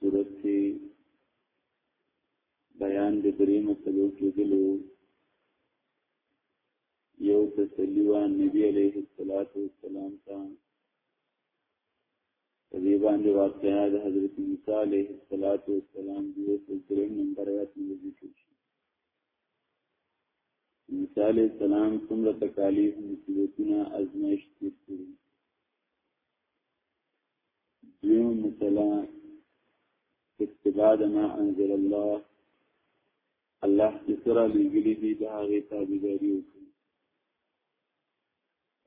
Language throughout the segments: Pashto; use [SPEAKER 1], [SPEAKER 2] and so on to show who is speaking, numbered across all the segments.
[SPEAKER 1] صورت کې بیان د درې مسلو کې دلو یو تسلی و نبی علیه الصلاۃ والسلام ته دې باندې واقعا د حضرت موسی علیه الصلاۃ والسلام د درې نمبر آیات ذکر شي موسی علیه السلام څومره تکالیف مصیبتونه ازمایش تیر کړی دویم مسله استباد ما انزل الله الله چې سره لګلې دي د هغه تابعداري وکړي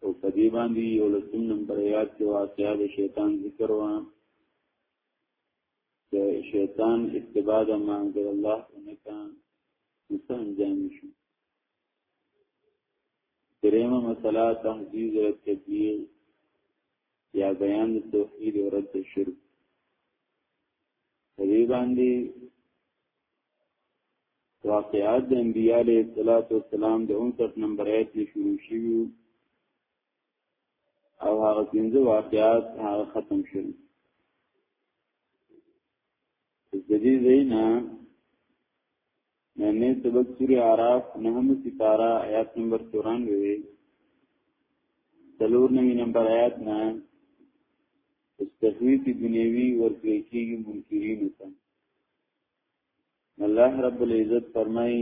[SPEAKER 1] او په دې باندې یو لسم نمبر یاد کې واقعیا د شیطان ذکر و چې شیطان استباد ما انزل الله نه کان څه انجام شي دریمه مسله تنزیز و تبلیغ یا بیان توحید و رد شرک دې باندې واقعات د انبیاء علیه الصلاۃ والسلام د 59 نمبر آیت نه شروع شوی او هغه پنځه واقعات هغه ختم شول د دې زینا نن سبق سوره আরাف نهم ستاره آیات نمبر 94 دلور نوی نمبر آیات نه تخویف دنیوی ورکړي کیږي منکرین ته الله رب العزت فرمایي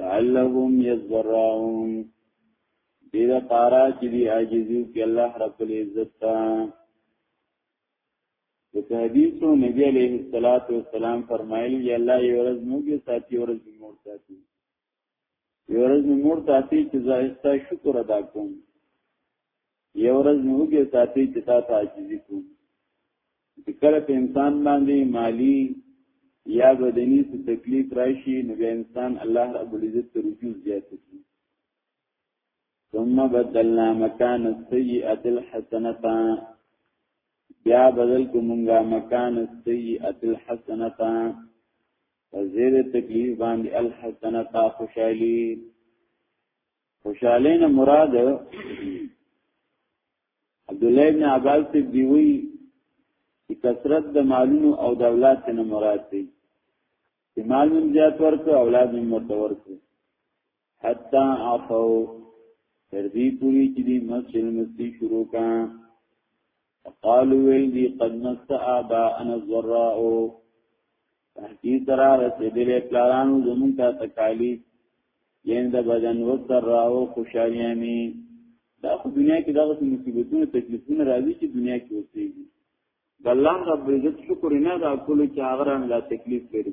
[SPEAKER 1] لعلهم یذرعون دې دا پارا چې دی عاجزي کې الله رب العزت تا د حدیثو نبی علیہ الصلات والسلام فرمایلی یا الله یو ورځ موږ ساتي ورځ موږ ساتي یو ورځ موږ ساتي چې زایستا شکر ادا کوم یو ورځ نه وګه ساتي چې تا ته عاجزي کوم چې کله په انسان باندې مالی یا بدني څه تکلیف راشي نو بیا انسان الله رب العزت ته رجوع زیات کوي ثم بدلنا مكان السيئه الحسنه بیا بدل کومګه مکان السیئه الحسنه زیر تکلیف باندې الحسنه خوشالي خوشاله نه مراد عبد الله ابن عباس ته دیوی چې کثرت د مالونو او د اولاد څخه مراد دی چې مال من زیات ورکړه اولاد من مرته ورکړه حتا عفو تر دې پوری چې دې مسجد مستی شروع کا قالو ویل دی قد مست آبا انا الزراؤ تحقیق ترا رسیدل پلارانو زمون تا تکالیف یعنی دا بدن و الزراؤ خوشحالی امی دا خو دنیا کې دغه مصیبتونه تکلیفونه راځي چې دنیا کې اوسېږي د الله رب عزت شکر نه دا کول چې هغه رنګ لا تکلیف لري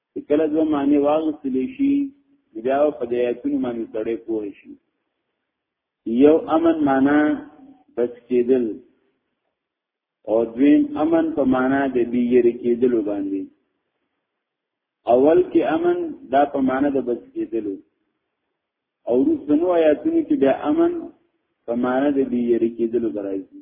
[SPEAKER 1] چې کله دوه معنی واغستل شي بیا په دې ایتونو باندې سړې پوه شي یو امن معنا بچ کېدل او دویم امن په معنا د بییر کېدل باندې اول کې امن دا په معنا د بچ کېدل او رسنو آیاتونو کې د امن په معنا د بییر کېدل راځي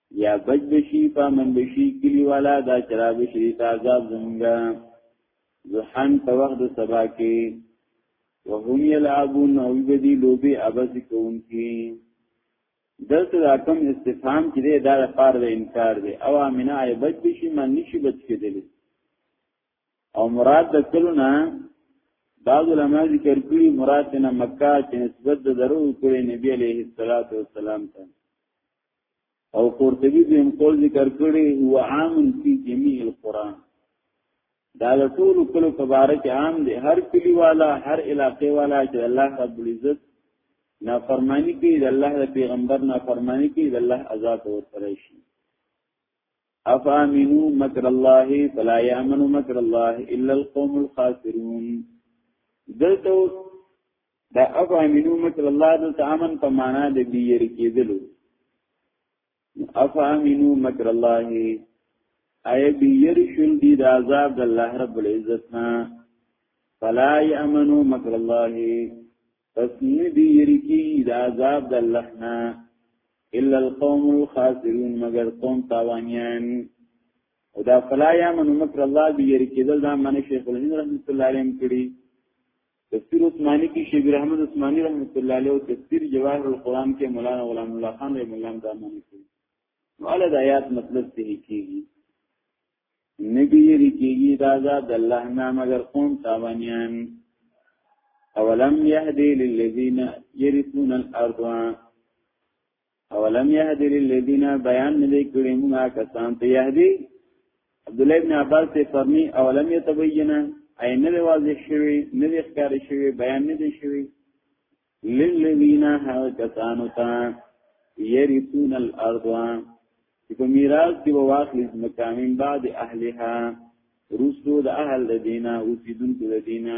[SPEAKER 1] یا بچ بشي پامن بشي کلی والا دا چرا بشي تعذاب زمونږه زحان په وخت د سبا کې وهم یلعبون او بدی لوبي ابس کون کی دلته دا کم استفهام چې دی دا لپاره د انکار دی او امنه ای بچ بشي من نشي بچ کېدل او مراد د کلونه بعض علماء ذکر کړی مراد نه مکه چې نسبت د درو کړي نبی عليه الصلاه والسلام ته او قرطبي دې قول ذکر کړي هو عام فی جميع القرآن دا له ټول کلو په باره کې عام دي هر کلی والا هر علاقې والا چې الله رب العزت نافرمانی کوي د الله د پیغمبر نافرمانی کوي د الله عذاب ورسره شي افامنو مکر الله فلا یامنو مکر الله الا القوم الخاسرون دلته دا اف امینو مکر الله دلته امن په معنا د بیر کېدلو اف امینو مکر الله ای بیر شل دی د عذاب د الله رب العزت نه فلا یامنو مکر الله پس نه دی یری کی د عذاب د الله نه الا القوم الخاسرون مگر قوم تاوانیان او دا فلا یامنو مکر الله بیر کېدل دا معنی شیخ الهند رحمت الله علیه کړی تفسیر عثماني کې شیخ رحمت عثماني رحمت الله علیه او تفسیر جواهر القرآن کې مولانا غلام الله خان رحم الله دا معنی کوي نو ال د آیات مطلب ته کیږي نبی یې کیږي دا ذات الله نه مگر قوم تاوانیان اولم يهدي للذين يرثون الارض اولم يهدي للذين بيان نه کړي موږ کسان ته يهدي عبد الله ابن عباس ته فرمي اولم يتبينا اين نه واضح شوی نه ښکار شوی بیان نه دي شوی للذین ها کسانو تا یرثون الارض چې په میراث کې واخلې مکامین بعد اهلها رسو د اهل د دینه او سیدون د دینه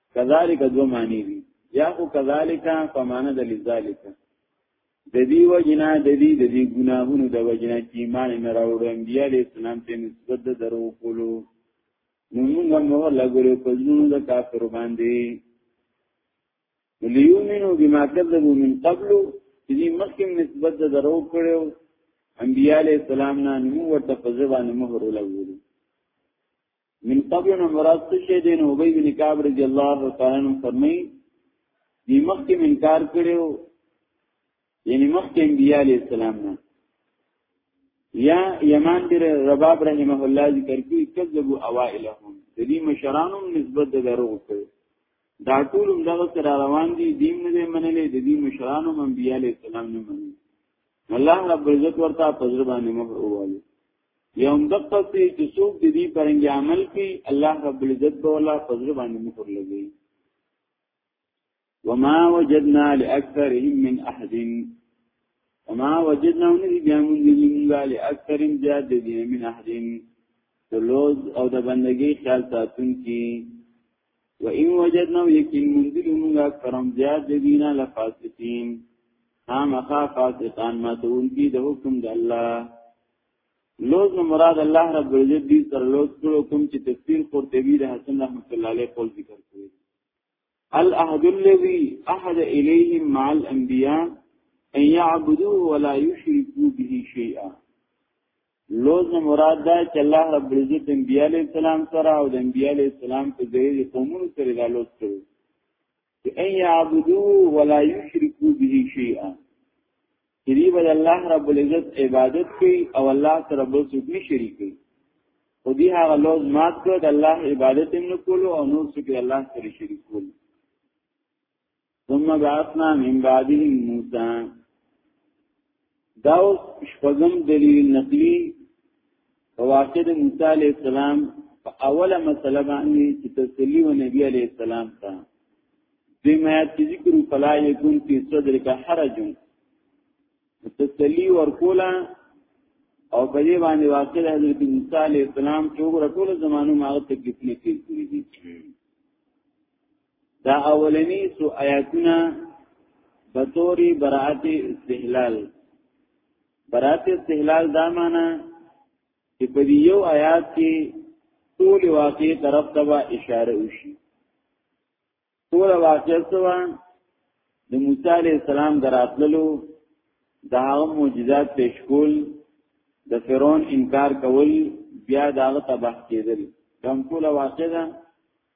[SPEAKER 1] کذالک دو معنی دی یا خو کذالک فمانه د لذالک د دې وجنا د دې د دې ګناهونو د وجنا چې ایمان نه راوړو انبیاء علیہ السلام ته نسبت د درو کولو نو موږ مو لګورو په ځونو د کافر باندې لیومنو بما کذبوا من قبل دې مخکې نسبت د درو کړو انبیاء علیہ السلام نه نو ورته په ځوان مهر لګورو من قبل نو مراد څه شی دی نو ابي بن کعب رضی الله تعالی عنہ فرمایي دی مخکې انکار کړو یعنی مخکې انبیاء علی السلام نه یا یمان بن رباب رحمه الله ذکر کوي کذبوا اوائلهم د دې مشرانم نسبت د درو کړو دا ټول دغه سره روان دي دین نه منلې د دې مشرانم انبیاء علی السلام نه منلې الله رب عزت ورته پزر باندې مهر وواله یو دقه سي چې څوک د دې پرنګ عمل کوي الله رب العزت به ولا فضل باندې مخور لګي وما وجدنا لاكثرهم من احد وما وجدنا من بيامون لله لاكثر زياد دي من احد تلوز او د بندگی خیال ساتون کی و ان وجدنا یقین منزل موږ اکثرم زیاد دینا لفاسقین خامخا فاسقان ما تون کی د حکم د الله لوز نو مراد الله رب العزت دې تر لوز کړو کوم چې تفسیر قرطبی د حسن رحمت الله علیه قول ذکر کړی العهد الذي عهد اليهم مع الانبياء ان يعبدوه ولا يشركوا به شيئا لوز نه مراد دا چې الله رب العزت انبیاء علی السلام سره او د انبیاء علی السلام په ځای د قومونو سره دا لوز کړو چې ان یعبدو ولا یشرکو به شیئا چې دی بل الله رب العزت عبادت کوي او الله سره بل څوک نه شریک کوي خو دی هغه لوز مات کړ د الله عبادت هم نه کولو او نور څوک الله سره شریک کولو ثم بعثنا من بعدهم موسى دا شپږم دلیل نقلی واقع د موسی علی السلام په اوله مسله باندې چې تسلی و نبی علی السلام ته دې مې چې ذکر فلا یکون فی صدرک حرج تسلی ورکولا او په دې باندې واقع د حضرت موسی علی السلام چې وګړه ټول زمانو ماغه تکلیف نه کیږي دا اولنی سو آیاتونه بطوری برات استحلال برات استحلال دا معنی چې په یو آیات کې ټول واقع طرف ته اشاره وشي ټول واقع سوا د موسی علی السلام دراتللو دا هغه معجزات پیش کول د فرعون انکار کول بیا داغه تباہ کېدل کوم ټول واقع ده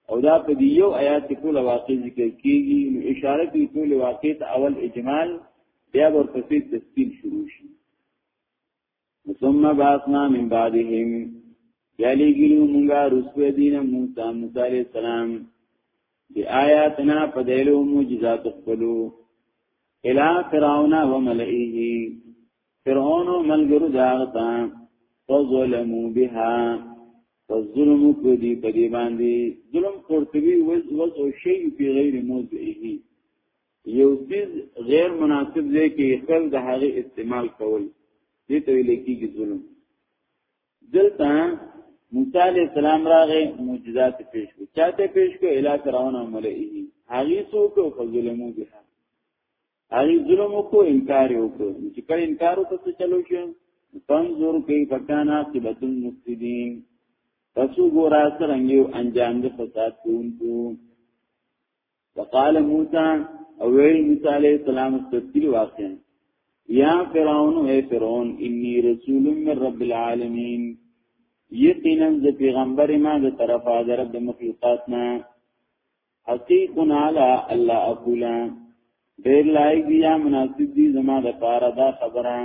[SPEAKER 1] او دا په دی یو آیات کې ټول واقع ذکر کیږي نو اشاره کوي ټول واقع ته اول اجمال بیا ورپسې تفصیل شروع شي ثم بعثنا من بعدهم یلی ګلو مونږه رسول دین موسی موسی علی السلام دی آیاتنا په دلو معجزات خپلو الی فرعون و ملئه فرعون او ملګرو داغه تا فظلمو بها فظلم کدی په دې باندې ظلم قرطبي وز وز او شی په غیر موضعه یو چیز غیر مناسب دی کې خپل د هغه استعمال کول دې ته ویل کېږي ظلم دلته موسی علیہ السلام راغې معجزات پیش کړ چاته پیش کړ اله فرعون او ملئه هغه څوک فظلمو بها هغه ظلم کو انکار وکړ چې کله انکار وکړ څه چلو شو فنظر کی فکانا عاقبت المفسدين پسو ګورا سرنګیو انجام د فساد کوونکو وقال موسی او ویل موسی علیہ السلام تفسیر واقع یا فرعون اے فرعون انی رسول من رب العالمین یقینا ز پیغمبر ما د طرفه د رب مخلوقات نه حقیقنا لا الله اقولا ډیر لایق دی یا مناسب دی زما د پاره دا خبره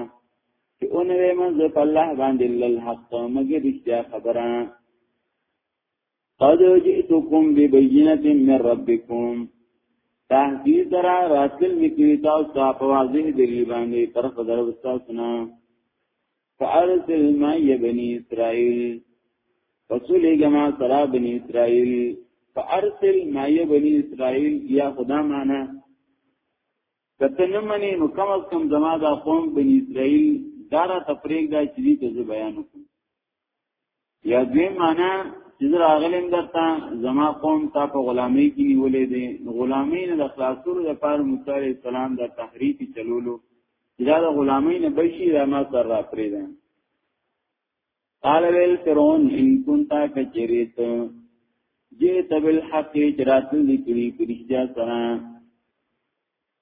[SPEAKER 1] چې اون وې من ز په الله باندې الحق مگر رښتیا خبره قد جئتكم ببينه من ربكم تحقیق درا راتل میکوی تاسو ته په واضح دلیل باندې طرف درو تاسو نه فارسل ما یبنی اسرائیل فصلی گما سرا بنی اسرائیل فارسل ما یبنی اسرائیل یا خدا مانا کته نه منی نو کم از کم زما دا قوم بنی اسرائیل دارا تفریق دا چیزی ته بیان وکړم یا دوی معنا چې زه راغلم درته زما قوم تا په غلامۍ کې نیولې دي غلامۍ نه د خلاصولو لپاره موسی عليه السلام د تحریف چلولو چې دا د غلامۍ نه بشي را ما سره را پریدم قال ویل فرعون ان كنت كجريت جئت بالحق جرات لكري برشجا سلام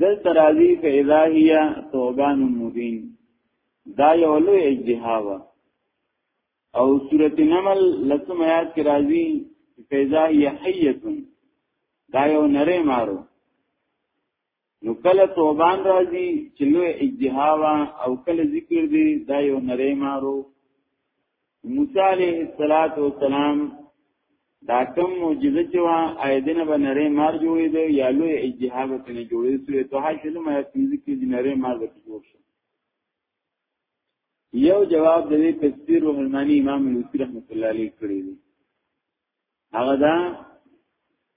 [SPEAKER 1] دلته راځي فاذا هي ثوبان مبين دا یو لوی اجتها و او سورته نمل لسم آیات کې راځي فاذا هي حيه دا یو نری مارو نو کله ثوبان راځي چې لوی اجتها و او کله ذکر دی دا یو نری مارو موسی علیه السلام دا کوم معجزه چې وا ایدنه به نری مار جوړې دی یا لوی اجتهاد ته نه جوړې سوې ته هر شنو مې فزیک کې دی نری مار به جوړ شي یو جواب د دې تفسیر روح المانی امام لوسی رحمت الله علیه کړی دی هغه دا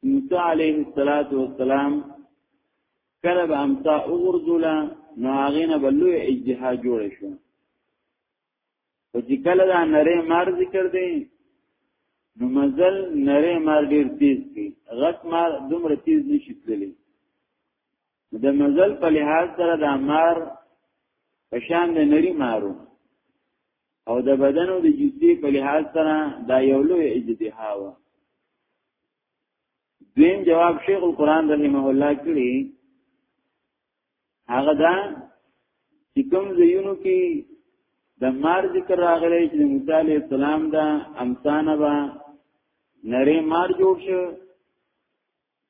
[SPEAKER 1] موسی علیه السلام کله به امتا وګرځولا نو هغه نه بلوی اجتهاد جوړ شو او چې کله دا نری مار ذکر دی نو مزل نری مار ډیر تیز دی غټ مار دومره تیز نشي تللی د مزل په لحاظ سره دا مار په شان د نری مارو او د بدن او د جسدي په لحاظ سره دا یو لوی اجتهاء و دین جواب شیخ القران رحمه الله کړی هغه دا چې کوم زینو کې د مار ذکر راغلی چې موسی علی السلام دا امسانه با نری مار جوړ شو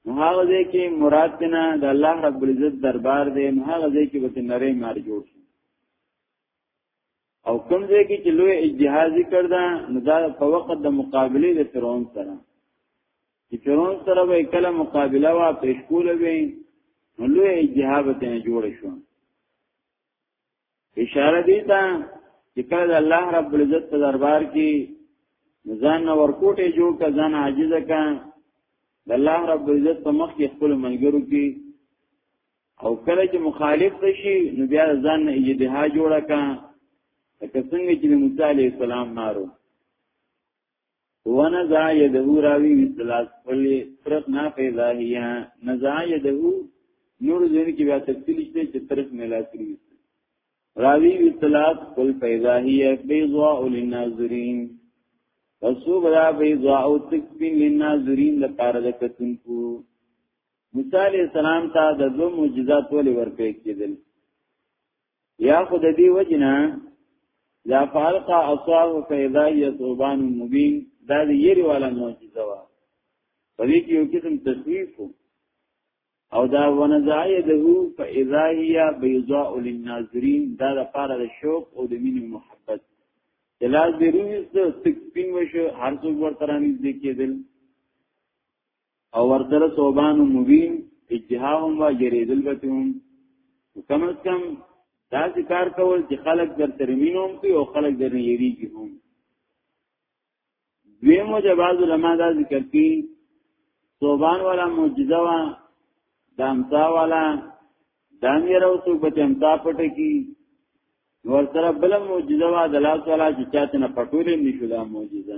[SPEAKER 1] نو هغه ځای کې مراد نه د الله رب العزت دربار دی نو هغه ځای کې به نری مار جوړ شو او کوم ځای کې چې لوی اجتهاد ذکر ده نو دا په وخت د مقابله د فرعون سره چې فرعون سره به کله مقابله وا پیش کول وي نو لوی اجتهاد ته جوړ شو اشاره دی ته چې کله الله رب العزت په دربار کې ځان ورکوټه جوړ کا ځان عاجز کا د الله رب العزت په مخ کې خپل منګرو کې او کله چې مخالف شي نو بیا ځان اجتها جوړه کا لکه څنګه چې موسی عليه السلام نارو ونزا يده راوي مثلاث خپل طرف نه پیدا هيا نزا يده نور ځین کې بیا تفصیل شته چې طرف ملا کړی راوی اطلاق کل پیدا ہی بیضاء للناظرین وسو بلا بیضاء تکبین للناظرین لپاره د کتونکو موسی علیہ السلام ته د دوه معجزات ولې ورپې کېدل یا خود دې وجنا یا فالق اصحاب فیضا یتوبان مبین دا دې یری والا معجزه وا په دې کې یو قسم تخفیف او دا ونزای ده فاذا هي بيضاء للناظرين دا لپاره د شوق او د مين محبت الاز دې روز د تکپین وشو هر څو ورته رانیز دې کېدل او ورسره صوبان مبین اجتهاهم و جریدل بتهم کم از کم دا ذکر کول چې خلق در ترمینوم کوي او خلق در یریږي هم دویم وجه بعض علماء دا ذکر کوي صوبان والا معجزه وا دامتا والا دامیر او څوک به امتا پټ کی ور سره بل معجزه وا دلاس والا چې چاته نه پټولې نشو دا معجزه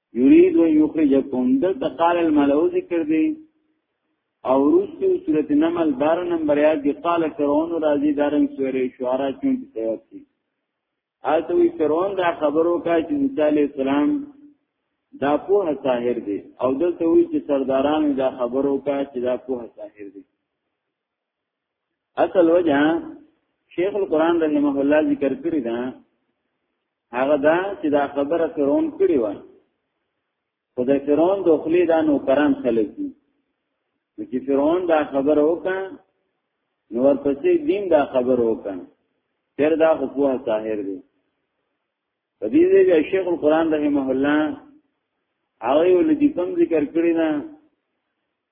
[SPEAKER 1] یرید و یخرجکم دلته قال الملعو ذکر دی او روسی و صورت نمل بار نمبر یاد دی قال فرعون رازی دارنگ سوری شعرا چون کی سیاد سی آتوی فرعون دا خبرو کا چې موسی علیہ السلام دا پوه ساحر دی او دلته وی چې سرداران دا خبرو کا چې دا پوه ساحر دی اصل وجه شیخ القران رحمه الله ذکر کړی دا هغه دا چې دا خبره فرعون کړی و خو د فرعون د خلی دا نو کرام خلک دي چې فرعون دا خبره وکړه نو ورپسې دین دا خبره وکړه تر دا خو په ظاهر دی په دې ځای شیخ القران رحمه الله هغه ولدي کوم ذکر کړی نه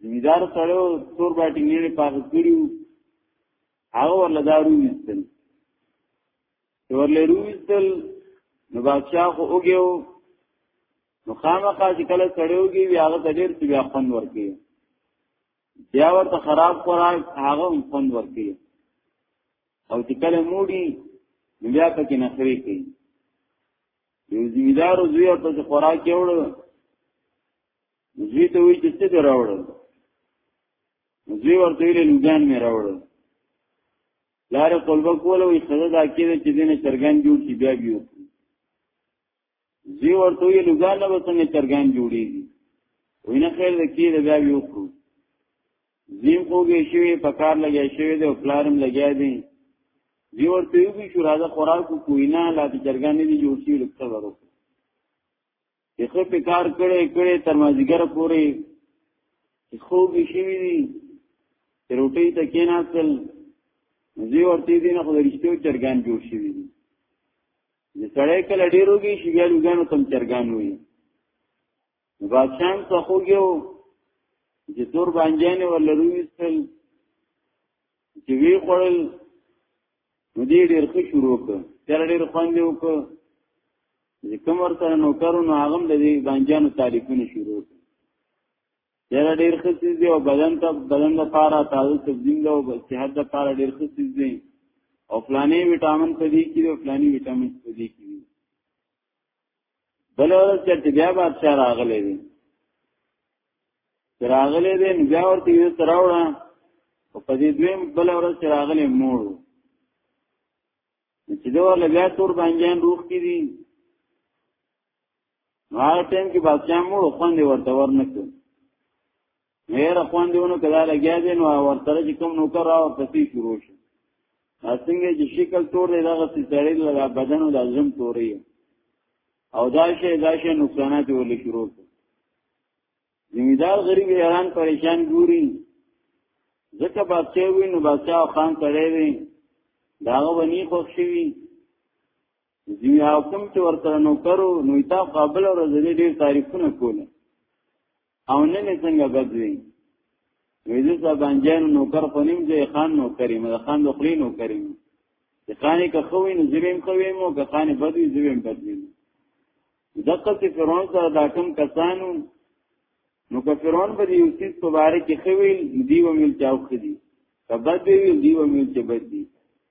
[SPEAKER 1] زمیدار سره تور باټی نه پاک کړیو هغه ورله دارو وستل ورله روستل نو بادشاہ خو وګیو نو خامخا چې کله سړیوږي بیا هغه ته ډیر بیا خوند ورکي بیا ورته خراب خوراک هغه هم خوند ورکي او چې کله موډي بیا پکې نخري کوي یو زمیدارو زوی ته خوراک یوړ زوی ته وی چې څه دی راوړل زوی ورته ویل لوګان مې راوړل لار قلبه کوله وی خزه دا کېده چې دینه چرګان جوړ شي بیا بیا زوی ورته ویل لوګان له څنګه چرګان جوړیږي وینه خیر د کېده بیا بیا وکړو زیم خوږې شوی په کار لګیا شوی دی او پلارم لګیا دی زی ورته یو شو راځه خوراک کوینه لا د چرګان دي جوړ شي لکه ورو چې خو په کار کړي کړي تر مازیګر پورې چې خو به شي وي روټي ته کېناستل زی ورته دي نه خو رښتیو چرګان جوړ شي وي د سړی کله ډیرو کې شي بیا لګانو تم چرګان وي بادشاہ ته خوګیو چې تور باندې ولروي سل چې وی خړل نو دې ډېر ښه شروع کړ تر ډېر خوند یو کړ چې کوم ورته نو کارو نو هغه د دې بانجانو تعریفونه شروع کړ تر ډېر ښه چیز دی او بدن ته بدن لپاره تازه سبزی دی او صحت لپاره ډېر ښه چیز دی او فلاني وټامین په دې کې او فلاني وټامین په دې کې بل ورځ چې بیا بادشاہ راغلی دی راغلی دی نو بیا ورته یو تراوړه او په دې دویم بل ورځ چې راغلی مور چې دا ول بیا تور بانجان روخ کی دي هغه ټیم کې بادشاہ مور خوندې ورته ورنکړ غیر اخوان دیونو کدا لګیا دي نو ورته چې کوم نو کرا او پسې شروع شي اسنګه چې شکل تور دی دغه سړی له بدن او د عزم توري او دا شی دا شی نقصانات ولې شروع زمیدار غریب ایران پریشان ګوري ځکه بادشاہ وی نو بادشاہ خان تړې وی داغه ونی خوښ شي ځینې حاکم چې ورته نو کرو نو تا قابل او رزلې ډیر تعریفونه کول او نه نه څنګه بدوي ویزه صاحبان جان نو کر خنیم چې خان نو کریم د خان د خلی نو کریم د خانې که خوې نو زویم خوې مو که خانې بدوي زویم بدوي دغه چې فرعون سره دا کم کسانو نو که فرعون به یوسف په باره کې خوې دی و مل چاو خدي کبد دی دی و مل چې بدي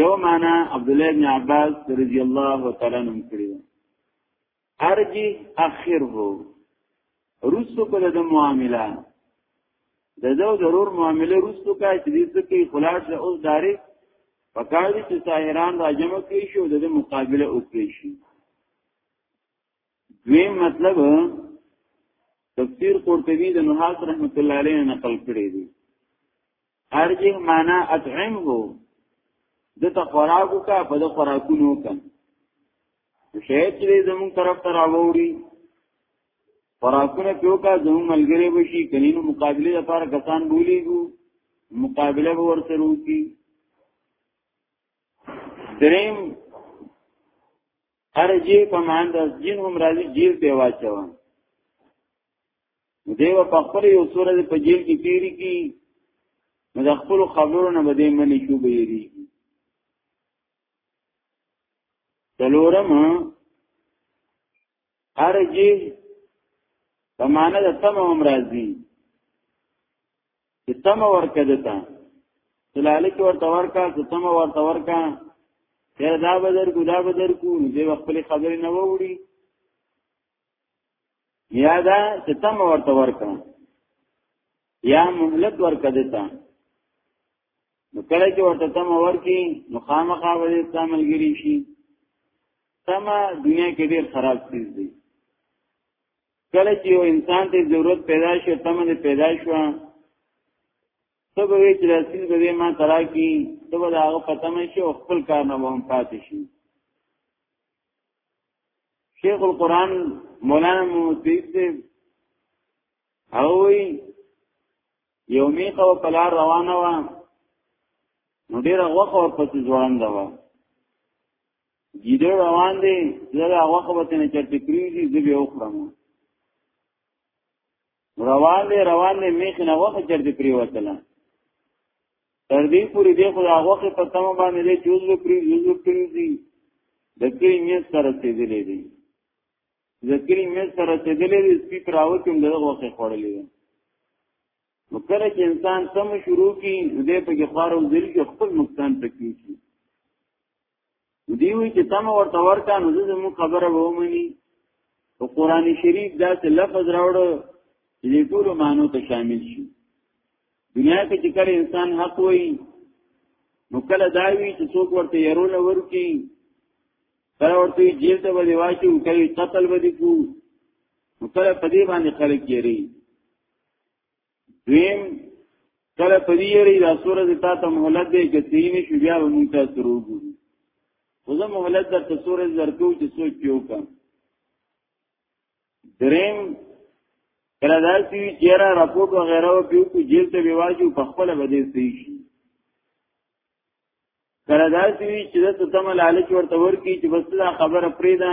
[SPEAKER 1] یو معنا عبد الله بن عباس رضی الله تعالی عنہ کړی ارجی اخره رسو په د معاملې د زو ضرور معاملې رسو کا چې دې څه کې خلاص او داري پکار دي چې ساحران راجم کې شي او د مقابله وکړي شي دویم مطلب تفسیر قرطبی د نحاس رحمت الله علیه نقل کړی دی ارجه معنا اطعمه د ته خوراکو کا په د خوراکونو کا شاید چې زمون طرف ته راووري خوراکونه پیو کا زمون ملګری بشي کلینو مقابله لپاره کسان بولیږو مقابله به ورته روکی دریم ارجی په مان د جن هم راځي جیل ته واچوم دیو په خپل یو سورې په جیل کې تیری کی نو د خپل خبرو نه بده منی شو به یری تلورم ارجی په مان د تم هم راځي چې تم ورکه دتا تلالک ورته ورکا چې تم ورته ورکا خیر دا بدر کو دا بدر کو نو دې خپل خبرې نه ووري یا دا چې تم ورته ورکا یا مهلت ورکه دتا نو کله چې ورته تم ورکی نو خامخا به استعمالګری شي تم دنیا کې ډیر خراب چیز دی کله چې یو انسان ته ضرورت پیدا شي تمه نه پیدا شو تب وی چې رسول به ما ترا کی تب دا هغه پته مې شو خپل کار نه وهم پاتې شي شیخ القرآن مولانا موسیب سے اوی یومی قو پلار روانه وا نو ډیره غوخه ورپسې ځوان دا وا جیدو روان دی زره هغه خبرت نه چرته کریږي زه به وخرم روان دی روان دی میخ نه وخت چرته پریوتله تر دې پوری دی خو هغه وخت په تمه باندې دی جوز وکړي جوز وکړي دی د کې مې سره تیدلې دی ذکرې مې سره تیدلې دی سپی پراوتم دغه وخت خړلې دی نو کله چې انسان سم شروع کی دې په کې خارو ځل کې خپل نقصان پکې شي دیوی چې تم ورته ورکا نو زمو خبره وومني او قران شریف دا څه لفظ راوړ چې ټول مانو ته شامل شي دنیا کې چې کله انسان حق وایي نو کله دا وی چې څوک ورته يرونه ورکی کله ورته جیل ته ودی واچو کله قتل ودی کو نو کله په دې باندې خلک یری دویم کله په دې یری دا سورې د تا ته مهلت دی چې تینې شو بیا به مونږ ته سرو ګورو وزه مهلت د تسورې زرکو چې سوچ یو کا دریم کله دا چې چیرې راپورټ وغیرہ و پیو کو جیل ته ویواجو په خپل بده سي شي کله دا چې چې د تمل لالچ ورته ورکی چې بس دا خبره پریدا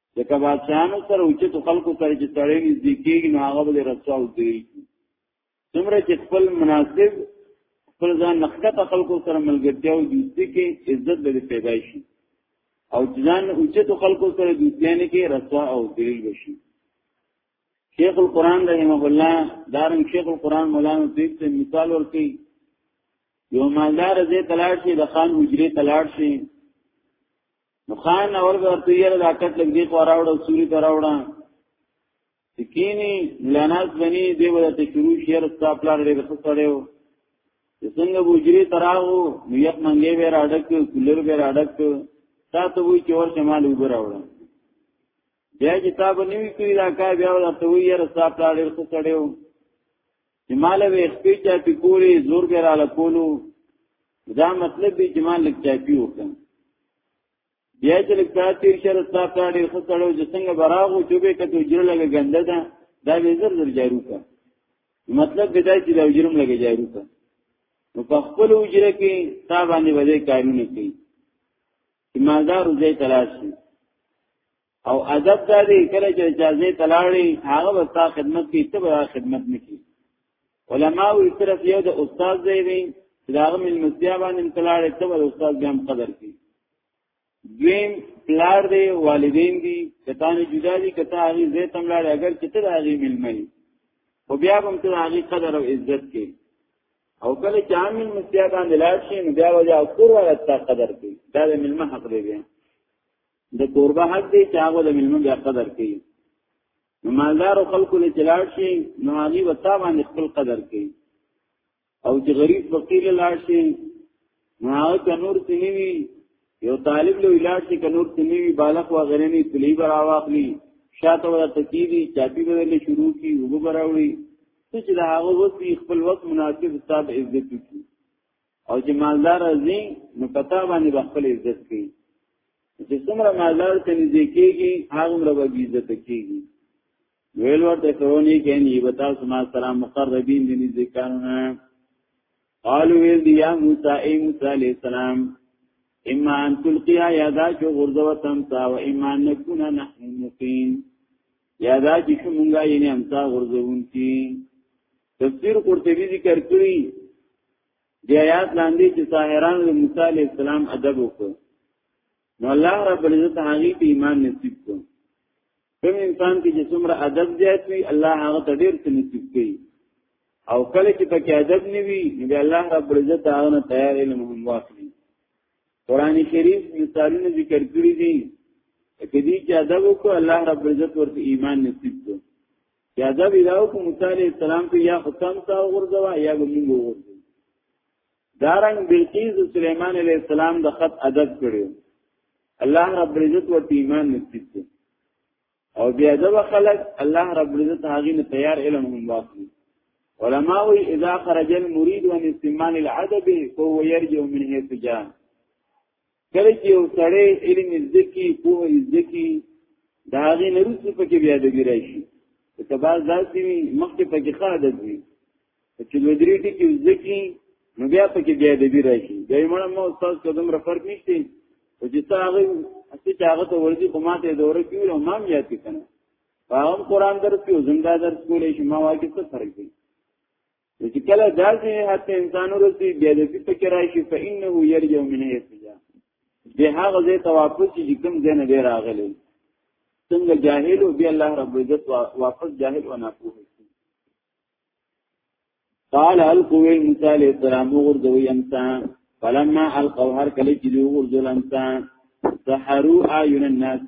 [SPEAKER 1] ځکه بادشاہانو سره او چې خلکو سره چې تړې نږدې کېږي نو هغه به رسوا او ذلیل شي څومره چې خپل مناسب خپل ځان نخکته خلکو سره ملګرتیا او دوستي کې عزت به پیدا شي او ځان او چې خلکو سره دوستیانه کې رسوا او ذلیل بشي شیخ القرآن رحمه الله دارن شیخ القرآن مولانا سید سے مثال ورکی یو مالدار زی تلاړ شي د خان حجره تلاړ شي نو خان اور ورته یې لا کټ لګ دی خو راوړ سوري ته راوړ سکینی ملاناس بنی دی ولته شروع شعر ستا پلان لري څه کړو څنګه بوجری تراغو نو یې منګې به راډک کولر به راډک تا ته وی چې ور شمال وګراوړم بیا چې تا به نوی کړی دا کار بیا ورته وی یاره ستا پلار ډېر ښه سړی و چې ما له وې خپې چاپي کولې زور به راله کولو دا مطلب دی چې ما لږ چاپي وکړم بیا چې لږ تا تیر شه ستا پلار ډېر ښه سړی و چې څنګه به راغو چې به کته جره لږه ګنده ده دا به زر زر جارو کا مطلب به دا چې دا جرم لږه جارو کا نو په خپل وجره کې تا باندې وځي کارونه کوي چې مالدار ځای تلاش شي او ادب دا دی کله چې اجازه تلاړي هغه وستا خدمت کوي ته به خدمت نکړي علما وی صرف یو د استاد دی وی داغه مل مسیا باندې تلاړي ته به استاد بیا قدر کوي دویم پلار دی والدین دی کتان جدا دي کته هغه زه تملاړي اگر چې ته هغه مل مې او بیا هم ته هغه قدر او عزت کوي او کله چې عام المسیا باندې لاړ شي نو بیا وجه او کور ولا تا قدر کوي دا د ملما حق دی بیا د قربه حق دی چې هغه د ملما بیا قدر کوي نو مالدار خلکو له چلاړ شي نو هغه وتا باندې خپل قدر کوي او چې غریب فقیر لاړ شي نه او کنور سنوي یو طالب له ویلاړ شي کنور سنوي بالغ و غیره نه تلی برا واخلي شاته ولا تکیدی چاپی بدل شروع کی وګ براوړي څه چې دا هغه وسی خپل وخت مناسب حساب عزت کی او چې مالدار ازي نو پتا باندې خپل عزت کی چې څومره مالدار ته نږدې کیږي هغه مرغه عزت کیږي ویل ورته کرونی کینی بتا سما سره مقربین دي ذکرونه قالو ویل دی یا موسی ای موسی علی السلام اما ان تلقیا یا دا چې غرزو تم تا و اما نکون نحن مقین یا دا چې موږ یې نه امتا غرزون کی تفسیر قرطبی ذکر کړی دی آیات لاندې چې ساحران له موسی علی السلام ادب وکړ نو الله رب العزت هغه په ایمان نصیب کړ کوم انسان کې چې څومره ادب زیات وي الله هغه ته ډیر څه نصیب کوي او کله چې پکې ادب نه وي نو الله رب العزت هغه نه تیار علم هم واخلي قران شریف مثالونه ذکر کړی دي چې دې چې ادب وکړو الله رب العزت ورته ایمان نصیب کړي چې ادب یې راو کو موسی علیہ السلام ته یا ختم تا ورځوا یا به موږ ورځو دارنګ بلقیس سليمان عليه السلام د خط عدد کړو الله رب العزت ورته ایمان نصیب کړ او بیا د خلک الله رب العزت هغه نه تیار علم هم واخلي علماء وی اذا خرج المريد عن استعمال العدب فهو يرجع من حيث جاء کله چې یو سړی علم زده کی پوهه زده کی دا هغه نه روسو پکې بیا د ګرای شي ته باز داسې وي مخکې پکې ښه عادت وي چې دوه درې ټکي زده کی نو بیا پکې بیا د ګرای شي دا یې مړه مو استاد قدم را فرق نشته او چې تا هغه اسی چې هغه ته ورځي په ماته دوره کې او مام یاد کنه هغه قرآن درس کې زنده درس کولې شي ما واګي څه فرق دی نو چې کله داسې حتی انسان ورسي بیا د دې فکر راشي فإنه يرجو من هيسجا به هغه ځای ته واپس چې کوم ځای نه دی راغلی څنګه جاهل او بیا الله رب عزت واپس جاهل و نه پوهي قال القوي موسی عليه السلام ورځوي انسان فلما القوا هر کله چې دوی ورځول انسان سحروا اعين الناس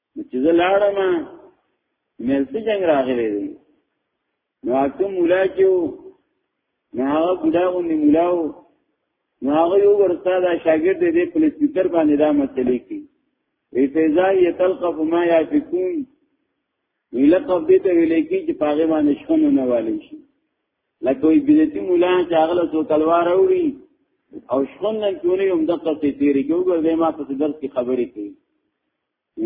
[SPEAKER 1] نو چې زه لاړم ملته جنگ راغلی دی نو اته مولا چې نو هغه ګډاو نه مولاو نو هغه یو ورته دا شاګرد دې په سپیکر باندې دا مسلې کی وی فیضا یتلقف ما یافکون ویلقف دې ته ویلې کی چې پاغه باندې شونه نه والی شي لکه وی بدتی مولا چې هغه له تلوار وروړي او شونه کیونه هم دغه تیری کوي ما په درس کې خبرې کوي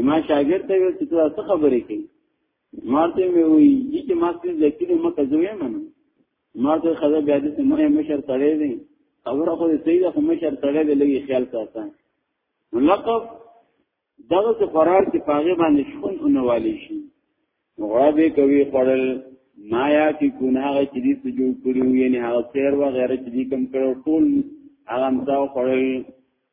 [SPEAKER 1] ما شاګرد ته ویل چې ته څه خبرې کوي ماته مې وایي چې ما څه ذکر مې کزوې منم ماته خزه بیا دې مې مشر تړې دي خبره خو دې صحیح ده خو مشر تړې دې لګي خیال ساته لقب دغه څه قرار چې پاغه باندې شون اونوالي شي غوابه کوي خړل ما یا کی ګناه چې دې څه جوړ کړو یعنی هغه خیر و غیره چې دې کم کړو ټول هغه مساو خړل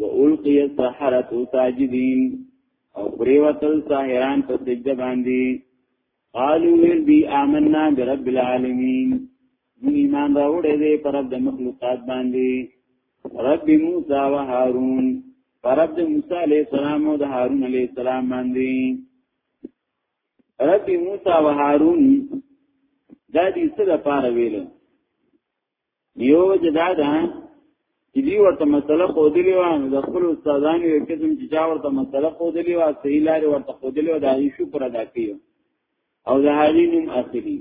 [SPEAKER 1] وَأُلْقِيَ السَّحَرَةُ سَاجِدِينَ او پریوتل ساحران په سجده باندې قالو ویل بی آمنا برب العالمین من ایمان راوړې دې پر رب د مخلوقات باندې رب موسی و هارون پر رب د موسی علی السلام او د هارون علی السلام باندې رب موسی و هارون دا دې څه لپاره ویل یو جدا ده چې دی ورته مسله خو دی لیوا نو د خپل استادانو یو قسم چې چا ورته مسله خو دی لیوا صحیح لار ورته خو دی لیوا دا یې شو پر ادا کیو او د هغې نوم اخلي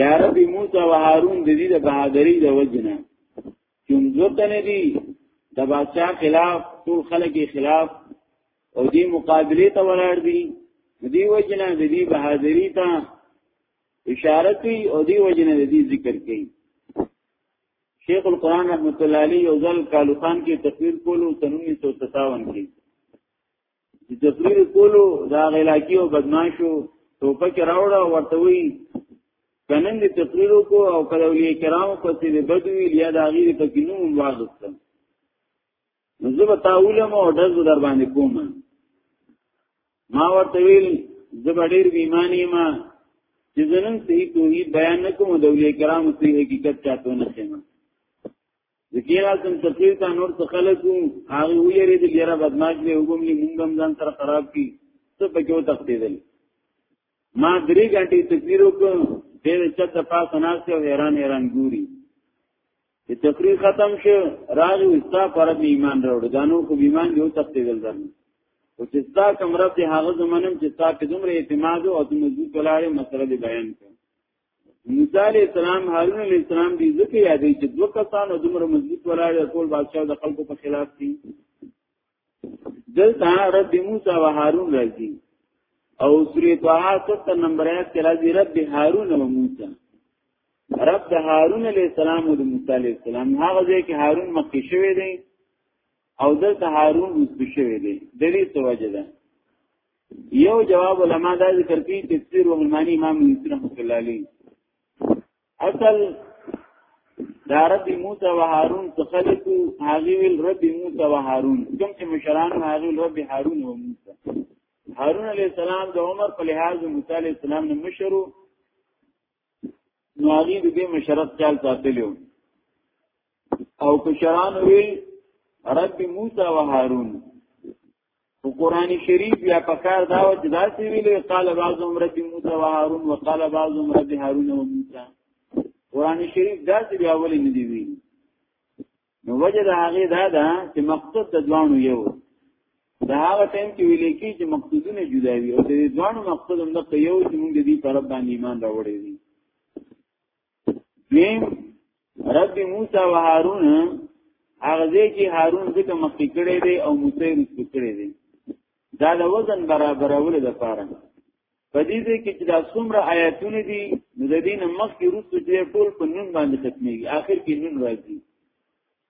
[SPEAKER 1] یا رب موسی و هارون د دې د بهادری د وجنه کوم ځوته نه دي د بادشاہ خلاف ټول خلک خلاف او دې مقابله ته ولاړ دي دې وجنه د دې بهادری ته اشاره کوي او دی وجنه دې ذکر کوي شیخ القران رحمت الله علیه یو ځل کالو خان کې تقریر کولو سن 1957 کې د تقریر کولو دا غلاکی او بدمعشو ټوپک راوړا ورته وی کنن د تقریر کو او کلولی کرام په سیده بدوی لیا دا غیر په کینو مواغستم نو زه به تا ولم او ډز در باندې کوم ما ورته ویل زه به ډېر بیمانی ما چې زنن صحیح توحید بیان نکوم د اولیاء کرام صحیح حقیقت چاته نه شم ذکر اعظم تفسیر کا نور څه خلقو هغه ویری د لیرا بدمعاش به وګم لې مونږ هم ځان سره خراب کی څه پکې و تختیدل ما درې غنټې تقریر وکړ دې چت د پاسه ناشته او حیران حیران ګوري چې تقریر ختم شو راغی وستا پر ایمان راوړ دانو کو ایمان یو تختیدل درن او چې ستا کمره ته هغه زمونم چې ستا په دومره اعتماد او د موضوع کلاړې مسله دی بیان کړ موسی علیہ السلام هارون علیہ السلام دې ځکه یادې چې دوه کسانو دومره مضبوط ولاړ ټول بادشاہ د خلکو په خلاف دي دلته رب موسی و هارون راځي او سوره طه 70 نمبر آیات کې راځي رب هارون و موسی رب د هارون علی السلام او د موسی علی السلام هغه ځای کې هارون مخکې شوی دی او دلته هارون وسب شوی دی د دې توجه ده یو جواب علما دا ذکر کوي تفسیر او المانی امام یوسف رحمۃ اللہ علیہ اصل دا رب موسی و هارون څه خلقو هغه ویل رب موسی و هارون کوم چې مشران هغه ویل رب هارون و موسی هارون علی السلام د عمر په لحاظ موسی علی السلام نه مشرو نو هغه دې مشرت چل ساتلیو او کشران ویل رب موسی و هارون او قران شریف یا پکار دا و چې دا سی ویلې قال بعض امرت موسی و هارون وقال بعض امرت هارون و موسی قران شریف دا سی بیا ولې نه دی وی نو وجه دا هغه دا ده چې مقصد د ځوانو یو دا هغه ټیم کې ویلې کی چې مقصدونه جدا وي او د ځوانو مقصد هم د یو چې موږ دې پر باندې ایمان راوړی دي دیم رب موسی و هارون هغه ځای کې هارون ځکه مخکې کړی دی او موسی رسو کړی دی دا د وزن برابرولو لپاره په دې ځای کې چې دا څومره آیاتونه دي نو د دین مخکې رسو چې ټول په نون باندې ختميږي آخر کې نون راځي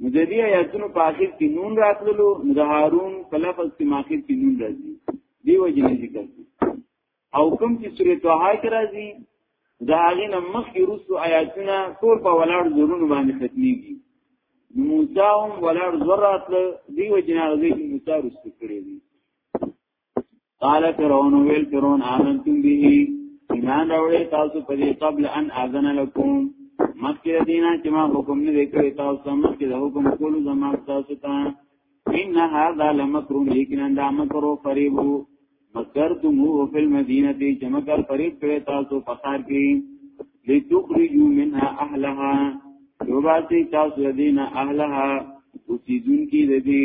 [SPEAKER 1] نو د دې آیاتونو په اخر کې نون راتللو نو د هارون په لفظ کې ماخر کې نون راځي دی وجه نه ذکر دي او کوم چې سورې طه کې راځي دا هغه نه مخکې رسو آیاتونه ټول په ولاړ زورونو باندې ختميږي موسی هم ولاړ زور راتل دی وجه نه راځي موسی رسو کړی دی قال فرعون ویل فرعون آمنتم به ایمان راوړې تاسو په دې قبل ان اذن لكم مکه دینا چې ما حکم نه وکړ تاسو سم کې د حکم کولو زما تاسو ته ان هذا لمکر لیکن دا مکر او فریب مکر تمو فی المدینه چې مکر فریب کړې تاسو په خار کې لتخرجوا منها اهلها یوباسی تاسو دینا اهلها اوسیدون کی ددی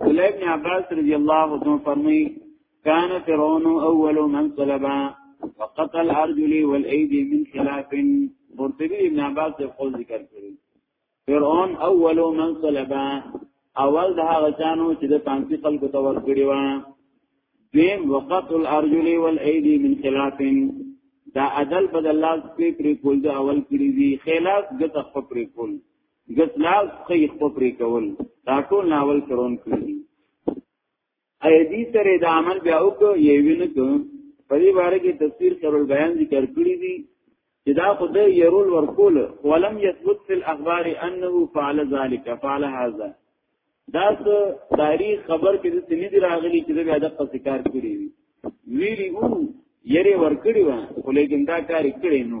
[SPEAKER 1] عبدالله ابن عباس رضی الله عنه فرمایي كان فرعون اول من طلب وقتل ارجل والايدي من خلاف مرتبي ابن عباس په خپل ذکر کړی فرعون اول من طلب اول ده هغه چانو چې د پانسی خلکو ته ورګړي و دیم وقتل ارجل والايدي من خلاف دا عدل بدل الله په پرې کول دا اول کړی دی خلاف ګټه خپل پرې کول ګس لاس خې خپل پرې کول دا ټول ناول کرون کړی اې دې سره د عمل بیا وک یې وینې ته په دې باره کې تفسیر سره بیان ذکر کړی دی چې دا خو د يرول ورکول ولم يثبت في الاخبار انه فعل ذلك فعل هذا دا تاریخ خبر کې د سنې دی راغلی چې بیا د پسکار کړی وی ویلی وو یری ورکړی و خو لیکن دا کار کړی نو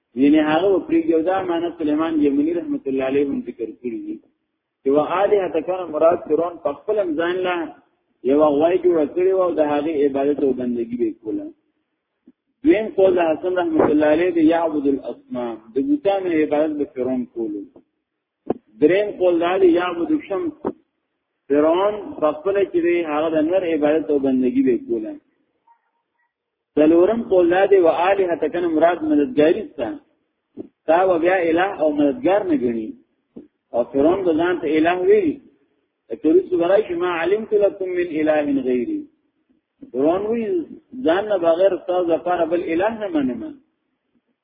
[SPEAKER 1] یعنی هغه پریږو دا معنی سليمان یمنی رحمت الله علیه هم ذکر کړی دی چې والیه تکره مراد فرعون په خپل ځان لا یو غوای جوړ کړی او د هغه عبادت او بندگی به کوله دویم قول حسن رحمت الله علیه دی یعبد الاصنام د بوتانو عبادت به فرعون کولو دریم قول دا دی یعبد الشمس فرعون په خپل کې هغه د نور عبادت او بندگی به کوله څلورم قول دا دی و الہ تکن مراد مددګاری ستا تا و بیا الہ او مددګار نه غني او فرعون د ځان ته الہ ویلی کله چې برای چې ما علمت لكم من الہ غیری فرعون وی ځان نه بغیر تاسو لپاره بل الہ نه منم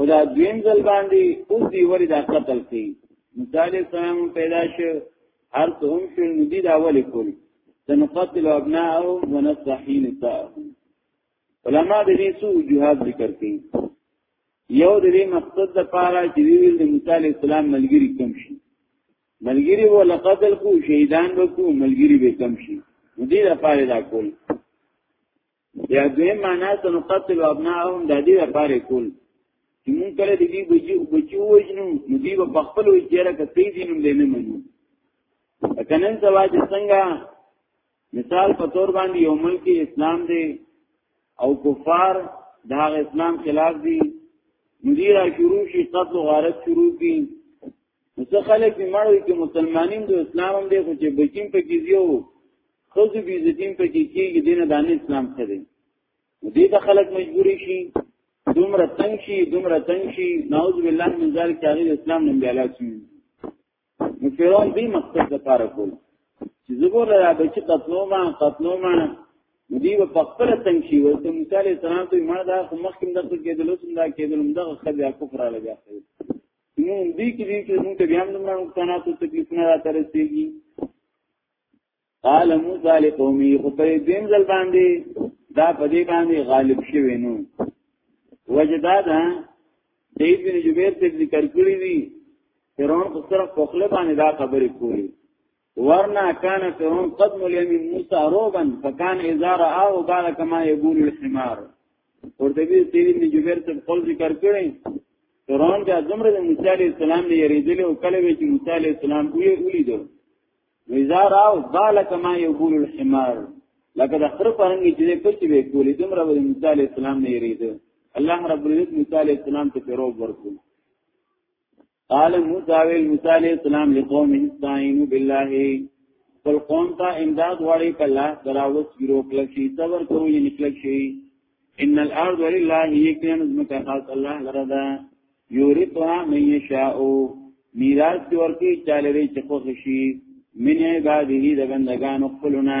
[SPEAKER 1] خدا دویم ځل باندې اوس دی وری دا قتل کی مثال سلام پیدا شو هر څه هم شو ندی دا ولې کول سنقتل ابناءهم ونستحيي نساءهم علما د دې څو جهاد ذکر کوي یو د دې مقصد د پاره چې ویل د موسی عليه السلام ملګری کم شي ملګری و لقتل کو شهیدان وکړو ملګری به کم شي دې لپاره دا کول یا دوی معنا سنو قتل و ابناهم د دې لپاره کول چې مونږ کله دې بچو بچو وجنو نو دې په خپل وجره کې تیز نوم دې نه منو کنن سوا چې څنګه مثال په تور باندې یو ملک اسلام دی او کفار دا اسلام خلاف دی مدیر شروع شي قتل غارت شروع کی نو څه خلک به مړوي چې مسلمانین د اسلام هم دی خو چې بچیم په کې دیو خو دې بي زتیم په کې کېږي دینه د اسلام څخه دی نو دې ته خلک مجبوري شي دومره تنگ شي دومره تنگ شي نعوذ بالله من ذلک هغه اسلام نه بیا لاس شي نو فرعون دې مقصد لپاره کول چې زګور لا به چې قتلو ما قتلو ما دی په خپل تنگ شي ورته موسی عليه السلام ته ما دا مخکې دغه کېدل سم دا کېدل دغه خدای کفر علی بیا نو دې کې دې چې موږ ته بیا هم دومره نقصانات او تکلیفونه را ترسيږي قال موسی لقومي خو په دې ځل باندې دا په دې باندې غالب شوی نو وجدا دا دې بن جبیر ته ذکر کړی دی فرعون خو صرف په خپل باندې دا خبرې کوي ورنا کان فرعون قد ملیم موسی روبا فکان اذا راه بعد کما یقول الحمار قرطبی سیری ابن جبیر ته خپل ذکر کړی فرعون بیا زمره د موسی علی السلام نه یریدل او کله وی چې موسی علی السلام وی ولیدو اذا راه بعد کما یقول الحمار لکه د خر پرنګ چې د پچ وی کولی زمره د موسی علی السلام نه یریدو الله رب العزت موسی علی السلام ته پیرو ورکړ قال موسی ویل موسی علیہ السلام لقوم استعینوا بالله قل قوم تا امداد غواړي په الله دراوس ګرو کله شي صبر کوو یې نکله شي ان الارض لله یکن مکه خاص الله لره ده یورثها من یشاء میراث دی ورکی چاله ری چخو خشی من عباده د بندگان خپلنا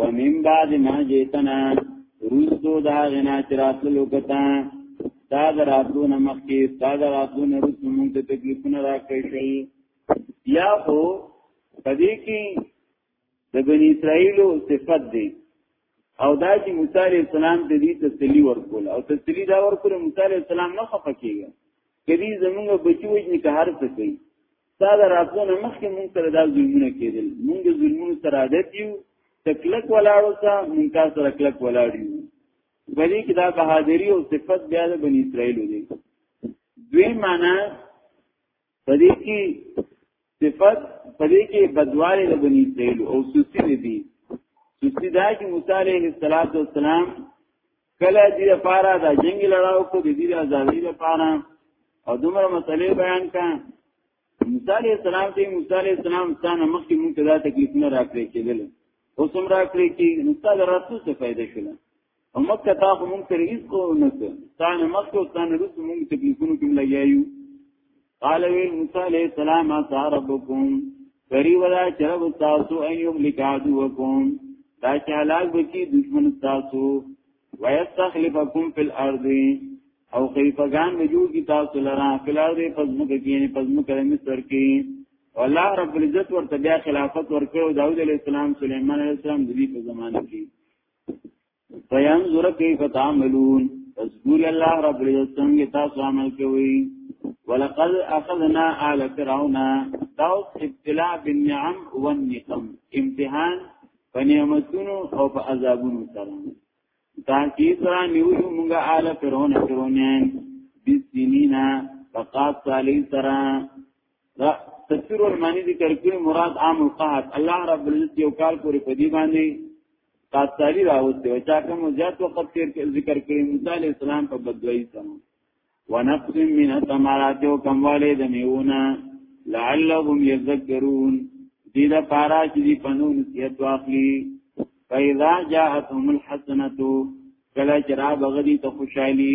[SPEAKER 1] ومن بعد ما جیتنا روستو دا غنا چراتلو کتا تا دا راتلو نمخی تا دا راتلو نروستو مونتا تکلیفون را کشل یا خو پدې کې د بنی اسرائیلو صفت دی او دا چې موسی علی السلام د دې تسلی ورکول او تسلی دا ورکول موسی علی السلام نه خفه کیږي کدی زمونږ بچو یې نه هر څه کوي تا د راتلونه مخکې مونږ سره دا ظلمونه کېدل مونږ د ظلمونو سره عادت یو ته کلک ولاړو ته مونږ تا سره کلک ولاړ یو بلې کې دا بهادری او صفت بیا د بنی اسرائیل دی دوی معنا پدې کې صفت پدې کې بدواله د بنی اسرائیل او سوسی دي سوسی دا چې موسی عليه السلام کله دې لپاره دا جنگ لړاو کو د دې ازادۍ لپاره او دومره مسلې بیان کا موسی علیہ السلام ته موسی علیہ السلام ستانه مخکې مونږ ته دا تکلیف نه راکړي کېدل اوس هم راکړي چې استاد راتلو څه فائدہ شوه او مکه تا خو مونږ ته رئیس کو نه ستانه مخکې ستانه روس مونږ تکلیفونو کې لګیایو قال وی موسی علیہ السلام اتا ربکم کری ولا چرب تاسو ان یملک عدوکم دا چې هلاک بکی دشمن تاسو ويستخلفکم فی الارض او خیفگان وجود کی تاسو لرا فی الارض پزمک کینی پزمک مصر کی الله رب العزت ورته بیا خلافت ورکړو داوود علیہ السلام سليمان علیہ السلام د دې په زمانه کې فینظر کیف تعملون پس ګوري الله رب العزت څنګه تاسو عمل کوي ولقد اخذنا آل فرعون داوس ابتلاء بالنعم والنقم امتحان په نعمتونو او په عذابونو سره تحقیق را نیولو موږ آل فرعون فرعونین بسنینا فقات صالح سره دا تفسیر المانی ذکر کړي مراد عام القحط الله رب العزت یو کال پورې په دې باندې تاساری راوستي او چا کوم زیات وخت تیر ذکر کړي موسی علی السلام په بدوي سره ونقص من الثمرات وكموالي دميونا لعلهم يذكرون دې دا پارا چې دې پنو نصیحت واخلي فإذا جاءتهم الحسنه کله چې را بغدي ته خوشحالي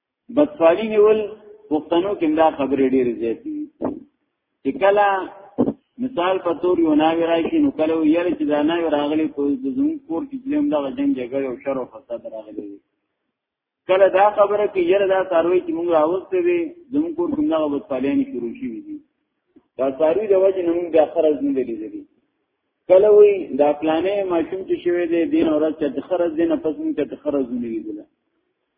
[SPEAKER 1] بسوالی نیول پښتنو کې دا خبرې ډېرې زیاتې دي چې کله مثال په تور یو ناوی راشي نو کله یې چې دا ناوی راغلی په زموږ کور کې دیم دا جنگ جګړه او شر او فساد راغلی کله دا خبره کې یره دا ساروي چې موږ راوستې دي زموږ کور کومه وبد پالېنې شروع شي دي دا ساروي د وجه نه موږ د خرج نه دي دي کله وی دا پلانې ماشوم چې شوی دی دین اورځ چې د خرج دینه پس موږ ته خرج نه دي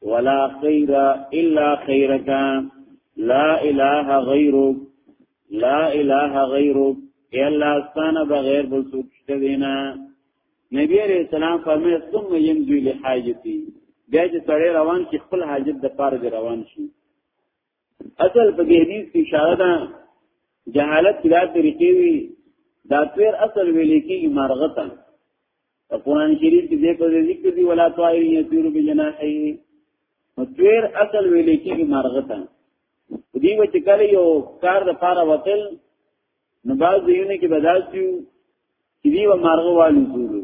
[SPEAKER 1] ولا خير الا خيرك لا اله غيرك لا اله غيرك اے الله استانه بغیر بل څوک شته دینا نبی علیہ السلام فرمایي ثم يمضي لحاجتي بیا چې سړی روان شي خپل حاجت د پاره دی روان شي اصل په دې حدیث کې اشاره ده جهالت کې دا طریقې وي دا تیر اصل ویل کېږي مرغتن قرآن شریف کې دې په ذکر دی ولا طائر یطیر بجناحه نو تیر اصل ویل کېږي مرغتن دی و چې کله یو کار د پاره وتل نو باز دیونه کې بداسیو چې دی و مارغه والو زولو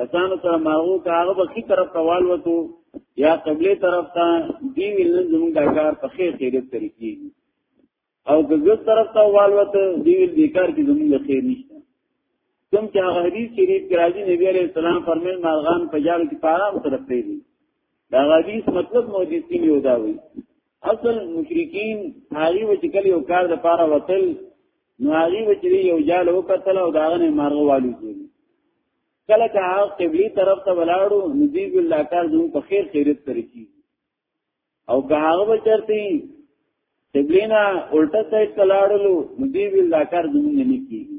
[SPEAKER 1] کسانو سره مارغو که هغه به خي طرف ته والوتو یا قبله طرف ته دی ویل زموږ دا کار په خیر خیرت طریقې او که ګس طرف ته والوته دی ویل دې کار کې زموږ خیر نشته کوم چې هغه حدیث شریف کې راځي نبی عليه السلام فرمایل مارغان په جال کې پارام سره پریږي دا حدیث مطلب مو دې سیمه وداوي اصل مشرکین هغه و چې کله یو کار د پاره وتل نو هغه و چې یو جال وکتل او داغه نه مارغ والو شو کله که هغه قبلي طرف ته ولاړو نبی الله کار دوی په خیر خیرت ترکی او که هغه و چرته قبلینا الټا سایت کلاړلو نبی الله کار دوی نه کیږي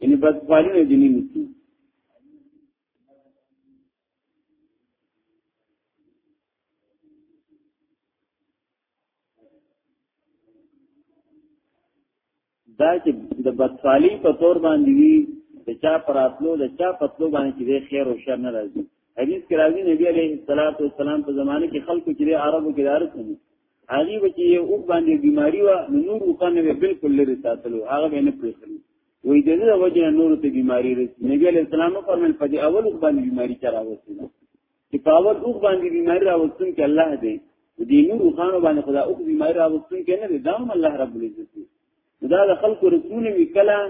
[SPEAKER 1] یعنی بس پالو نه دیني نسی دا چې د بدفالی په تور باندې وی د چا پراتلو د چا پتلو باندې چې خیر او شر نه راځي حدیث کې راځي نبی عليه الصلاه والسلام په زمانه کې خلکو چې عربو کې دارت نه هغه به چې او باندې بیماری و نو نور او کنه به بالکل لري ساتلو هغه به نه پریخلو وې د دې وجه نور ته بیماری رسي نبی علی السلام فرمایل په دې اول او باندې بیماری چا راوستي چې په اول او باندې بیماری راوستون کې الله دې دې نور او خانو باندې خدا او بیماری راوستون کې نه دې دام الله رب العزت دا د خلکو رسول وی کلا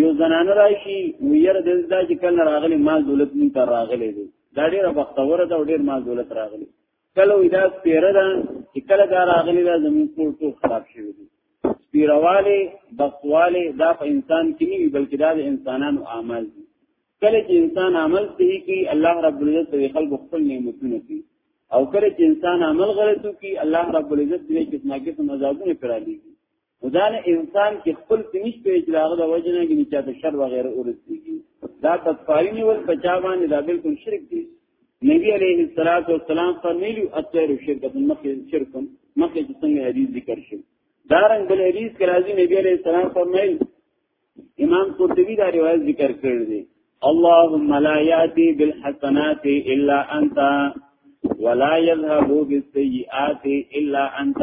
[SPEAKER 1] یو زنانه راشي ویره د دې چې کله راغلي مال دولت مون ته راغلي دي دا ډیره بختوره ده او ډیر مال دولت راغلي کله وی دا سپیره ده چې کله دا راغلی دا زمون ټول ټول خراب شوی دی سپیرواله بخواله دا په انسان کې نه بلکې دا د انسانانو اعمال دي کله چې انسان عمل صحیح کوي الله رب العزت د خلق خپل نعمتونه کوي او کله چې انسان عمل غلطو کوي الله رب العزت دې قسمه قسم عذابونه پرالي خدا نه انسان کې خپل تنش په اجراغه د وجنه کې چې ته شر وغیرہ ورسېږي دا تکفاری نیول پچا باندې دا بالکل شرک دی نبی علیه الصلاۃ والسلام فرمایلی اطیر شرک د مخه شرک مخه چې څنګه حدیث ذکر شي دا رنګ بل حدیث کې راځي نبی علیه السلام فرمایل امام قرطبی دا روایت ذکر کړ دی اللهم لا یاتی بالحسنات الا انت ولا يذهب بالسيئات الا انت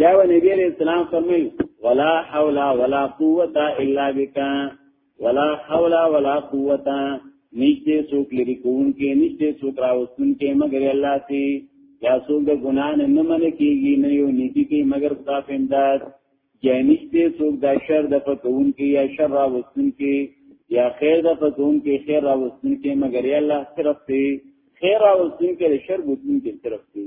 [SPEAKER 1] بیا و نبی علیہ السلام فرمیل ولا حول ولا قوت الا بک ولا حول ولا قوت نشته څوک لري کوون کې نشته څوک راوستون کې مگر الله سي یا څوک د ګنا نه نه من کېږي نه یو نیتی کې مگر خدا پیندار یا نشته څوک د شر د پکون کې یا شر راوستون کې یا خیر د پکون کې خیر راوستون کې مگر الله صرف سي خیر راوستون کې شر بوتون کې صرف سي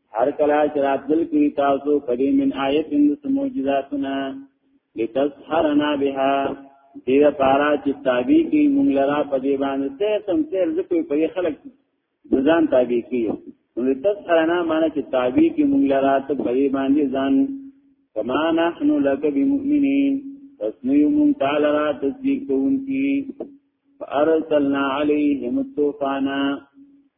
[SPEAKER 1] هر کله چې راتل کی تاسو کدی من آیت اند معجزاتنا لتسحرنا بها دیر پارا چې تابع کی مونږ لرا په دی باندې ته تم تیر ز کوئی په خلق ځان تابع کی نو لتسحرنا معنی چې تابع کی مونږ لرا ته په دی باندې ځان کما نحن لك بمؤمنین تسنیو مونږ تعالی را تصدیق کوونکی فارسلنا علیهم الطوفانا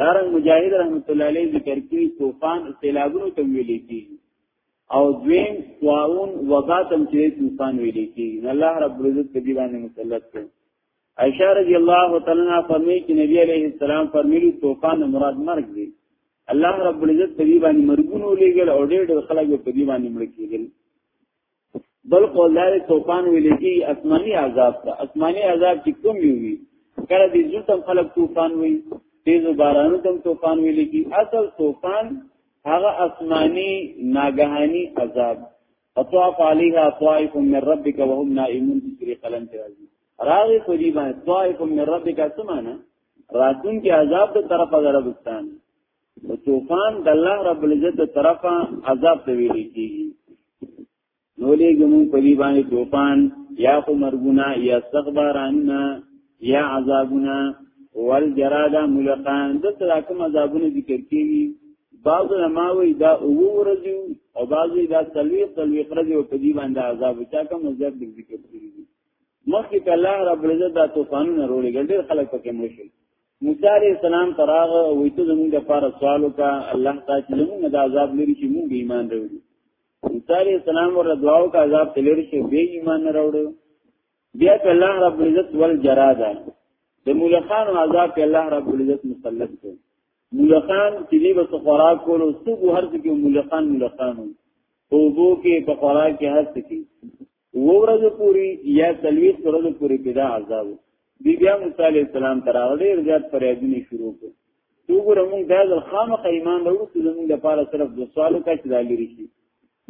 [SPEAKER 1] دارنګ مجاهد رحمت الله علیه ذکر کی طوفان سیلابونو ته ویل کی او دویم طاعون وبا تم چې طوفان ویل کی الله رب العزت په دی باندې مسلط کړ عائشہ رضی الله تعالی عنها فرمایي چې نبی علیه السلام فرمایلی طوفان مراد مرګ دی الله رب العزت په دی باندې مرګونو لګل او ډېر ډېر خلک په دی باندې مړ کیږي بل قول دار توفان ویلېږي آسماني عذاب ته آسماني عذاب چې کوم وي کله دې ځوتم خلق توفان وي تیز بارانو تم توفان ویلېږي اصل توفان هغه آسماني ناګهاني عذاب اطواف علیها طائف من ربک وهم نائمون چې سری قلم کې راځي راغی په دې باندې طائف من ربک سمانه راتون کې عذاب د طرفه دربستان نو طوفان د الله رب العزت طرفه عذاب ته ویل کیږي نو لېږم په دې باندې طوفان یا خو مرګونه یا استغبارانونه یا عذابونه والجراده ملقان د سره کوم عذابونه ذکر کیږي بعض علماوی دا او ورځي او بعضی دا سلوی سلوی خرج او په دې باندې عذاب چا کوم عذاب ذکر کیږي مخکې الله رب العزت دا طوفانونه رولې ګډ خلک پکې مشل موسی علیہ السلام تراغ وی ته زمونږ لپاره سوال وکا الله تعالی چې زمونږ د عذاب لري چې مونږ ایمان راوړو موسی علیہ السلام ور دعا وکا عذاب تلری چې به ایمان راوړو بیا په الله رب العزت ول جراده د مولخان عذاب په الله رب العزت مسلط کړ مولخان چې دی بس خوراک کولو څو هر څه کې مولخان مولخان او بو کې په خوراک کې هر څه کې اوه ورځې پوری یا تلويخ ورځې پوری پیدا عذاب دی بیا موسی علی السلام تر هغه ډیر زیات فریادونه شروع کړ تو ګور موږ دا ځل خامخ ایمان وروړو چې موږ د پاره صرف د سوالو کا چې دالي رشي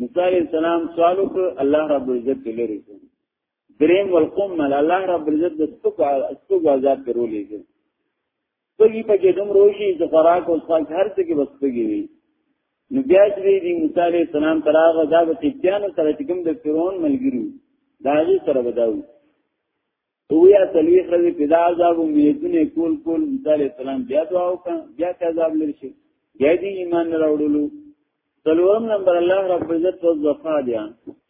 [SPEAKER 1] موسی علی السلام سوالو ک الله رب عزت لري دریم والقم مل الله رب عزت د سپکو سپکو عذاب پرولې سپګي په کې دومره شي چې خوراک او څښاک هر څه کې وسپګي وي نو بیا چې دی موسی عليه السلام تراغه دا به تیانو سره چې کوم د فرعون ملګری دا غي سره بداو ویا تلوی خزی پیدا عذاب و میتونه کول کول موسی علیہ السلام بیا دعا وکړه بیا ته عذاب لري شي بیا دې ایمان راوړلو څلورم نمبر الله رب عزت او وفا دی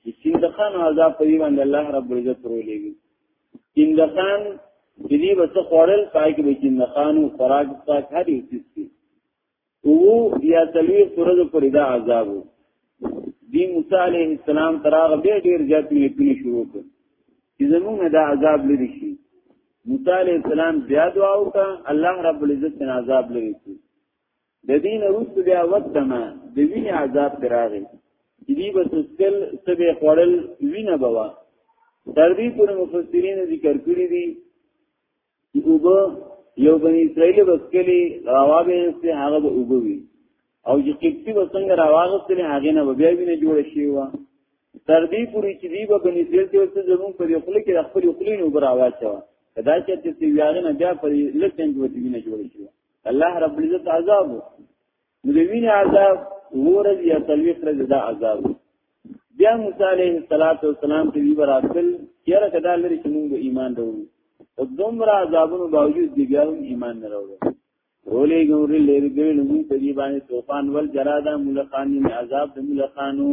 [SPEAKER 1] چې سندخان عذاب په دی باندې الله رب عزت ورولېږي سندخان د دې وڅ خورل پای کې به سندخان او خوراک پاک هر یو څه دي او یا تلوي فرض پر دا عذاب دی موسی عليه السلام تراغ به ډیر زیات نیکونه شروع کړ چې زمونږ دا عذاب لري شي موسی عليه السلام بیا دعا وکړه الله رب العزت عذاب لري شي د دین وروسته بیا ودمه د وینې عذاب دراغي دې به سکل سبه خړل وینه بوا تر دې پورې مفسرین ذکر کړی دي چې اوبه یو بنی اسرائیل بسکلی راوابه سي هغه به اوبه وي او چې قبطي وسنګ راواغستل هغه نه بیا وینه جوړ شي وا تر دې پورې چې دې به بنی اسرائیل ته ورته زمون پر خپل کې خپل خپل نه اوبه راواچو کدا چې چې ویاغ نه بیا پر لکه څنګه وینه جوړ شي الله رب العزت عذاب نو د وینې عذاب ورځ یا تلويخ ورځ دا عذاب بیا موسی علیه السلام ته وی براتل چیرې کدا لري چې موږ ایمان وروړو او دومره عذابونو باوجود دی بیا هم ایمان نه وروړو رولې ګورې لري ګل موږ په دې باندې طوفان ول جراده ملخانی عذاب د ملخانو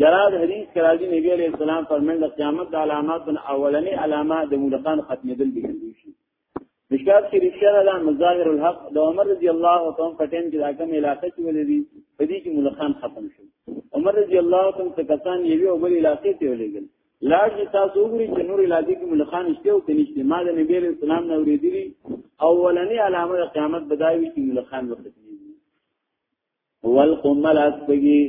[SPEAKER 1] جراد حدیث کراځي نبی علیہ السلام فرمایل د قیامت د علامات اولنې علامه د ملخان ختمېدل دي مشکات کې رښتیا ده مظاهر الحق د عمر رضی الله تعالی په ټیم کې د حکم علاقې کې ولدي په دې کې ملخان ختم شو عمر رضی الله تعالی څخه کسان یوه او بل علاقې ته ولېګل لاړ چې تاسو وګورئ چې نور علاقې کې ملخان شته او کې نشته ما د نبی رسول الله نو ورېدلی اولنې علامه د قیامت بدایوي چې ملخان وختي والقمل اسبگی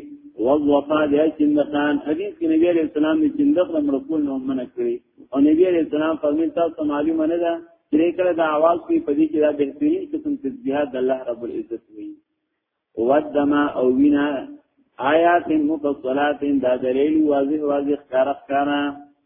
[SPEAKER 1] والوفا دی چندخان حدیث کی نبی علیہ السلام دی چندخ دا مرکول نو منع کری او نبی علیہ السلام فرمین تاسو معلومه نه ده درې کړه د आवाज په پدې کې دا بهترین قسم تسبیحات د الله رب العزت وی ودما او وینا آیات مفصلات دا دلیل واضح واضح کار کارا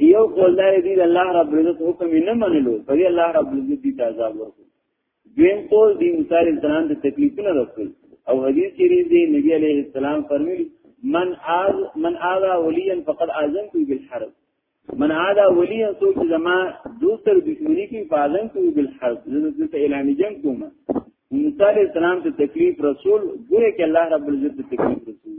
[SPEAKER 1] دیو قول دا دی الله رب العزت حکم یې نه منلو په دې الله رب العزت دې عذاب ورکړي دویم قول دی موسی علیہ السلام د تکلیفونه رسول او حدیث شریف دی نبی علیہ السلام فرمایلی من آز من آذا ولیا فقد اذنت بالحرب من آذا ولیا سوچ زما دوستر دشمنی کی فاذن کو بالحرب زنه ته اعلان جنگ کوم موسی علیہ السلام ته تکلیف رسول ګوره کې الله رب العزت تکلیف رسول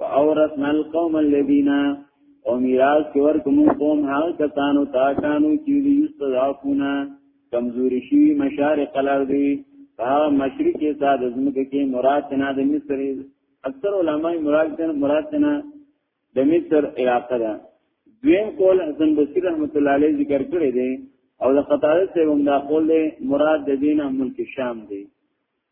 [SPEAKER 1] واورثنا القوم الذين او میراث کې ورکوم قوم هغه کسانو تا کانو چې یستضعفونا کمزوري شي مشارق الارض په مشرق کې ساده زمکه کې مراد نه د مصر اکثر علما مراد نه مراد نه د مصر علاقه ده دویم قول حسن بصری رحمت الله علیه ذکر کړی دی او د قطاده سیوم دا قول دی مراد د دینه ملک شام دی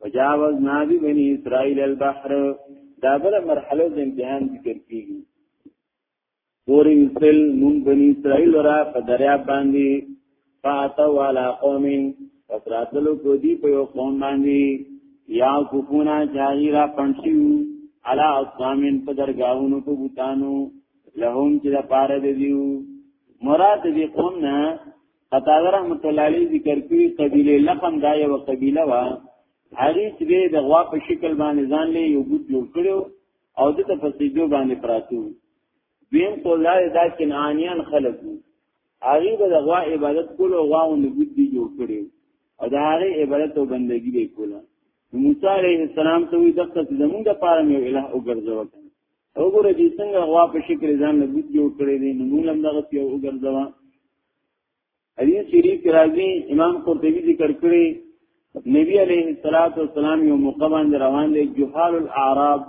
[SPEAKER 1] وجاوزنا ببني اسرائيل البحر دا بل مرحله د امتحان ذکر کیږي پوری سل مون بني اسرائيل را په دریا باندې فاتو علی قوم وتراتلو کو دی په یو قوم باندې یا کوفونا جاری را پنشیو علی اصامین په درگاہونو په بوتانو لهم چې د پاره دیو مراد دې قوم نه قتاده رحمت الله علیه ذکر کوي قبیله لقم دا یو قبیله وا هغه چې د غوا په شکل باندې ځان له یو بوت جوړ کړو او د ته په سجدو باندې پراتو دیم قولا دا کنعانیان خلق وو هغه به د غوا عبادت کول او غوا او نبوت دی جوړ کړو او د هغه عبادت او بندگی به کوله موسی علیه السلام ته وی دغه زمونږ د پاره یو الہ وګرځوه وګوره چې څنګه غوا په شکل ځان نبوت جوړ کړی دی نو موږ هم دغه یو وګرځوه حدیث شریف کې راځي امام قرطبي ذکر کړی نبی علیه الصلاۃ والسلام یو موقع باندې روان دی جهال الاعراب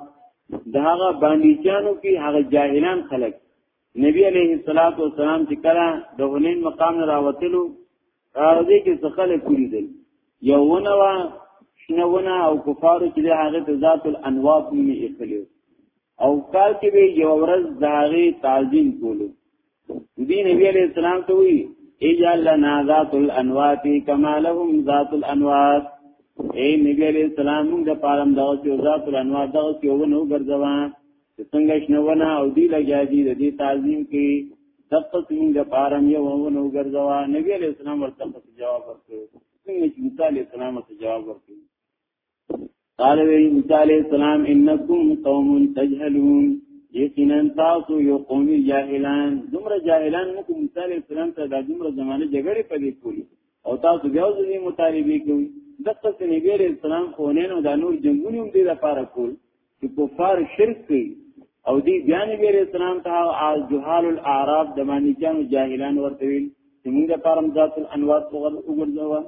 [SPEAKER 1] دهغه باندې چانو کې هغه جاهلان خلک نبی علیه الصلاۃ والسلام چې کله د هنین مقام راوتلو راځي کې څه خلک کړی دي یو ونوا شنونه او کفارو چې هغه ته ذات الانواب نومي اخلي او کال کې به یو ورځ داغي تعظیم کولو دی نبی علیہ السلام ته وی اجعل لنا ذات الانوات کما لهم ذات الانوات اے نبی علیہ السلام موږ د پالم دغه چې ذات الانوات دغه چې ونه ګرځوا چې څنګه شنونه او دی لګیا دی د دې تعظیم کې دغه موږ د پالم یو ونه ګرځوا نبی علیہ السلام ورته جواب ورکړ څنګه چې موسی علیہ السلام ته جواب ورکړ قال وی موسی علیہ السلام انکم قوم تجهلون یقینا تاسو یو قومي جاهلان دومره جاهلان مو کوم موسی علیہ السلام ته د دومره زمانه جګړه پدې کولی او تاسو بیا ځینې مطالبه کوي دغه څه نبی علیہ السلام خو نه نو د نور جنگونه هم دې لپاره کول چې کفار شرک کوي او دې بیا نبی علیہ السلام ته او جهال الاعراب د معنی جانو جاهلان ورته ویل چې موږ لپاره ذات الانوار وګرځوا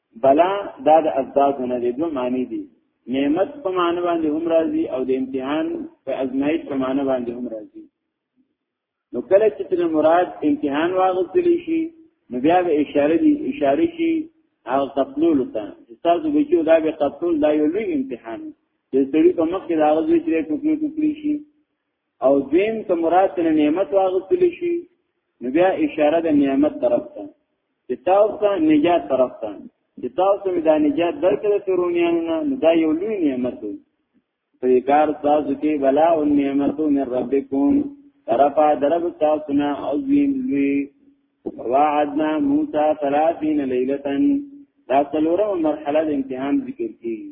[SPEAKER 1] بلا دا د اسباب نه دی دوه معنی دي نعمت په معنی باندې هم راځي او د امتحان په ازمایش په معنی باندې هم راځي نو کله چې تر مراد امتحان واغستل شي نو بیا به اشاره دي اشاره شي او قتلول ته تاسو به چې دا به قتلول دا یو لوی امتحان د سړي په مخ کې راغلي چې ټوکې ټوکې شي او دویم که مراد نه نعمت واغستل شي نو بیا اشاره د نعمت طرف ته چې تاسو ته نجات طرف ته چې تاسو می دا نجات درکړه ترونیانو نه نو دا یو لوی نعمت دی په کار تاسو کې بلا او نعمت من ربکم طرفا درب تاسو نه عظیم لوی وعدنا موسی 30 ليله دا څلورمه مرحله د امتحان ذکر کیږي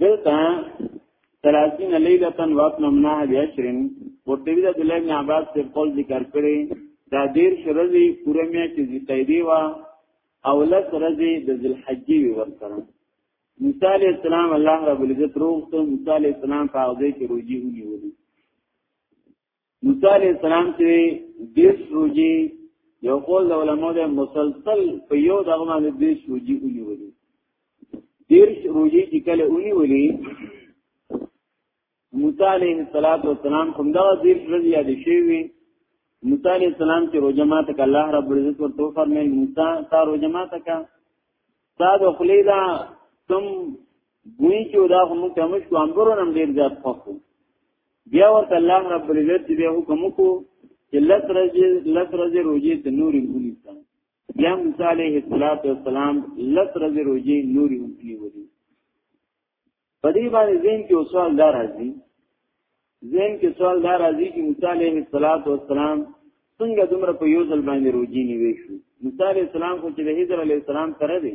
[SPEAKER 1] دلته ثلاثین لیلتن واتممنا بیشرین ورته د عبد الله بن عباس په قول ذکر کړي دا دیر شرزی پوره میا چې زیتایدی وا او لس رزی د ذل حجی ور سره موسی علی السلام الله رب العزت روغ ته موسی علی السلام په اوځي کې روجي ونیولې موسی علیہ السلام چې دیش روجی یو قول د علماء د مسلسل په یو دغه باندې دیش روجی اونی ولي دیش روجی چې کله اونی ولي موسی علیہ السلام کوم دا دیش روجی یاد شي وي موسی علیہ السلام چې روزه ماته ک الله رب العزت ورته فرمایي موسی تا روزه ماته ک تا د خلیدا تم ګوی چې دا هم ته مش کو امبرو نم ډیر زیات خوښو بیا ورته الله رب العزت بیا حکم وکړو چې لس ورځې لس ورځې روزي ته نور ونیسه بیا موسی علیه السلام لس ورځې روزي نور ونیولې په دې باندې زین کې سوال دار راځي زین کې سوال دار راځي چې موسی علیه السلام څنګه دومره په یو ځل باندې روزي نیوي شو موسی علیه السلام خو چې د هجر علیه السلام سره دی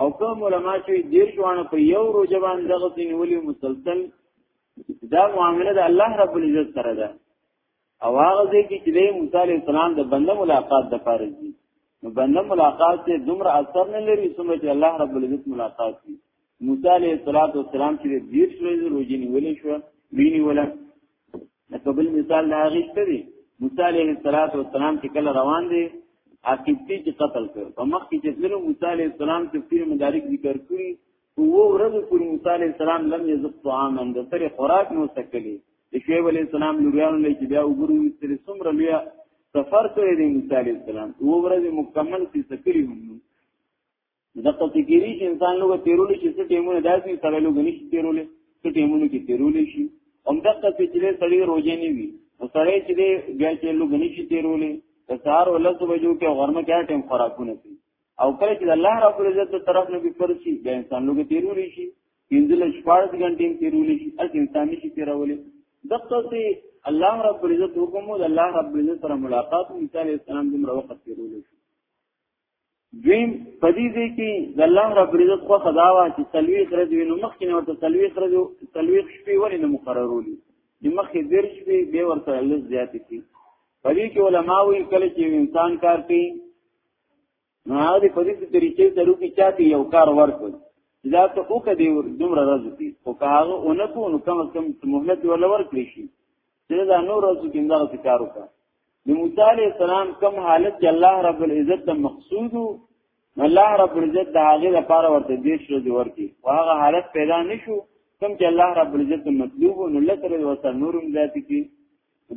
[SPEAKER 1] او کوم علما چې دیر شوانه په یو روزه باندې دغه سینولي مسلسل دا معامله د الله رب العزت سره ده او هغه ځای کې چې موسی علی السلام د بنده ملاقات د فارز دي نو بنده ملاقات ته دومره اثر نه لري څومره چې الله رب العزت ملاقات دي موسی علی السلام چې دیر شوې روزه نیولې شو ویني ولا لکه بل مثال د هغه څه دی موسی علیه السلام چې کله روان دی عقیدتی چې قتل کړ په مخ کې چې ځلو موسی علیه السلام تفسیر مدارک ذکر کړی وو ورځو پورې موسی علیه السلام لم یذق طعاما د سره خوراک نو سکلی د شعیب علیه السلام لوریانو لې چې بیا وګورو چې څومره لوی سفر کړی دی موسی علیه السلام وو ورځې مکمل چې سکلی هم د قصګيري انسان لوګ تیرول شي څه ټیمونه داسي سره لوګ نشي تیرول څه ټیمونه کې تیرول شي هم د قصې چې سړی روزي نه وي نو سړی چې بیا چې لوګ نشي تیرول د سهار ولس بجو کې غرمه کې ټیم خوراکونه کوي او کله چې الله رب العزت تر طرف نه به پرسي د انسان لوګ تیرول شي پنځل شپږ غنټې تیرول شي اته انسان نشي تیرول د قصې الله رب العزت حکم او الله رب العزت سره ملاقات موسی عليه السلام دمر وخت تیرول شي دویم په دې ځای کې د الله رب عزت خو خدا وا چې تلوي خرج وینو مخکې ورته تلوي خرج تلوي شپې ولې نه مقررولي د مخکې ډېر شپې به ورته لږ زیات کی په دې کې علما وی کله چې انسان کار کوي نو هغه په دې طریقې سره کې چاته یو کار ورکړي دا ته او کدی دومره راځي او که هغه اونکو نو کم کم مهلت ولا ورکړي شي چې دا نور او څوک دغه کار وکړي د موسی علی السلام کم حالت چې الله رب العزت ته مقصود الله رب العزت د هغه لپاره ورته دې شو دی ورکی او هغه حالت پیدا نشو کم چې الله رب العزت مطلوب نو الله تعالی ورته نورم ذات کی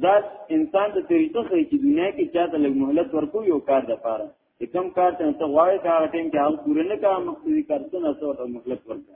[SPEAKER 1] دا انسان د طریقې خې چې دنیا کې چاته لګ مهلت ورکو یو کار د پاره کم کار ته ته غواړې کار ټیم کې هغه پوره نه کار مقصدی کار ته نه څه مهلت ورکړي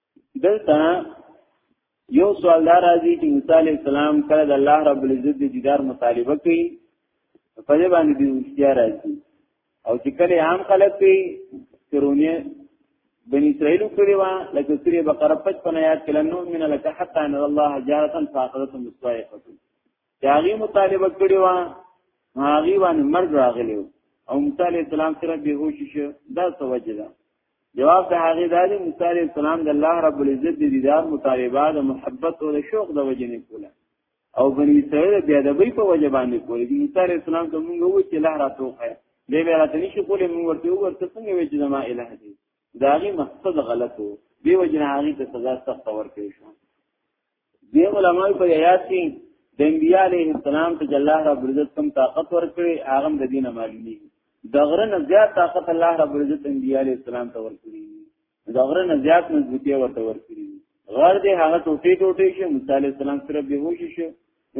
[SPEAKER 1] دلته یو سوال دار راځي چې موسی علی السلام کله د الله رب العزت د دیدار مطالبه کوي په دې باندې دی اختیار راځي او چې کله عام خلک کوي کرونه بنی اسرائیل کړي وا لکه سوره بقره 55 آیات کې لنو من لك حتى ان الله جارتا فاقدت مستوائقه داغي مطالبه کړی و هغه باندې مرګ راغلی او موسی عليه السلام سره به هوش شو دا څه وجه ده جواب د هغه دالي موسی عليه السلام د الله رب العزت د دیدار مطالبه د محبت او د شوق د وجه نه کوله او بني اسرائيل بیا د بې په وجه باندې کوله د موسی عليه السلام ته مونږ وو چې الله راتوخه دې بیا راته نشي کولای مونږ ورته ورته څنګه وې چې زما الہ دی داغي مقصد غلط وو دی وجه هغه ته سزا سخت ورکړي شو دی علماء په آیات کې د انبیاء علیه السلام ته الله رب عزت کوم طاقت ورکړي هغه د دینه معلومي دغره نه زیات طاقت الله رب عزت انبیاء علیه السلام ته ورکړي دغره نه زیات مضبوطی ورته ورکړي غر دې هغه ټوټي ټوټي شي موسی علیه السلام سره به وشي شي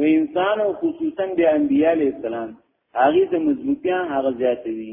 [SPEAKER 1] و انسان او خصوصا د انبیاء علیه السلام هغه د مضبوطی هغه زیاتوي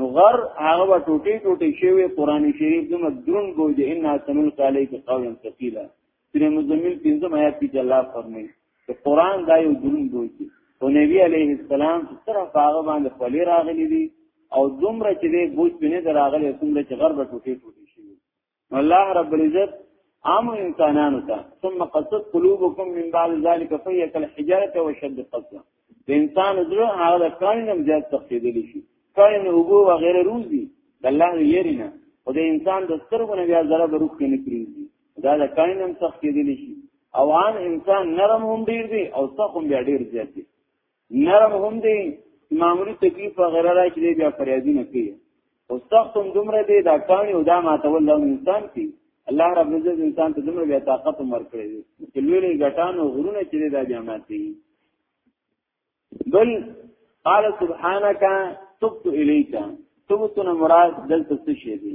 [SPEAKER 1] نو غر هغه وا ټوټي ټوټي شوی قران شریف دمه درون بوج ان سنل قالی کی قول ثقيلا سورہ مزمل 15 آیات کې الله فرمایي چې قران دا یو درون بوج او نبی علیه السلام سره هغه باندې خلی راغلی دی او دومره چې دې بوج پنه دراغلی څومره چې غر به ټوټي ټوټي شي الله رب العزت عام انسانانو ته ثم قصد قلوبكم من بعد ذلك فهي كالحجاره وشد قسوه د انسان زړه هغه کاري نم زیات تخیدل شي کاري نه وګو وغیرہ روزي د الله یرینا او د انسان د سترګو نه بیا زړه بروخ نه کړی دا د کاري نم تخیدل شي او عام انسان نرم هم ډیر دی او سخت هم ډیر زیات دی نرم هم دی معمولی تکلیف وغیرہ را چې بیا فریادی نه کوي او سخت هم دومره دی دا کانی او دا ماتول له انسان کی الله رب عزت انسان ته دومره بیا طاقت هم ورکړي دي چې لوی غټان او غرونه چې دا بیا ماتي بل قال سبحانك تبت اليك تبت مراد دلته څه شي دي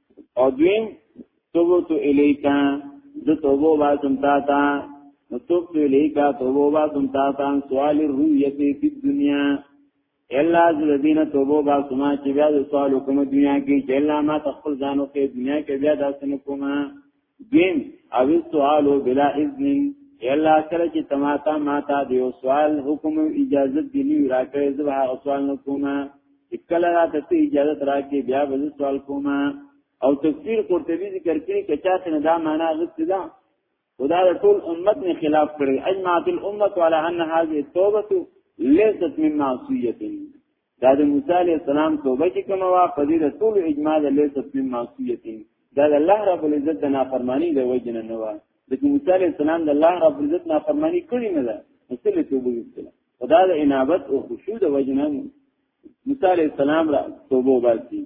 [SPEAKER 1] او دویم توبو تو الیکا د توبو باسم تا تا نو توب تو الیکا توبو باسم تا تا سوال رویتی فی دنیا الا الذين توبوا باسما چې بیا د سوال کوم دنیا کې چې الله ما تخفل ځانو کې دنیا کې بیا داسنه کومه دین او سوال بلا اذن یلا کله چې تماتا ماتا دیو سوال حکم او اجازه دی نه راکړې زه هغه سوال نه کوم کله راته ته اجازه راکې بیا به سوال کوم او تفسیر قرطبی ذکر کړي چې چا څنګه دا معنا غوښته ده خدا د ټول امت نه خلاف کړي اجماعت الامه على ان هذه التوبه ليست من معصيه دا د موسی علی السلام توبه چې کومه وا په دې د ټول اجماع د لیس په معصیتین دا د الله رب العزت د نافرمانی د وجنه نه و د موسی علی السلام د الله رب العزت نافرمانی کړی نه ده مسله توبه وکړه خدا د انابت او خشوع د وجنه موسی علی السلام را توبه وکړي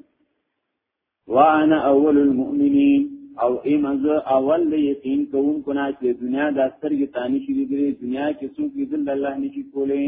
[SPEAKER 1] وانا اول المؤمنین او ایمز اول د یقین کوون کنا چې دنیا د سترګې تانی شي د دنیا کې څوک دې الله نشي کولای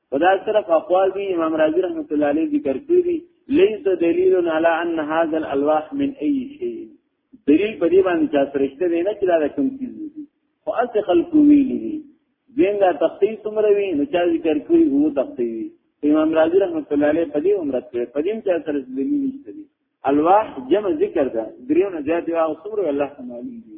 [SPEAKER 1] خدا صرف اقوال دی امام رازی رحمت الله علیه ذکر کړی ليس دلیل علی ان هذا الالواح من اي شيء دلیل په دې باندې چې سرشته دی نه چې دا کوم چیز دی خو اصل خلق ویلی دی دین دا تخصیص عمر وی نو چا ذکر کړی هو تخصیص امام رازی رحمت الله علیه په دې عمرت کړ په دې چې سره دلیل نشته دی الواح جمع ذکر ده دریو نه زیات یو څومره الله تعالی دی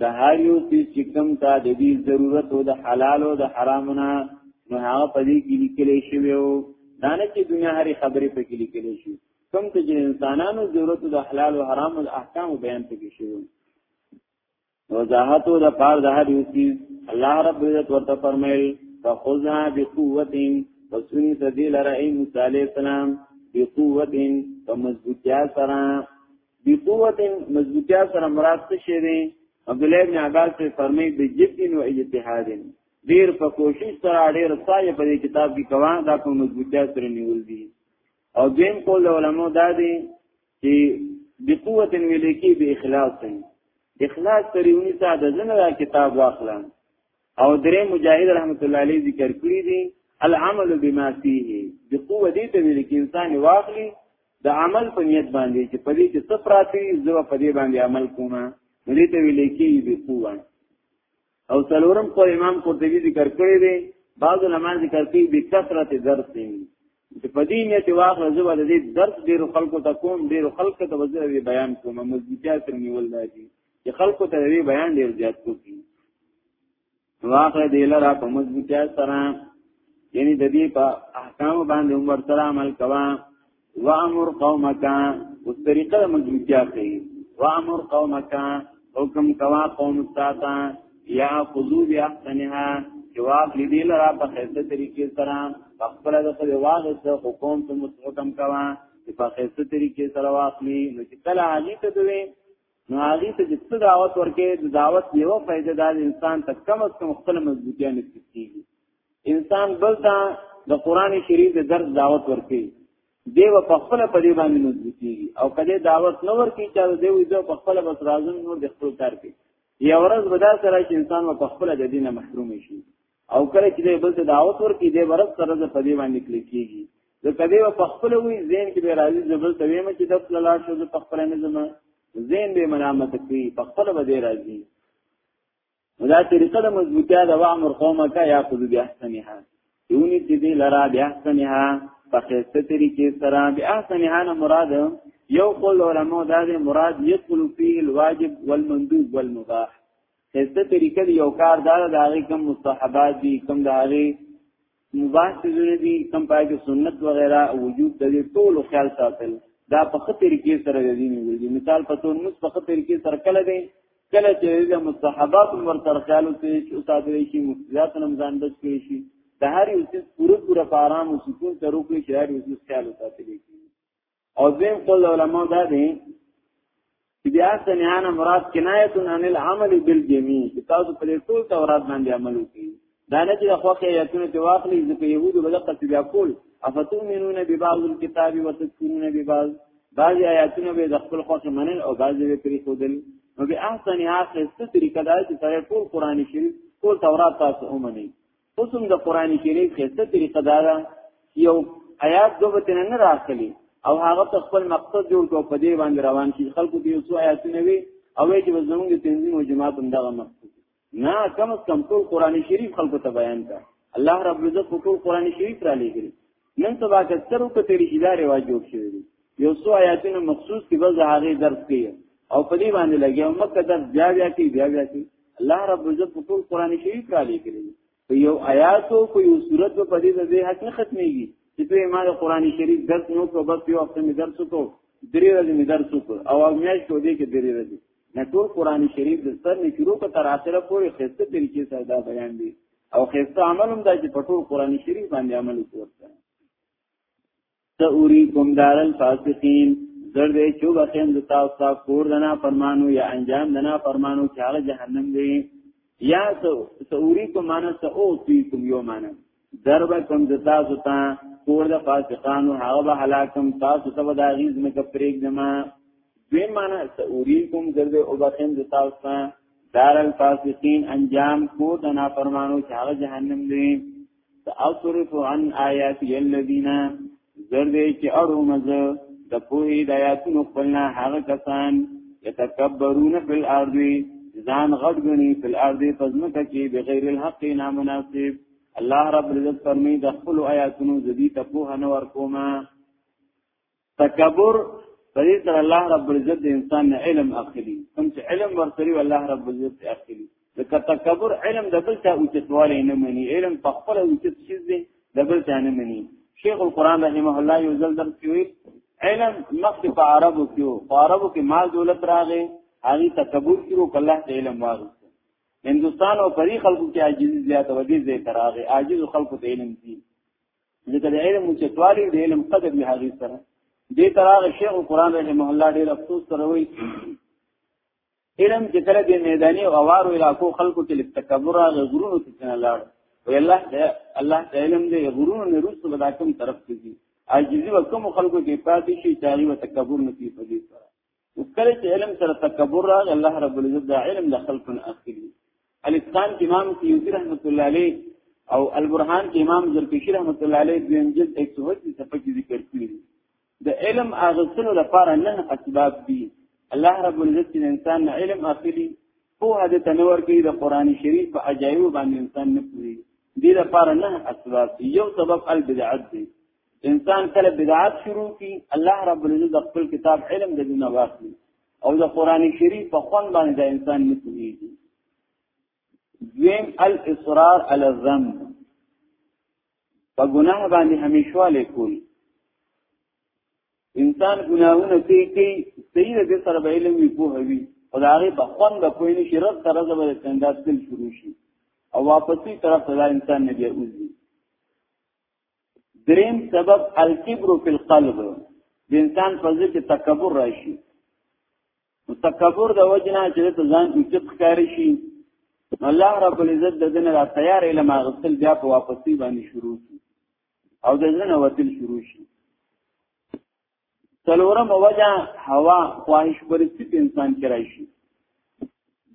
[SPEAKER 1] د هر یو څه چې کوم ته د دې ضرورت او د حلال او د حرام نه نو هغه په دې کې لیکل شوی او دا نه چې دنیا هرې خبرې په کې لیکل شي کوم ته چې انسانانو ضرورت د حلال او حرام او احکام بیان پکې شوی وضاحت او د پار د هر یو څه الله رب عزت ورته فرمایل فخذها بقوه وسنی تدیل رای موسی علیہ السلام بقوه په مضبوطیا سره بقوت مضبوطیا سره مراد څه شی دی عبد الله ابن عباس په فرمای د جد او اجتهاد ډیر په کوشش سره ډیر سای په دې کتاب کې کوان دا کوم مضبوطیا سره نیول دي او دیم قول علماء دا دی چې بقوت ویل کې به اخلاص دی اخلاص سره ونی ساده زنه دا کتاب واخلم او درې مجاهد رحمت الله علیه ذکر کړی دي العمل بما فيه د قوه دې ته ویل کې انسان واخلي د عمل په نیت باندې چې په دې کې څه پراتی زو په دې باندې عمل کوم دې ته ویل کې به قوه او څلورم کو امام قرطبي ذکر کړی دی بعض علماء ذکر کوي به کثرت درس دی چې په دې نیت واخلي زو د دې درس ډیر خلکو ته کوم ډیر خلکو ته وزره بیان کوم مزګیات نیول دی چې خلکو ته وی بیان ډیر زیات کوي واخه دی لرا په مضبوطیا سره یعنی د دې په احکام باندې عمر سره عمل کوا وامر قومک اوس طریقه مضبوطیا کوي وامر قومک حکم کوا قوم ساته یا خذو باحسنها جواب لیدی لرا په خیسته طریقې سره خپل د خپل واغسته حکومت ته متحکم کوا چې په خیسته طریقې سره واخلي نو چې کله هغه ته دوی نو هغه ته چې څه دعوت ورکې د دعوت یو فائدہ دا انسان ته کم از کم خپل مضبوطی نه کیږي انسان بل ته د قران شریف د درس دعوت ورکې دی و په خپل په دې باندې مضبوطی او کله دعوت نه ورکې چې دی و زه په خپل بس راځم نور د خپل کار کې یو ورځ به دا سره چې انسان په خپل د دینه محروم شي او کله چې بل ته دعوت ورکړي دی ورځ تر ورځې په دې باندې کلیک کیږي د کدی په خپل وی زین کې به راځي زبل تویم چې د خپل لار شو په خپل نه زما زین به ملامت کوي په خپل به دی راځي دا طریقه د مضبوطیا د وامر قومه کا یا خود بیا احسنها یونی چې دی لرا بیا احسنها په خسته طریقې سره بیا احسنها نه مراد یو قول علماء دا دی مراد یقل فيه الواجب والمندوب والمباح هسته طریقه دی یو کار دا د هغه کم مستحبات دي کم د هغه مباح سيزونه دي کم پای کې سنت وغیرہ وجود د ټول خیال ساتل دا په خه طریقې سره دی نیول دي مثال په تور مس په خه طریقې سره کله دی کله چې د مستحبات مر تر خیال او چې استاد وی شي مفیدات رمضان بچ کړي شي د هر یو څه پوره پوره په آرام او سکون سره وکړي چې هر یو څه خیال ساتل شي او دیم قول علماء دا دی چې بیا سنیان مراد کنایت عن العمل بالجميع تاسو په ټول تورات باندې عمل وکړئ دا نه چې د خوخه یتونه ته واخلي ځکه يهودو بل قصې بیا کول افتؤمنون ببعض الكتاب وتكفرون ببعض بعض آیاتونه به د خپل خوخه منل او بعض به پری خودل نو به احسن هغه ست طریقه دا چې سره ټول قران شریف ټول تورات تاسو ومني اوس هم د قران کریم خسته طریقه دا ده یو آیات دوه تنه نه راخلی او هغه ته خپل مقصد جوړ کو په دې باندې روان کی خلکو ته یو څو آیاتونه وی او چې زمونږ د تنظیم او جماعت هم دغه مقصد نه کم از کم ټول قران شریف خلکو ته بیان کړه الله رب عزت ټول قران شریف را لېږي نن سبا که سترو په تیری شي دا رواج جوړ شوی دی یو څو آیاتونه مخصوص دی بل هغه درس کوي او په دې باندې لګي او مکه درس بیا بیا کوي بیا بیا کوي الله رب عزت په ټول قران شریف را لیکلی په یو آیات او په یو صورت په دې د حق نه ختميږي چې په ما د قران شریف درس نو کو بس یو وخت می درس کو درې ورځې می درس کو او میاش کو دې کې درې ورځې نه ټول قران شریف د سر نه شروع تر اخره پورې خسته طریقې سره دا بیان دي او خسته عمل هم دا چې په ټول قران شریف باندې عمل وکړي ته اوری کوم دارل فاسقین زړ دې چې وبخیم د تاسو تا کور دنا فرمانو یا انجام دنا فرمانو چې هغه جهنم دی یا ته اوری کوم معنا ته او تی کوم یو معنا دربه کوم د تاسو تا کور د فاسقانو هغه به هلاکم تاسو ته به د غیظ مکه پرېږدم دوی معنا ته اوری کوم زړ دې وبخیم د تاسو تا دار الفاسقین انجام کو د نافرمانو چې هغه جهنم دی تاصرف عن آیات الذین زرد چې اړو مزه د پوهې د آیاتونو خپلنا هغه کسان یتکبرون فی الارض ځان غټ غني فی الارض پزمکه کې بغیر الحق نامناسب الله رب عزت فرمی د خپل آیاتونو زدی ته په هنور کومه تکبر په دې سره الله رب العزت د انسان نه علم اخلي کوم چې علم ورسري الله رب العزت اخلي ځکه تکبر علم د بل چا اوچتوالی نه مني علم په خپل اوچت چیز دی د بل چا نه مني شیخ القران رحمه الله یو ځل درس کوي علم مخ په عربو کې په عربو کې مال دولت راغې هغه تکبر کړو کله ته علم وارو هندستان او پری خلکو کې عاجزی زیاته ودی زی تراغه عاجز خلکو ته علم دي ځکه د علم چتوالی د علم قدر له هغه سره دې تراغ شیخ قرآن رحمه الله ډېر افسوس سره وایي علم چې کله د میداني او اوارو علاقو خلکو ته تکبر او غرونو ته څنګه لاړ وی الله ته الله ته علم دې غرونو نه روس به کوم طرف کیږي عاجزي وکم خلکو کې پاتې شي چاري او تکبر نه کیږي وکړي چې علم سره تکبر راغ الله رب العزت دا علم د خلق نه اخلي الاسلام کې امام سیوطی رحمت الله علیه او البرهان کې امام زرکشی رحمت الله علیه د انجل 120 صفحه کې ذکر کړی د علم اغسلو لپاره نه اسباب دي الله رب العزت د انسان علم اخلي په هدا تنور کې د قران شریف په عجایب باندې انسان نه پوهیږي دې لپاره نه اسباب یو سبب البدعت دی انسان کله بدعات شروع کی الله رب العزت د خپل کتاب علم د دنیا واخلي او د قران شریف په خوان باندې د انسان نه پوهیږي دویم الاصرار علی الذنب په ګناه باندې همیشواله کول انسان ګناهونه کوي کوي صحیح د سره به علم وي په هوی خدای په خوان د کوی نه شرط تر زبر څنګه تل شروع شي او واپسی طرف ته انسان نه دی اوځي دریم سبب الکبر فی القلب د انسان په ځکه کې تکبر راشي تکبر د وجنا چې ته ځان اوچت ښکاری شي الله رب العزت د دین را تیار علم غسل بیا په واپسی باندې شروع شي او د دین وتل شروع شي څلورم وجه هوا خواهش پرستی په انسان کې راشي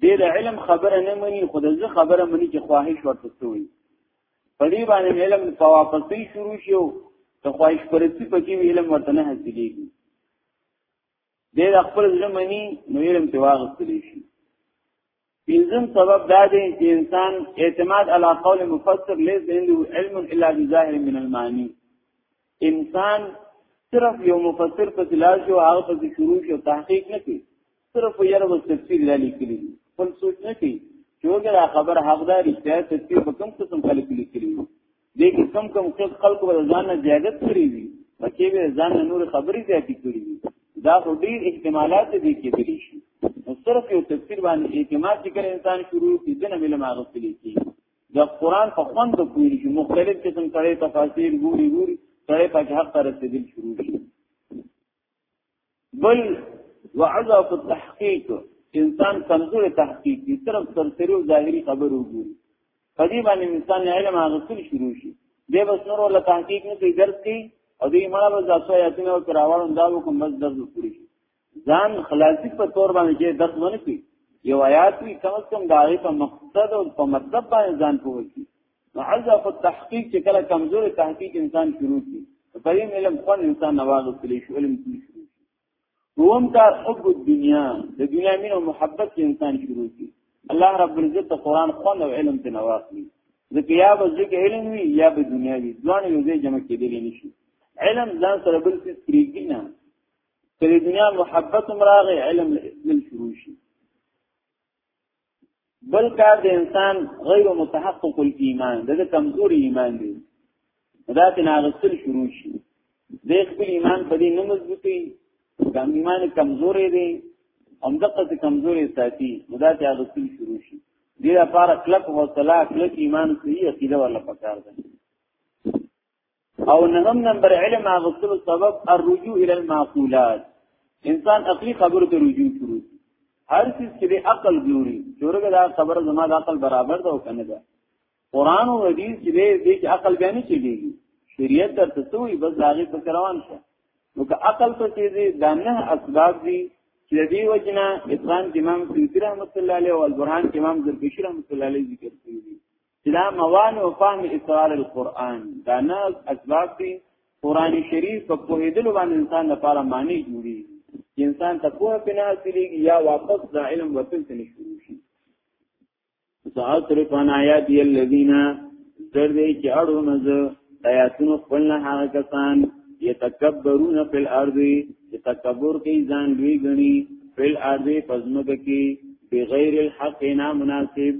[SPEAKER 1] دې د علم خبره نه مني خو د زه خبره مني چې خواهش ورته سوی په دې باندې علم په واپسې شروع شو ته خواهش پرستی په کې علم ورته نه حاصلېږي دې د خپل ځمني نو علم ته واغستلی شي پنځم سبب دا دی چې انسان اعتماد علی قول مفسر لیس عنده علم الا بظاهر من المعانی انسان صرف یو مفسر په تلاش او هغه په شروع کې تحقیق نه کوي صرف یو بس تفسیر را لیکلی خپل سوچ نه کوي چې وګړه خبر حقداري چې تفسیر په کوم قسم خلک لیکلی دې کې کم کم څوک خلق ور ځان نه زیادت کړی وي پکې به ځان نه نور خبرې زیاتې کړې وي دا خو ډیر احتمالات دي کې دي شي نو صرف یو تفسیر باندې اعتماد چې کړي انسان شروع کی دنه مل ما غفلې کی دا قران په خوند کوي چې مختلف قسم سره تفاسیر ګوري ګوري سره په حق سره تدل شروع شي بل وعضاف التحقیق انسان کمزور تحقیق دي صرف سرسری او ظاهری خبرو ګوري په دې باندې انسان علم اغسل شروع شي دی بس نور له تحقیق نه کوي درس کوي او دې مړه به ځاسو یاتونه او تراوړم دا کوم بس درس پوری شي ځان خلاصي په تور باندې چې درس ونه کوي یو آیات وی کم از کم داغه په مقصد او په مطلب باندې ځان پوهی عزف التحقیق چې کله کمزور تحقیق انسان شروع کی په دې علم فن انسان نواغه کلی شو علم کی شروع دوم کار حب الدنیا د دنیا مين او محبت کې انسان شروع کی الله رب العزت قرآن خوان او علم ته نواخلی ځکه یا به ځکه علم وی یا به دنیا وی ځوان یو ځای جمع کېدل نشي علم ځان سره بل څه پریږدي نه کله دنیا محبت مراغه علم بل شروع شي بل کار د انسان غیر متحقق الايمان دغه کمزوري ایمان دی دا ته ناغسل شروع شي د خپل ایمان په دې نه مضبوطي دا ایمان کمزوري دی هم دغه څه کمزوري ساتي دا ته غسل شروع شي دې لپاره کلک حوصله کلک ایمان صحیح عقیده ولا پکار ده او نهم نمبر علم اغسلو سبب الرجوع الى المعقولات انسان عقلی خبرو ته رجوع کړو هر چیز چې د عقل ګوري چورګه دا خبره زما د عقل برابر ده او کنه ده قران او حدیث چې دې چې عقل بیان کیږي شریعت در تسوی بس داغه په روان شه نو که عقل په دې دې دانه اسباب دي چې دې وجنا اسلام امام سیوطی رحمت الله علیه او البرهان امام زرکشی رحمت الله علیه ذکر کړی دا موانع او فهم اسرار القرآن دا ناز اسباب دي قرآن شریف په پوهېدلو باندې انسان لپاره معنی جوړي انسان ته پوهه پناه حاصلېږي یا واپس دا علم وصل ته نشي شي ساصرف عن آیاتی الذین زر دی چې اړو مز آیاتونو خپل نه هغه کسان یتکبرون فی الارض یتکبر کوي ځان لوی غني فی الارض پزمک کې بغیر الحق نا مناسب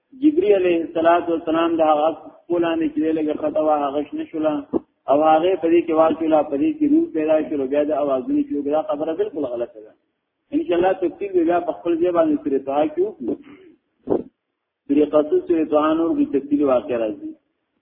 [SPEAKER 1] جبريل عليه الصلاه والسلام دا هغه کولانه چې لګه خطا واه غش نشولا او هغه په دې کې واچولا په دې کې روح پیدا شول بیا د اوازونو کې دا خبره بالکل غلطه ده ان شاء الله تفصیل بیا په خپل ځای باندې سره ته کیو طریقه سره ته نور به تفصیل واقع راځي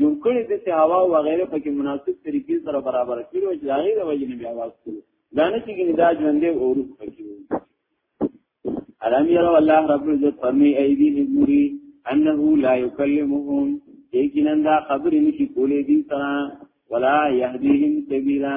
[SPEAKER 1] جوړ کړی د ته هوا او غیره په کې مناسب طریقې سره برابر کړی او چې هغه د وجې نه بیا واس کړو دا نه چې ګنې دا ژوندې او روح پکې وي علم یرا الله رب العزت فرمی ایدی نزمری انه لا یکلمهم یقینا دا خبرې نشي کولې دي سره ولا يهديهم سبيلا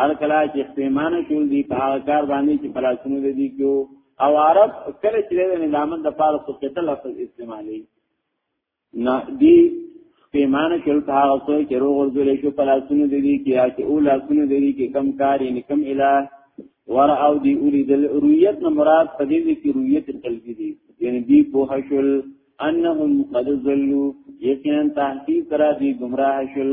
[SPEAKER 1] هر کله چې پیمانه شول دي په هغه کار باندې چې پلاسونو دي کیو او عرب کله چې د نظامن د پاره څو قتل لفظ استعمالي نه دي پیمانه شول په هغه څو چې روغ ورزول شو پلاسونو دي کې یا چې او لاسونو دي کې کم کار یې کم اله ور او دی اولی دل رویت نه مراد په دې کې رویت قلبی دي یعنی دی په حشل انهم قد ذلوا یقینا تحقیق را دي گمراه شل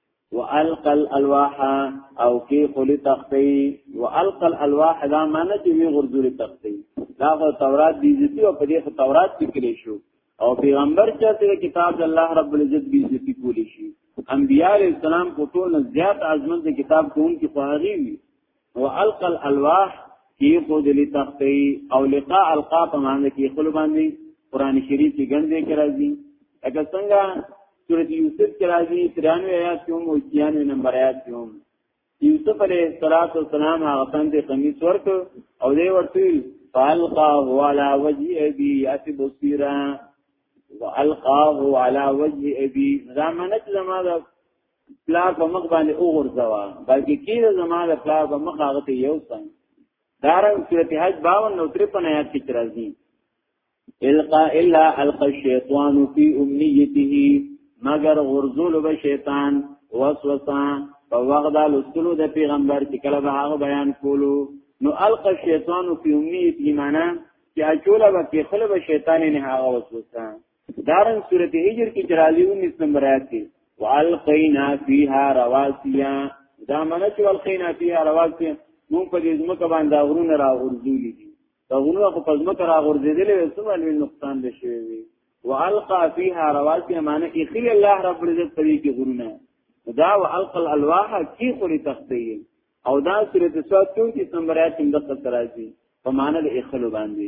[SPEAKER 1] والقل الواح او کی خلی تختی والقل الواح دا معنی چې وی غرزول تختی دا خو تورات دی عزت او په دې خو تورات کې کلی شو او پیغمبر چې ته کتاب د الله رب العزت دی عزت کولی شي انبیاء علیہ السلام کو ټول زیات عظمت د کتاب کوون کې فقہی وی والقى الالواح کی خود لتختی او لقاء القا په معنی کې خپل باندې قران شریف کې ګنده کې راځي اګه څنګه سورۃ یوسف کې راځي 93 آیات کې هم او 91 نمبر آیات کې هم یوسف علیہ الصلات والسلام هغه څنګه قمیص ورک او دی ورته فالقا هو على وجه ابي اتي بصيرا والقاه على وجه ابي زمانت زما د پلار په مخ باندې وګرځوا بلکې کینه زما د پلار په مخ هغه ته یو څنګ دارنګ سورته حج 52 نو 53 آیات کې راځي القا الا القى الشیطان فی امنیته مگر غرزول به شیطان وسوسه په وغد لستلو د پیغمبر چې کله به هغه بیان کولو نو القى الشیطان فی امنیته معنا چې اچوله به کې خلک شیطان نه هغه وسوسه دارن سورت حجر کی چراضی انیس نمبر آیت کی والقینا فیها رواسیا دا منه چې والقینا فیها رواسیا مون په دې زمکه باندې غرونه را غورځولې دي دا غرونه خو په زمکه را غورځېدلې وې څومره لوی نقصان به شوی وي والقا فیها رواسیا معنی اخی الله رب العزت په دې کې غرونه دا والقل الواح کی خوري تختی او دا سورت سواد 34 نمبر آیت هم د قصرازي په معنی د اخلو باندې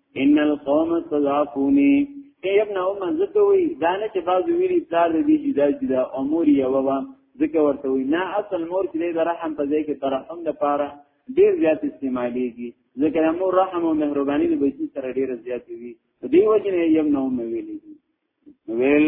[SPEAKER 1] ان القوم استضعفوني ای ابن ام زته وی دانه چې باز ویری پلار دې جدا جدا امور یو و ځکه ورته وی نه اصل مور چې د رحم په ځای کې ترحم د پاره ډیر زیات استعمالیږي ځکه مور رحم او مهرباني د بچی سره ډیر زیات وي دی وجه نه یم نو مې ویلې ویل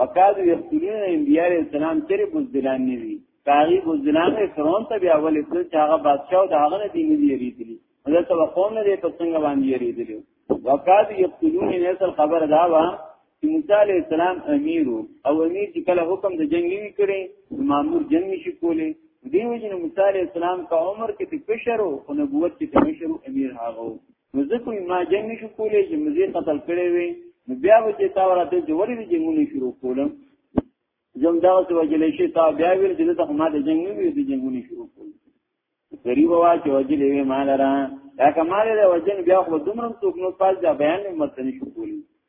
[SPEAKER 1] وقالو یقتلون انبیاء علیہ السلام چرې بزدلان نه دي کاغي بزدلان یې فرعون ته بیا ولې څه چې هغه بادشاہ او هغه نه دي نه دي ریدلی مدته وقوم نه دي په څنګه باندې ریدلی وقالو یقتلون نسل خبر دا وا چې موسی علیہ السلام امیر او امیر چې کله حکم د جنگ نیوي کړي مامور جنگ نشي کولی دیو جن موسی علیہ السلام کا عمر کې تکشرو او نبوت کې تکشرو امیر هاغو نو ځکه ما جنګ نشو کولای چې مزي قتل کړي وي نو بیا به چې تا ورته چې ولې دې جنگونه شروع کولم زم دا څه وجلې شي تا بیا ویل چې ته ما د جنگ نه وي دې جنگونه شروع کول غریب وا چې وجلې وي مال را دا کمال له وجن بیا خو دومره څوک نو پاس دا بیان مت نشو کولای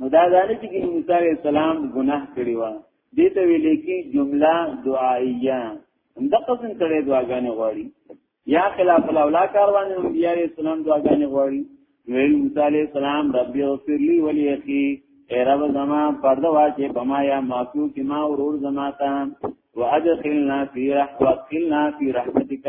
[SPEAKER 1] نو دا ځانه چې موسی عليه السلام ګناه کړی و دې ته ویل کې جمله دعائیه همدا قسم کړي دعاګانې غواړي یا خلاف الاولا کاروان انبیاء علیہ السلام دعاګانې غواړي ویل موسی علیہ السلام ربي اغفر لي ولي اخي اے رب زما پرده واچې بما یا معفو کی ما ورور زما تا وادخلنا فی رحمتک فی رحمتک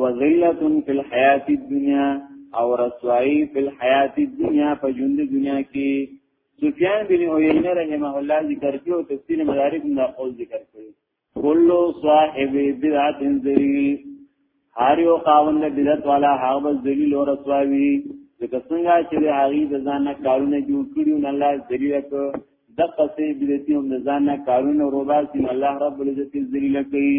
[SPEAKER 1] وذلت فی الحیات الدنیا او رسوائی فی الحیات الدنیا په ژوند دنیا کې سفیان بن عیینه رحمه الله ذکر کړو تفسیر مدارک نه قول ذکر کړو کلو صاحب بدعت ذلیل هر یو قاوند بدعت والا هغه ذلیل او رسواوی ځکه څنګه چې د هغه د ځان نه کارونه جوړ کړي او الله ذلیل کو د قصې بدعتي هم د ځان نه کارونه روباسي الله رب العزت ذلیل کوي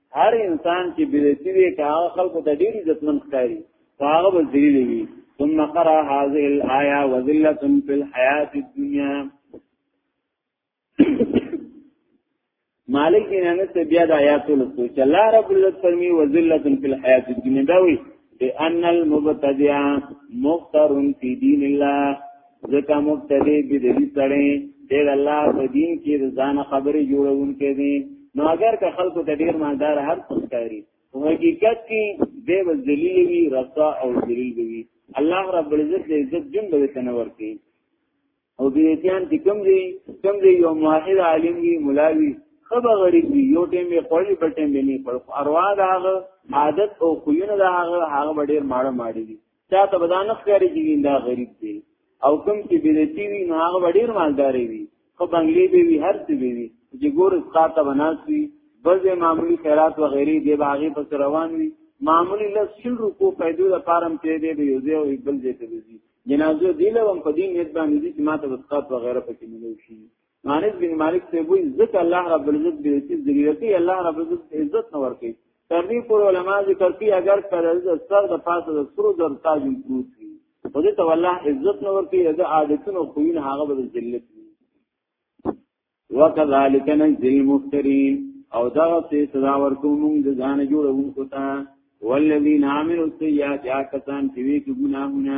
[SPEAKER 1] هر انسان چې بدعتي وي که هغه خلکو ته ډېر عزتمن ښکاري خو هغه به ذلیل وي ثم قرأ هذه الآية وذلة في الحياة الدنيا مالک بن انس بیا د آیاتو لسو چې الله رب العزت فرمی وذلة في الحياة الدنيا دا وی بأن المبتدع مفتر في دين الله ځکه مبتدی بدلی سړی ډېر الله په دین کې ځان خبرې جوړونکې دي نو اگر که خلکو ته ډېر مالدار هر څه ښکاري په حقیقت کې دی به ذلیل وي رسوا او ذلیل وي الله رب العزت دې عزت جون به تنور کوي او بیتیان چې کوم دی کوم دی یو موحد عالم وي ملاوي خبر غریب وي یو ټیم یې خوري بل ټیم یې نه خور اروا دا عادت او خوونه دا هغه هغه ډېر ماړه ماړي دي چا ته بدان ښکاری دی دا غریب دی او کوم چې بدعتي وي نو هغه ډیر مالدار وي خو بنگلې به وي هر څه به وي چې ګور اسقاطه بناسي بز معمولی خیرات و غیره دی باغې پس روان وي معمولی لس شل روپو پیدو د پارم ته دی به یوځه او بل ځای ته ځي جنازه دی له هم په دې نیت باندې چې ماته اسقاط و غیره پکې ملو شي مانس بن مالک ته وی ذکر الله رب العزت به چې ذریعتي الله رب العزت عزت نه ورکي تر دې پر علما ذکر کوي اگر پر سر د پاسه د سرو در تاج پروت وي په دې ته الله عزت نه ورکي د عادتونو خوین هغه به ذلت وي وکذالک نجل مفترین او دا سه سزا ورکو موږ د ځان جوړونکو ته والذین عملوا السیئات یا کسان چې وی ګناهونه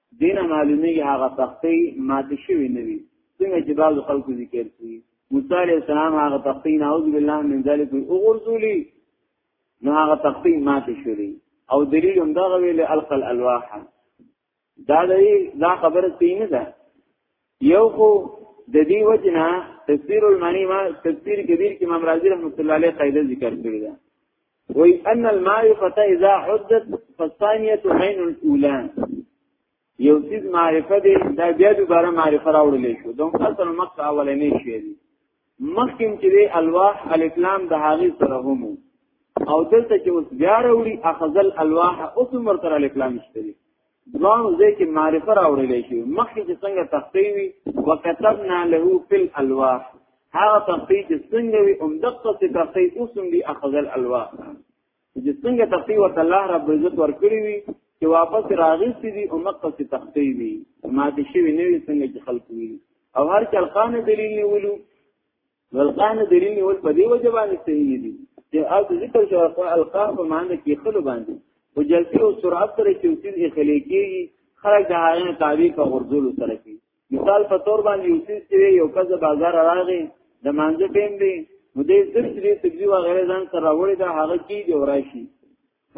[SPEAKER 1] دینه معلومیږي هغه تختی ماته شوی نه وي څنګه چې بعض خلکو ذکر کوي موسی علی السلام هغه تختی نعوذ بالله من ذلک او غرزولی نو هغه تختی ماته شوی او دلیل هم دا ویل القى الالواح دا دی دا خبره سینه ده یو خو د دې وجنا تفسیر المعنی ما تفسیر کبیر کې امام رازی رحمت الله علیه قاعده ذکر کړی ده وی ان المعرفه اذا حدت فالثانيه عين الاولى یو څه معرفه دې دا بیا دوباره معرفه راوړل شو دوم اصل مخه اولنې شی دی مخکم چې دی الواح الکلام د هغه سره هم او دلته چې اوس بیا وروړي اخذل الواح اوس مرتر الکلام شته دوانو ځای کې معرفه راوړل شي مخکې چې څنګه تختی وي وکتبنا له فی الالواح هغه تختی چې څنګه وي هم دقه چې تختی اوسم دي اخذ الالواح چې څنګه تختی ورته الله رب عزت ورکړي وي چې واپس راغستې دي او مقه چې تختی وي ماته شي نه وي څنګه چې خلق وي او هر چا خانه دلیل نیولو والقانه دلیل نیول په دی وجه باندې صحیح دي چې او د ذکر شو په القا په معنی کې خلو باندې او جلتی او سرعت سره چې اوسې یې خلې کېږي خلک د هغه تعبیر په ورزول سره کې مثال په تور باندې اوسې چې یو کس بازار راغی د مانځ ټیم دی نو دې سر چې سبزی و غیره ځان سره وړي دا هغه کې دی وراشي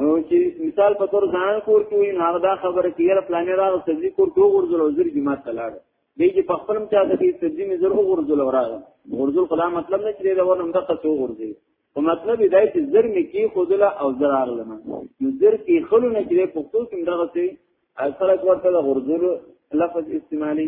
[SPEAKER 1] او چې مثال په تور ځان کور کې وي هغه دا خبره کوي را پلان راغ سبزي کور دوه ورځل وزر جمعه تلاړ دی چې په خپلم چا د سبزي مې زر وګورځل وراغ ورځل خلا مطلب نه چې دا ورنم دغه څو ورځي په مطلب دا چې زر مې کې خودله او زر اغلم نو زر کې خلو نه چې په خپل کې دغه څه اثر ورته د ورځل لفظ استعمالي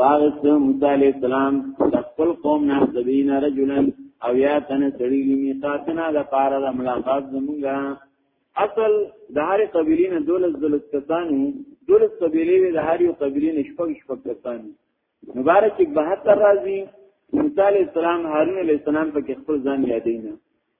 [SPEAKER 1] واغست موسی علیہ السلام خپل قوم نه زبین رجلن او یا تن سړی لیمی قاتنا د پاره د ملاقات زمونږه اصل د هر قبیلین دولس دولس کسانو دولس قبیلې د هر یو قبیلین شپږ شپږ کسانو مبارک 72 راځي موسی علیہ السلام هارون علیہ السلام په خپل ځان یادینا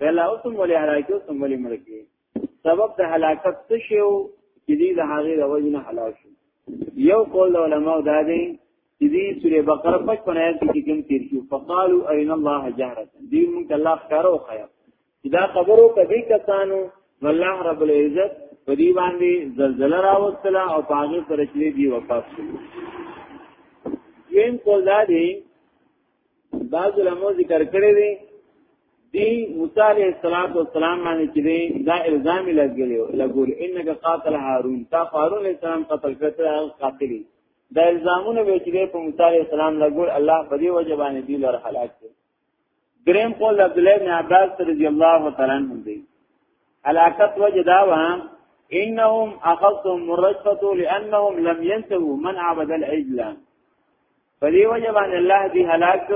[SPEAKER 1] بلا اوسم ولې هلاکي اوسم ولې مړ کی سبب د هلاکت څه شو چې دې د هغه د وجه نه هلاک شو یو قول علماء دا دی چې دې سورې بقره 55 آیت کې کوم تیر شو فقالوا اين الله جهرا دې موږ الله ښکارو خیا دا خبرو کدي کسانو والله رب العزت په دې باندې زلزلہ راوستله او پاغه پر چلی دی وفات شو یین قول دا دی بعض علماء ذکر کړی دی دی موسی علیہ الصلوۃ والسلام باندې چې دی دا الزام لګیلو لګول انک قاتل هارون تا هارون علیہ السلام قتل کړی قاتل دا الزامونه به چې په موسی علیہ السلام لګول الله په دې وجه باندې دی لر هلاک کړ دریم قول عبد الله بن عباس رضی الله تعالی عنہ دی هلاکت وجه دا و انهم اخذتهم الرجفه لانهم لم ينتهوا من عبد العجلان په دې وجه باندې الله دې هلاک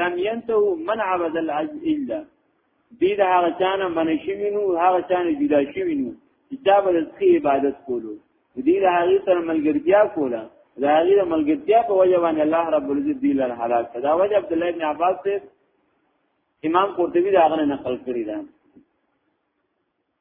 [SPEAKER 1] لم ينته من عبد العز الا دې دا هغه چانه منشوي نو هغه چانه جدا شوی نو چې دا به د عبادت کولو دې د هغه سره ملګرتیا کوله د هغه د ملګرتیا په وجه باندې الله رب العزت دې لر هلاک دا وجه عبد الله بن عباس ته امام قرطبي دا غنه نقل کړی دا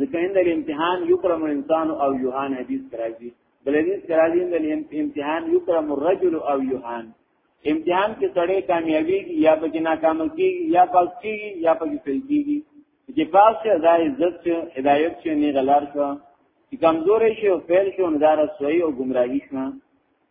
[SPEAKER 1] ځکه ان د امتحان یکرم الانسان او یوهان حدیث راځي بل حدیث راځي د امتحان یکرم الرجل او یوهان امتحان کې سړی کامیابی یا په جنا کام کې یا پاس کې یا په فیل کې چې پاس شه دا عزت شه هدایت شه نه غلار شه چې کمزورې شه او فیل شه نو دا رسوي او گمراهي شه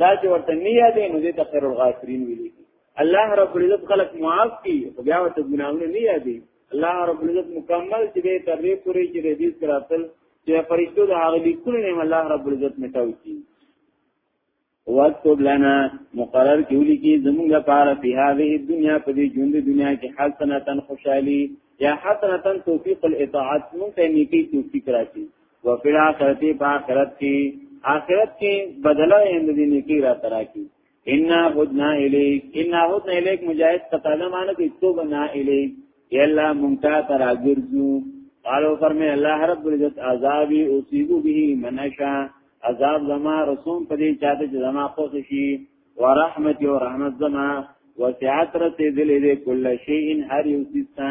[SPEAKER 1] دا چې ورته نه یادې نو دې ته خیر الغافرین ویل کی الله رب العزت خلق معاف کی خو بیا ورته ګناونه نه یادې الله رب العزت مکمل چې دې تر دې پورې چې دې کراتل چې فرشتو د هغه لیکونه نه الله رب العزت مټاو کی واتوب لنا مقرر کیولی کی زمونږ لپاره په هغه دنیا په دې ژوند دنیا کې حسنه تن خوشحالي یا حسنه تن توفیق الاطاعت مونږ ته نیکی توفیق راکړي و فی الاخرتی په آخرت کې آخرت کې بدله اند دې نیکی را ترا کی ان هدنا الیک ان هدنا الیک مجاهد قطاده معنی کې توب نه الیک یلا مونږه تر اجرجو قالو فرمه الله رب العزت عذابی اصیبو به منشا عذاب زما رسوم په دې چاته چې زما خوښ شي ورحمت او رحمت زما وسعت رسیدلې دې کله شی ان هر یو سیسه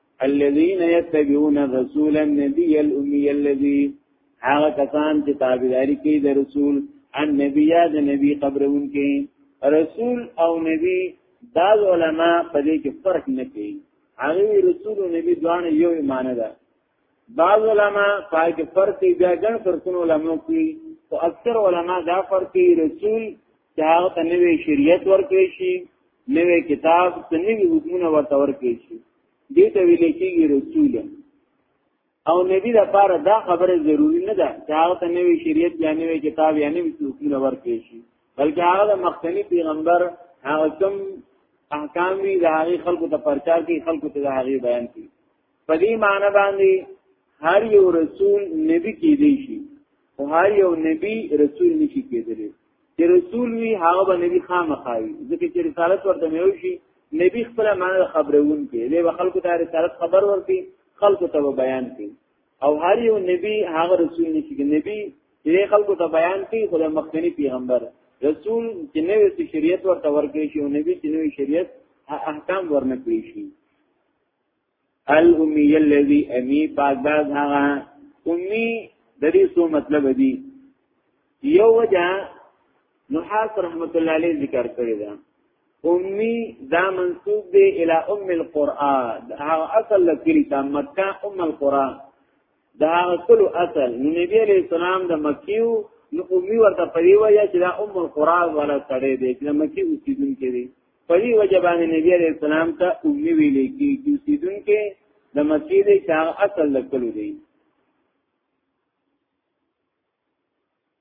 [SPEAKER 1] الذين يتبعون الرسول النبي الامي الذي هغه کسان چې تابعداري کوي د رسول ان نبی یا د نبی قبرون کې رسول او نبی دا علماء په دې کې فرق نه کوي هغه رسول او نبی دوان یو ایمان ده بعض علماء پای کې فرق کوي بیا ګڼ فرقونه علماء کوي او اکثر علماء دا فرق کوي رسول چې هغه ته نوې شریعت ورکړي شي نوې کتاب ته نوې حکمونه ورته ورکړي شي دې ته ویل کېږي رسول او نبی د پاره دا خبره ضروری نه ده چې هغه ته نوې شریعت یا نوې کتاب یا نوې حکمونه ورکړي شي بلکې هغه د مخکنی پیغمبر هغه کوم احکام وی د هغه خلکو ته پرچار کوي خلکو ته د هغه بیان کوي په دې معنی باندې هر یو رسول نبی کېدی شي او هر یو نبی رسول نشي کېدلی چې رسول وي هغه به نبی خامخایي ځکه چې رسالت ورته مې وشي نبی خپل معنی خبرون کې دی به خلکو ته رسالت خبر ورکړي خلکو ته بیان کړي او هر یو نبی هغه رسول نشي کې نبی چې خلکو ته بیان کړي خو د مخکنی پیغمبر رسول چې نوې شریعت ورته ورکړي شي او نبی چې نوې شریعت احکام ورنکړي شي الامی الذی امی پاک باز هغه امی د دې څه مطلب دی یو وجه نحاس رحمت الله علیه ذکر کړی دا امی دا منسوب دی الی ام القرآن هغه اصل لکلی تا مکه ام القرآن دا اصل اصل نبی علیہ السلام د مکیو نو امی ورته پری ویا چې دا ام القرا ولا سړی دی چې مکی اوسیدون کې دی پری وجبان نبی علیہ السلام ته امی ویلې کی چې اوسیدون کې د مکی دی چې اصل لکلو دی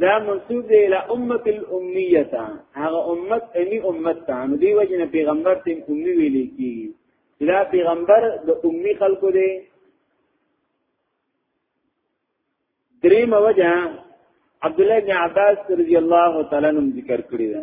[SPEAKER 1] دا منصوب دی الى امه الامیه تا هغه امت امی امت تا نو دی وجنه پیغمبر تیم امی ویل کی دا پیغمبر د امی خلکو دی دریم وجه عبد الله بن عباس رضی الله تعالی عنہ ذکر کړی دا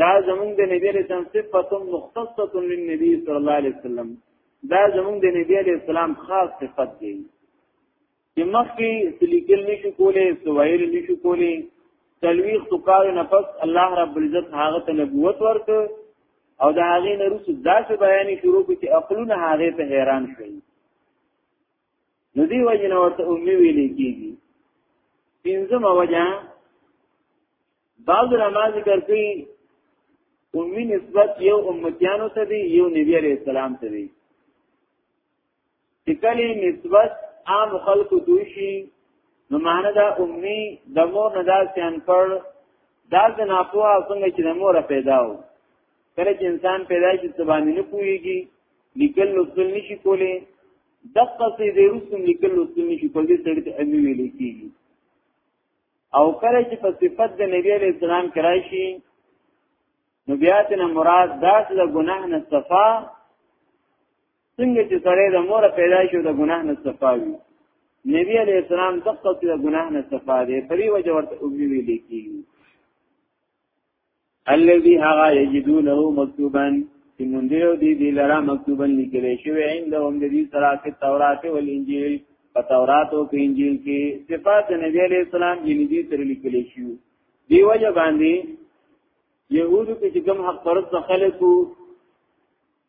[SPEAKER 1] دا زمونږ د نبی علیہ السلام صفت مختصه للنبی صلی الله علیه وسلم دا زمونږ د نبی علیہ السلام خاص صفت دی چې مخکې سلیکل نشو کولې سوایل نشو کولې تلویخ تو کار نه پس الله رب العزت هغه ته نبوت ورک او دا هغه نه رسو داسې بیان شروع کړي چې عقلونه هغه ته حیران شي نو دی وجه نه ورته امي ویل کیږي پنځمه وجه بعض علماء ذکر کوي امي نسبت یو امتیانو ته دی یو نبی عليه السلام ته دی تکلی نسبت عام خلق دوشي نو معنی دا امي د مور نه دا سیان پر دا د ناپوه څنګه چې د مور پیدا و کله چې انسان پیدا شي څه باندې نه پوهیږي لیکل لوستل نشي کولی دغه څه دې رسوم لیکل او سني چې په دې سره ته امي ویل کیږي او کله چې په صفت د نبی علی السلام کرای شي نو بیا ته مراد داس له ګناه نه صفا څنګه چې سره د مور پیدا شو د ګناه نه صفا وي نبی علی السلام دغه څه د ګناه نه صفا دی پری وجه ورته امي ویل کیږي الذي هغه یجدونه مکتوبا چې مونږ یو دی دی لرا مکتوبا لیکل شوی عندهم د دې سره کې تورات او انجیل په تورات او انجیل کې صفات نبی علیہ السلام یې دې سره لیکل شوی دی وجه باندې يهودو کې چې کوم حق پرست خلکو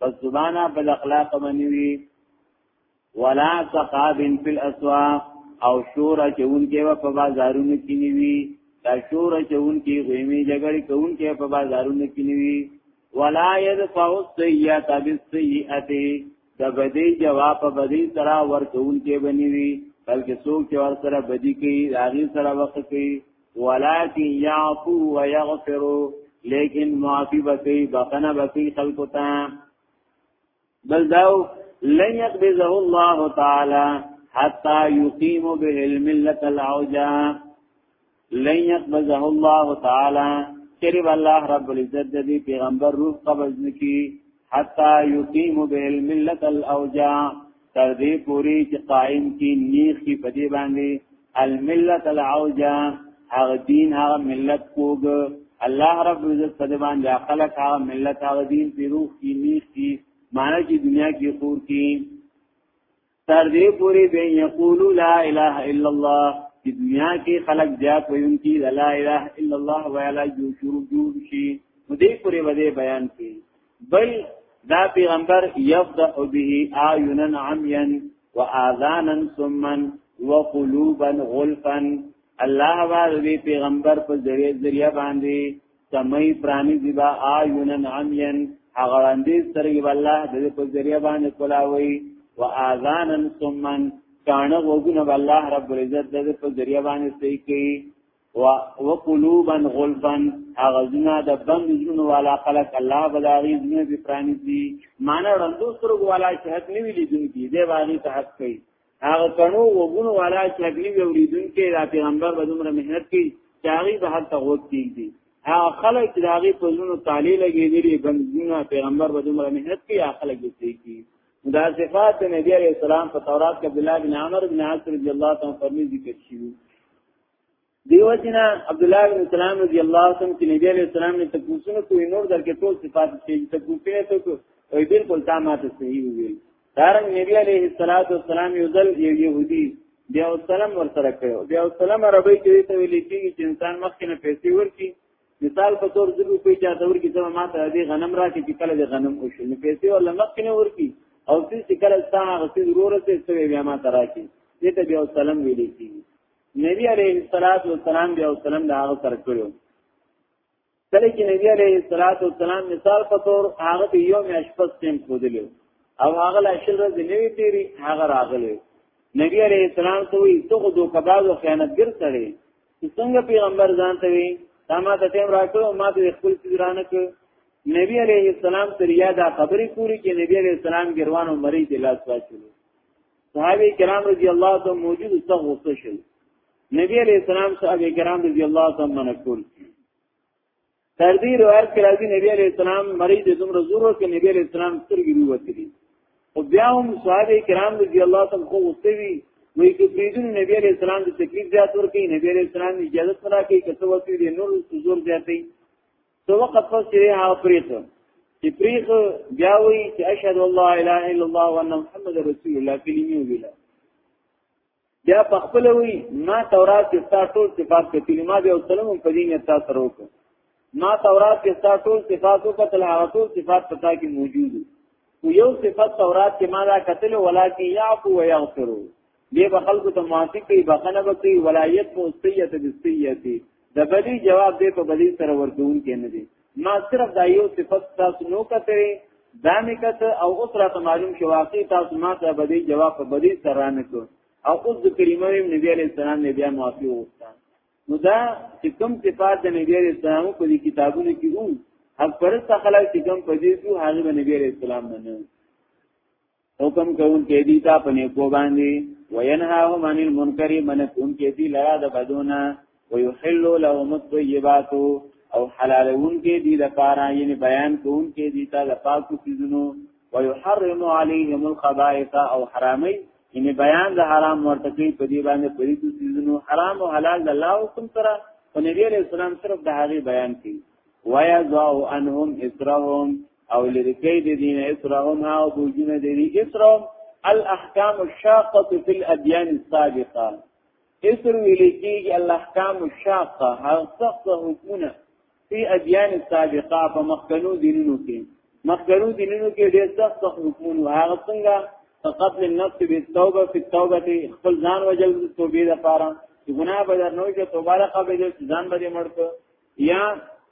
[SPEAKER 1] بس زبانا بل اخلاق باندې وي ولا صخاب فی الاسواق او شور چون کې په بازارونو کې نیوي دا شور چون کې غویمي جګړې کون کې په بازارونو کې نیوي ولا يدفع السيئات بالسيئات د بدی جواب په بدی سره ورکون کې بنوي بلکې څوک چې ور سره بدی کوي هغه سره وخت کوي ولكن يعفو ويغفر لیکن معافی بکی بخنه بکی خلقو تا بل داو لن يقبضه الله تعالى حتى يقيم به الملة العوجا لن يقبضه الله تعالى قرب الله رب العزت دې پیغمبر روح قبض نکي حتا یقیم به الملت الاوجا تر دې پوری چې قائم کی نیخ کی پدی باندې الملت الاوجا هغه دین هغه ملت کوګ الله رب عزت پدی باندې خلق هغه ملت هغه دین پیروخ کی نیخ کی معنی چې دنیا کې خور کی تر دې پوری به یقولو لا اله الا الله چې دنیا کې خلق بیا کوین کی لا اله الا الله ویلا جو شروع جوړ شي نو دې پوری به بیان کی بل دا پیغمبر یفضح به اعینا عمیا واذانا ثمما وقلوبا غلفا الله باندې پیغمبر په ذریعہ باندې سمي پرانی زیبا آیونن عمین هغه وړاندې سترګې والله د په ذریعہ باندې کولاوي و اذانن سمن کانه وګونه والله رب العزت د په ذریعہ باندې صحیح کوي و وقلوبا غلفا اغزنا د بند زونو والا خلق الله بلاغي زونه به پرانی دي معنی رندو سترګو والا شهادت نیوی لیدونکي دی واغی ته حق کوي هغه کڼو وګونو والا چې اګلی وریدونکو د پیغمبر په دومره مهنت کې چاري به حتی وخت کیږي هغه خلک چې هغه په زونو تعالی لګیدلی بندونه پیغمبر په دومره مهنت کې هغه خلک دي کی دا صفات نبی عليه السلام په تورات کې عبد الله بن عمر بن عاص رضی الله تعالی عنہ فرمی ذکر شوی دیو جنا عبد الله بن سلام رضی الله عنه چې نبی علیہ السلام نه تکوسونه کوی نور درکې ټول صفات چې تکوسونه ته کو او بالکل تا ماته صحیح ویل دارنګ نبی علیہ الصلوۃ والسلام یو ځل یو يهودي بیا سلام ور سره کړو بیا سلام عربی کې ته ویل کېږي چې انسان مخکې نه پیسې ورکړي مثال په تور زر روپۍ چا دور کې زما ماته دې غنم راکې چې کله دې غنم وشو نو پیسې ولا مخکې نه ورکړي او چې کله تا غسې ضرورت ته بیا ماته راکې دې ته بیا سلام ویل کېږي نبی علیه الصلاۃ والسلام بیا وسلم دا هغه سره کړو کله چې نبی علیه الصلاۃ والسلام مثال په تور هغه په یو میاش پس تیم خودلو او هغه لا شل ورځې نوی تیری هغه راغلی نبی علیه السلام ته وی ته خو دوه کباز او خیانتګر سره څنګه پیغمبر ځان ته وی دا ما ته ټیم راکړو ما ته خپل سیرانه کړ نبی علیه السلام تریا دا خبرې کولی چې نبی علیه السلام ګروانو مری د لاس واچلو صحابه کرام رضی الله تعالی موجود څو غوسه شول نبی علیہ السلام صحابه کرام رضی الله تعالی منکول تر دې روایت کې راځي نبی علیہ السلام مریض دومره زور ورکړي نبی علیہ السلام سترګې وروتلي او بیا هم صحابه کرام رضی الله تعالی خو غوسه وی وی چې پیدون نبی علیہ السلام د تکلیف زیات ورکړي نبی علیہ السلام اجازه ورکړي کته وتی دي نور زور زیاتې څو وخت پس چې هغه پریخ چې پریخ بیا وی چې اشهد الله اله الا الله وان محمد رسول الله کلمې ویلا بیا په خپل وی ما تورات کې تاسو ټول صفات کې کلمات او سلام په دې نه تاسو وروکو ما تورات کې تاسو ټول صفات او قتل هغه ټول صفات پتا کې موجود او یو صفات تورات کې ما دا قتل ولکه یعفو و یغفر دی به خلکو ته معافي کوي بخنه به کوي ولایت په سیئه به سیئه د بدی جواب دی په بدی سره ورکون کې نه دی ما صرف دا یو صفت تاسو نو کتره دا مې کته او اوس را ته معلوم شو واقعي تاسو ما ته بدی جواب په بدی سره نه کو او اوس د کریمه نبی علی السلام نه بیا معافي وغوښته نو دا چې کوم صفات د نبی علی السلام په دې کتابونو کې وو حق پرسته خلک چې کوم په دې وو هغه نبی علی السلام نه حکم کوم کې دي تا په نیکو باندې وینهاهم عن المنکر من کوم کې دي لرا د بدونه ويحل لهم الطيبات او حلالون کې دي د پاره یعنی بیان کوم کې دي تا د پاکو چیزونو ويحرم عليهم الخبائث او حرامي یعنی بیان د حرام ورته کوي په دې باندې په دې چیزونو حرام او حلال د الله حکم سره او نبی عليه السلام صرف د هغه بیان کوي ويذو انهم اسرهم او لرکی د دین اسرهم او بوجونه د دین اسرهم الاحکام الشاقه فی الادیان السابقه اسر ویلکی الاحکام الشاقه هر سخت حکمونه فی ادیان السابقه په مخکنو دینونو کې مخکنو دینونو کې ډېر سخت حکمونه هغه څنګه قتل النفس بالتوبه فی التوبه خپل ځان وجل توبې لپاره ګناه به درنوي چې توبه قبل ځان به مړ کړ یا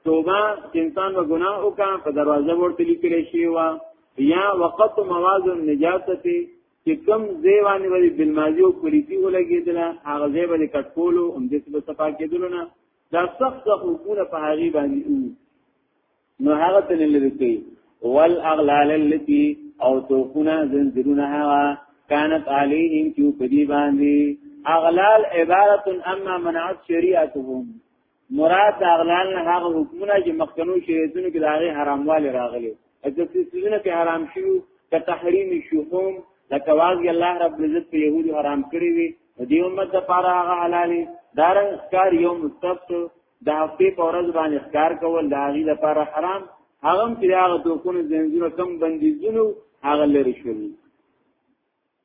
[SPEAKER 1] توبه چې انسان و ګناه وکا په دروازه ورته لیکل شي وا یا وقت مواز النجاست چې کم زیوانی ولی بالماضی او پولیسی ولګیدل هغه زی ولی کټکول او هم دې په صفا کېدل نه دا سخت حکومت په هغه باندې نو هغه تل لري کوي والاغلال التي او توقنا زنجرونه هغه كانت عليهم چې په دې باندې اغلال عبارت اما منعت شریعتهم مراد د اغلال نه هغه حکمونه چې مخکنو شریعتونو کې داغه حرامواله راغلي اته سيزونه کې حرام شو که تحریم شوهم لکه واغی الله رب عزت په يهودو حرام کړی وي دې امت د پاره هغه حلالي دارن ښکار یو مستفت د هفته په ورځ باندې ښکار کول د هغه لپاره حرام هغه چې هغه دوکونه زنجیرونه کم بندیزونه هغه لري شوی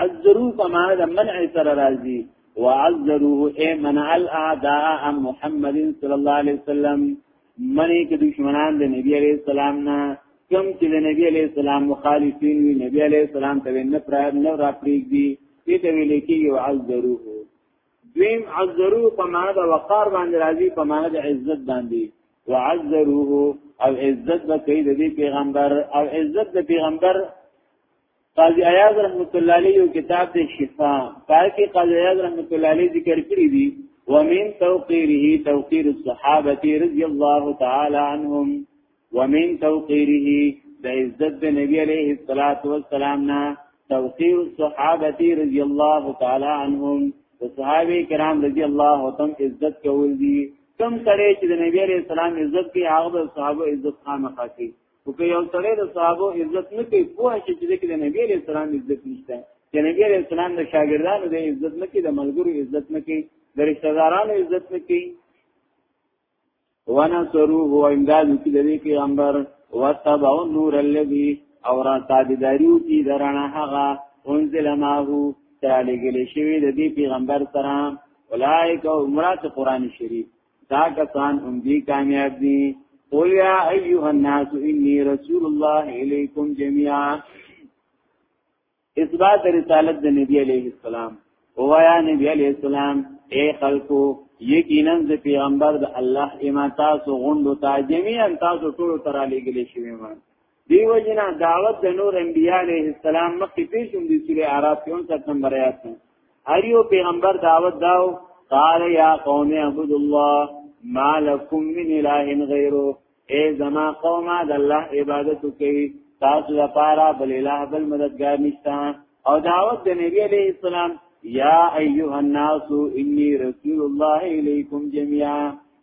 [SPEAKER 1] عذرو په معنا د منع سره راځي وعذروه اي منع الاعداء محمد صلى الله عليه وسلم منی کې دشمنان د نبی عليه السلام نه کم چې د نبی عليه السلام مخالفین وي نبی عليه السلام ته نه پر نه را پریږدي دې ته ویل کېږي وعذروه دویم عذروه په معنا د وقار باندې راځي په معنا د عزت باندې وعذروه او عزت به کوي د پیغمبر او عزت د پیغمبر قاضی ایاز رحمت الله علیه یو کتاب دی شفا پاکي قاضی ایاز رحمت الله علیه ذکر کړی دی ومن توقیره توقیر الصحابه رضی الله تعالی عنهم ومن توقیره د عزت د نبی علیه الصلاۃ والسلام نه توقیر الصحابه رضی الله تعالی عنهم د صحابه کرام رضی الله تعالی عزت کول دي کم سره چې د نبی علیه السلام عزت کې هغه صحابه عزت خامخا کوي او که یو سړی د صحابه عزت نه کوي پوه شي چې د نبی علیہ السلام عزت نشته چې نبی علیہ السلام د شاګردانو د عزت نه کوي د ملګرو عزت نه کوي د رشتہ دارانو عزت نه کوي وانا سرو هو امداد کی د دې پیغمبر وتبع نور الذی او را تابعداریو کی درنه هغه انزل ماهو تعالی گلی شوی د دې پیغمبر سره اولائک او مراد قران شریف دا کسان هم دی کامیاب دي قل یا ایها الناس انی رسول الله الیکم جميعا اثبات رسالت د نبی علیه السلام او یا نبی علیه السلام اے خلقو یقینا ز پیغمبر د الله ایمان تاسو غوندو ته جميعا تاسو ټول تر علی ګلی شوی ما دیو جنا دعوت د نور انبیاء علیه السلام مخکې پیش هم دی سوره اعراف کې 59 نمبر آیات کې هر یو پیغمبر دعوت داو قال یا قوم اعبد الله ما لكم من اله غیره ای زما قوم د الله عبادت کوي تاسو لپاره بل اله بل مددگار نشته او دعوت د نبی علیه السلام یا ایها الناس انی رسول الله الیکم جميعا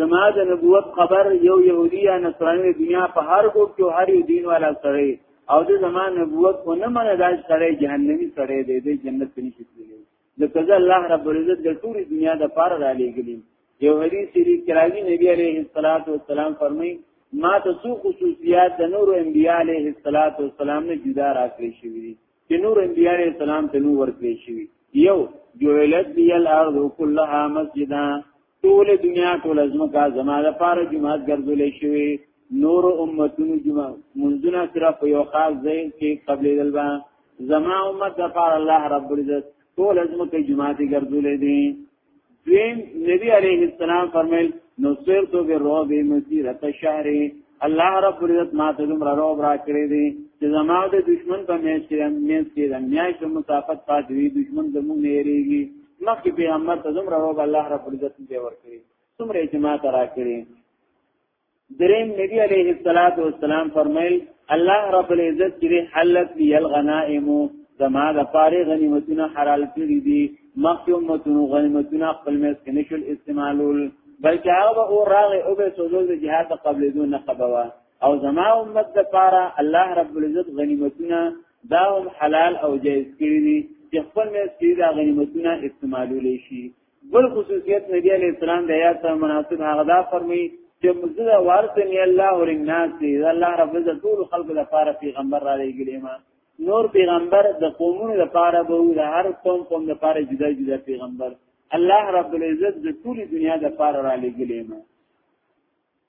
[SPEAKER 1] زما د نبوت خبر یو يهودي یا نصراني دنیا په هر ګوټ کې هر یو دین والا سره او د زما نبوت کو نه منه دا سره جهنمی سره دی د جنت په نشي کېږي د کذا الله رب العزت د ټول دنیا د پاره را لېګلی یو حدیث شریف کراوی نبی عليه الصلاه والسلام فرمایي ما ته څو خصوصیات د نور انبیاء عليه الصلاه والسلام نه جدا راکړي شوی دي چې نور انبیاء علیہ السلام ته نور ورکړي شي یو جوړلت دی الارض كلها مسجدا ټول دنیا ټول ازمکا زما د پاره جماعت ګرځولې شوی نور امتونو جماع منځونه سره په یو خاص ځای کې قبلې دلبا زما امت د پاره الله رب العزت ټول ازمکه جماعت ګرځولې دي دویم نبی علیه السلام فرمایل نو سر تو به رو به مسیرت شهر الله رب العزت ما ته دومره رو را کړی دی چې زما د دشمن په میش کې هم میش کې د میاش مسافت پاتې وي دشمن زموږ نه یریږي مخکې پیغمبر ته دومره رو الله رب العزت دی ورکړي څومره چې ما ته را کړی دریم نبی علیه الصلاۃ والسلام فرمایل الله رب العزت چې حلت دی الغنائم زما د پاره غنیمتونه حلال کړی دي مخکې امتونو غنیمتونه خپل مېس کې نشول استعمالول بلکې هغه او راغه او به سوزول د جهاد قبل دون نه قبوا او زما امت د پاره الله رب العزت غنیمتونه دا هم حلال او جائز کړی دي چې خپل مېس کې دا غنیمتونه استعمالول شي بل خصوصیت نبی علیہ السلام د آیات سره مناسب هغه دا فرمایي چې مزد ورثنی الله للناس دی الله رب عزت ټول خلق لپاره پیغمبر را لېږلی ما نور پیغمبر د قومونو لپاره به د هر قوم قوم لپاره جدا جدا پیغمبر الله رب العزت د ټول دنیا لپاره را لېږلی ما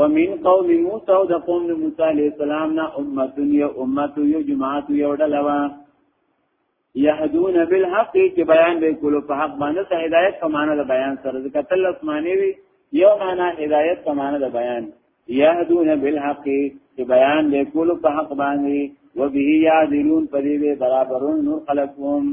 [SPEAKER 1] ومن قوم موسی او د قوم موسی علیہ السلام نه امه یو امه یو جماعت یو ډلوا یهدون بالحق چې بیان به کولو په حق باندې ته هدایت په معنا د بیان سره ځکه تل اسمانه وی یو معنا هدایت په معنا د بیان یهدون بالحق چې بیان به کولو په حق باندې وبه یادلون په دې برابرون نور خلقهم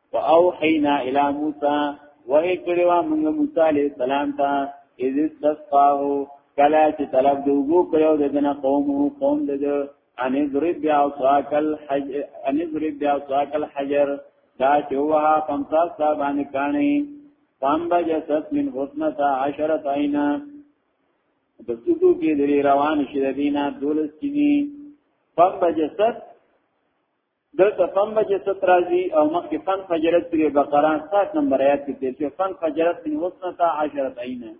[SPEAKER 1] واوحینا الی موسی وای کړي وا موږ موسی علی السلام ته اذ استسقاه کلا چې طلب دوغو کړو د دنا قوم قوم د ان ضرب بیا صاک الحج ان ضرب بیا صاک الحجر دا چې وها پمتا صاحب باندې کانی قام بجست من حسنتا عشرت عینا د سوتو کې د روان شې د دینه دولس کې قام بجست دلته فن بجست راځي او مخکې فن فجرت سورې بقره 7 نمبر آیات کې تیر شو فن فجرت من وسنتا عشرت عینا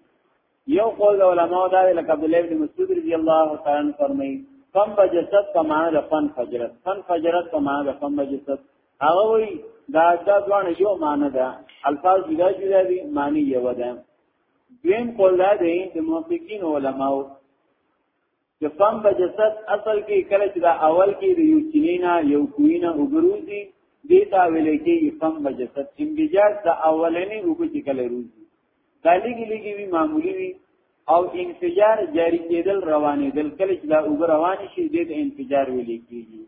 [SPEAKER 1] یو قول علماء دا لکه عبد الله بن مسعود رضی الله تعالی عنہ فرمایي فن بجست په معنا د فن فجرت فن فجرت په معنا د فن بجست هغه وی دا دا ځوان یو معنا ده الفاظ جدا جدا دي معنی یو ده دویم قول دا دی د محققین علماء چې پم په جسد اصل کې کله چې دا اول کې د یو چینینا یو کوینا وګروزی دیتا ویل کې پم په جسد چې بجاز د اولنې وګړي چې کله روزي دا لګي لګي وی معمولی وی او انفجار جاری کېدل روانې دل کله چې دا وګ روان شي د انفجار ویل کېږي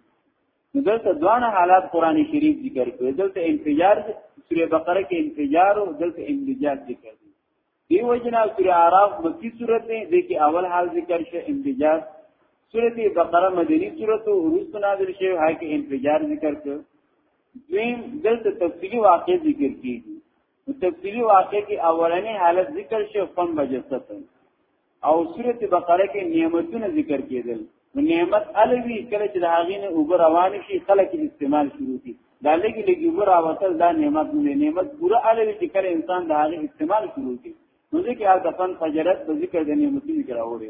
[SPEAKER 1] نو دلته دوه حالات قران شریف ذکر کړي دلته انفجار سوره بقره کې انفجار او دلته انفجار ذکر دیو جنا سوره اعراف مکی سوره دی د کې اول حال ذکر شو انفجار سوره بقره مدنی سوره او روز نازل شو هاي کې انفجار ذکر شو دویم دلته تفصیلی واقع ذکر کیږي تفصیلی واقع کې اولنې حالت ذکر شو فن بجستن او سورت بقره کې نعمتونه ذکر کېدل نو نعمت الوی کله چې د هغې نه اوبه روان شي خلک استعمال شروع کی دا لګي لګي اوبه راوتل دا نعمت نه نعمت پورا الوی چې کله انسان د هغې استعمال شروع کی نو ځکه هغه دفن فجرت په ذکر د نعمتونو کې راوړي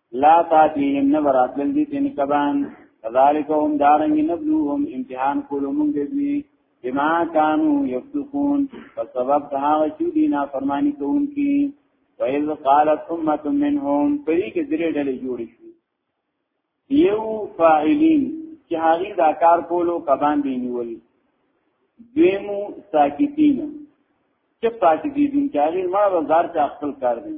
[SPEAKER 1] لا تاتیهم نبراتل دی تین کبان کذالک هم دارنگ نبلوهم امتحان کولو مونږ دی بما کانو یفتقون په سبب د هغه چې دی نه فرمانی کوونکی وَإِذْ قَالَتْ أُمَّةٌ مِّنْهُمْ پرې کې درې ډلې جوړې شوې یو فاعلین چې هغه دا کار کولو کبان دی نیول دیمو ساکتین چې پاتې دي چې هغه ما بازار ته خپل کار دی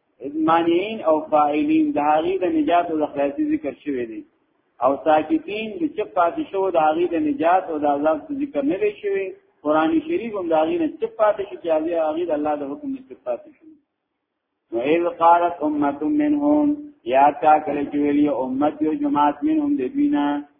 [SPEAKER 1] مانعين او فاعلين د هغه د نجات او د خلاصي ذکر شوی دی او ساکتین د چپ پاتې شو د هغه د نجات او د عذاب ذکر نه دی شوی قرآنی شریف هم د هغه نه چپ پاتې شو چې هغه د الله د حکم نه چپ پاتې شو نو اذ قالت امه منهم یا تا کله چې ویلی امت یو جماعت منهم د دوی نه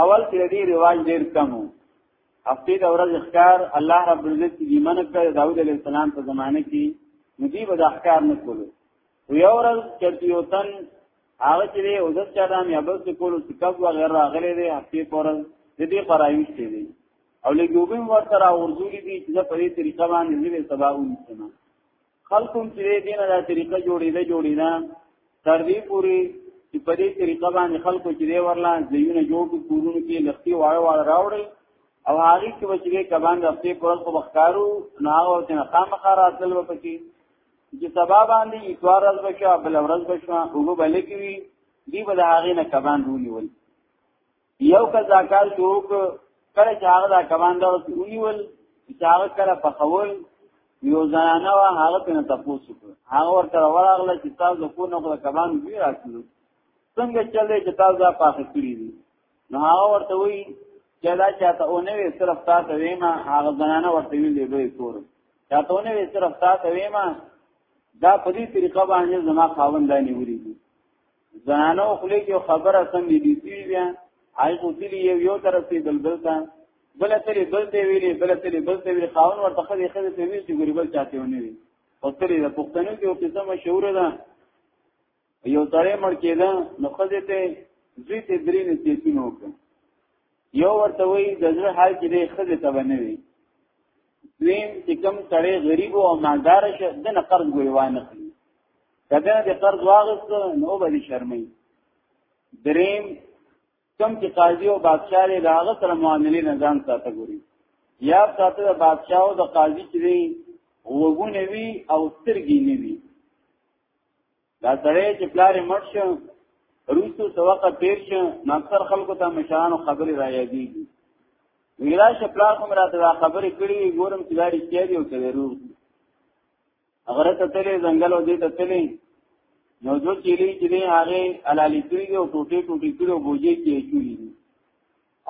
[SPEAKER 1] اول کې دې رواج ډیر کم وو هفته د ورځ ښکار الله رب العزت یې منع کړ داوود علیه السلام په زمانه کې ندی به د ښکار نه کولو یو ورځ چرته یو تن هغه چې دی او د چرام یا بل څه کولو څه کب وغیر راغلی دی هفته پورز د دې قرایش دی او لګوبم ورته را ورزولې دي چې په دې طریقه باندې زیوی سبا ونیسم خلقم چې دینه دا طریقه جوړې ده جوړې نه تر دې پوري چې په دې طریقه باندې خلکو چې دی ورلا ځایونه جوړ کړو کورونو کې لختي واړه واړه راوړل او هغه کې به چې کبان د خپل پرل په بخکارو نه هغه چې خامخا راتل و پکې چې سبا باندې اتوار ورځ بشو بل ورځ بشو هغه بلکې دی به د هغه نه کبان رونی ول یو کس دا کار شروع کړه چې هغه دا کمان دا ونیول چې هغه کړه په خول یو زنانه وا هغه په تاسو شو هغه ورته ورغله چې تاسو کو نه کوله کمان وی راځلو څنګه چلې چې تاسو دا پاخه کړی دي نو هغه ورته وی چې دا چاته اونې صرف تاسو ویما هغه زنانه ورته وی دی دوی کور چاته اونې صرف تاسو ویما دا په دې طریقه باندې زما خاوند دی نیولې زنانو خلی کې خبره سم دي دي بیا آی کو دي یو یو طرف ته دلدل تا بل ترې بل ته ویلي بل ترې بل ته ویلي خاون ورته خدي خدي ته ویل چې ګریبل چاته ونی وي او ترې د پښتنو کې یو قصه مشهور ده یو تړې مړ کېده نو خدي ته زوی ته درې نصیحتونه وکړه یو ورته وی د زړه حال کې دی خزه ته بنوي دویم چې کوم سړی غریب او مالدار شه د نه قرض ګویوان اخلي کله د قرض واغست نو به شرمي دریم کوم چې قاضي او بادشاہ له هغه سره معاملې نه ځان ساته ګوري یا ساته د بادشاہ او د قاضي چې وګونه وی او سترګې نه وی دا سړی چې پلار یې مړ شو روسو څو وخت تیر شو نو اکثر خلکو ته مشرانو خبرې را یادېږي ویلا چې پلار هم راته دا خبرې کړې ګورم چې دا رښتیا دی او که دروغ دي غره ته تللی ځنګل او دې ته تللی نو جو چیرې چې دی هغې حلالې کړي دي او ټوټې ټوټې کړي او بوجې کې یې چولي دي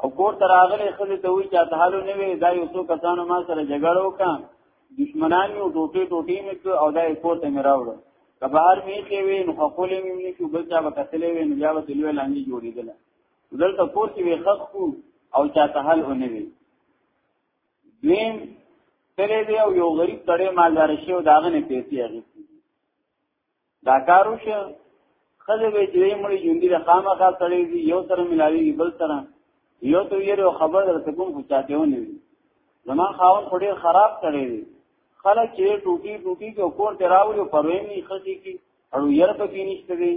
[SPEAKER 1] او کور تر هغه خزه ته وی چې اتحالو نه وي دا یو څو کسانو ما سره جګړه وکړه دشمنان یو ټوټي ټوټي مې او دا یې کور ته مې راوړ کبهار مې کې وی نو خپل مې نه شو بل چا وکتلې وی نو بیا به تلوي لاندې جوړېدل دلته کور کې وی خخ کو او چا تحل ونه وی دویم ترې دی او یو غریب تړې مالدار شو داغه نه پیسې اغوستي دا کار وشو خزه به جوړې مړي ژوندۍ د خامخا سړی دی یو سره ملاوي بل سره یو ته یو خبر درته کوم خو چاته ونه وي زما خاون خو ډیر خراب سړی دی خلک چې ټوټي ټوټي کې کور ته راوړي پروي نه خسي کې او ير په کې نشته دی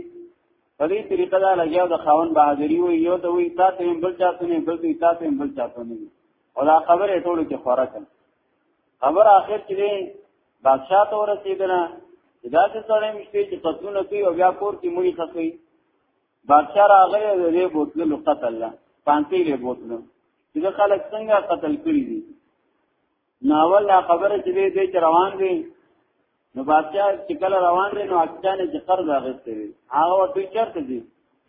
[SPEAKER 1] په دې طریقه دا لګیا د خاون بهادری وي یو ته وي تاسو هم بل چاته نه بل دي تاسو هم بل چاته نه او دا خبره ټولو کې خورا کړ خبر اخر کې بادشاہ ته ورسېدنه دا څه سره مشته چې قتلونه کوي او بیا کور کې مړي خسوي بادشاہ راغلی د دې بوتل لو قتل لا پانتی له بوتل چې خلک څنګه قتل کړی دي ناول لا خبره چې دې چې روان دي نو بادشاہ چې کله روان دي نو اکتان چې قرض اغستې وي هغه ورته چرته دي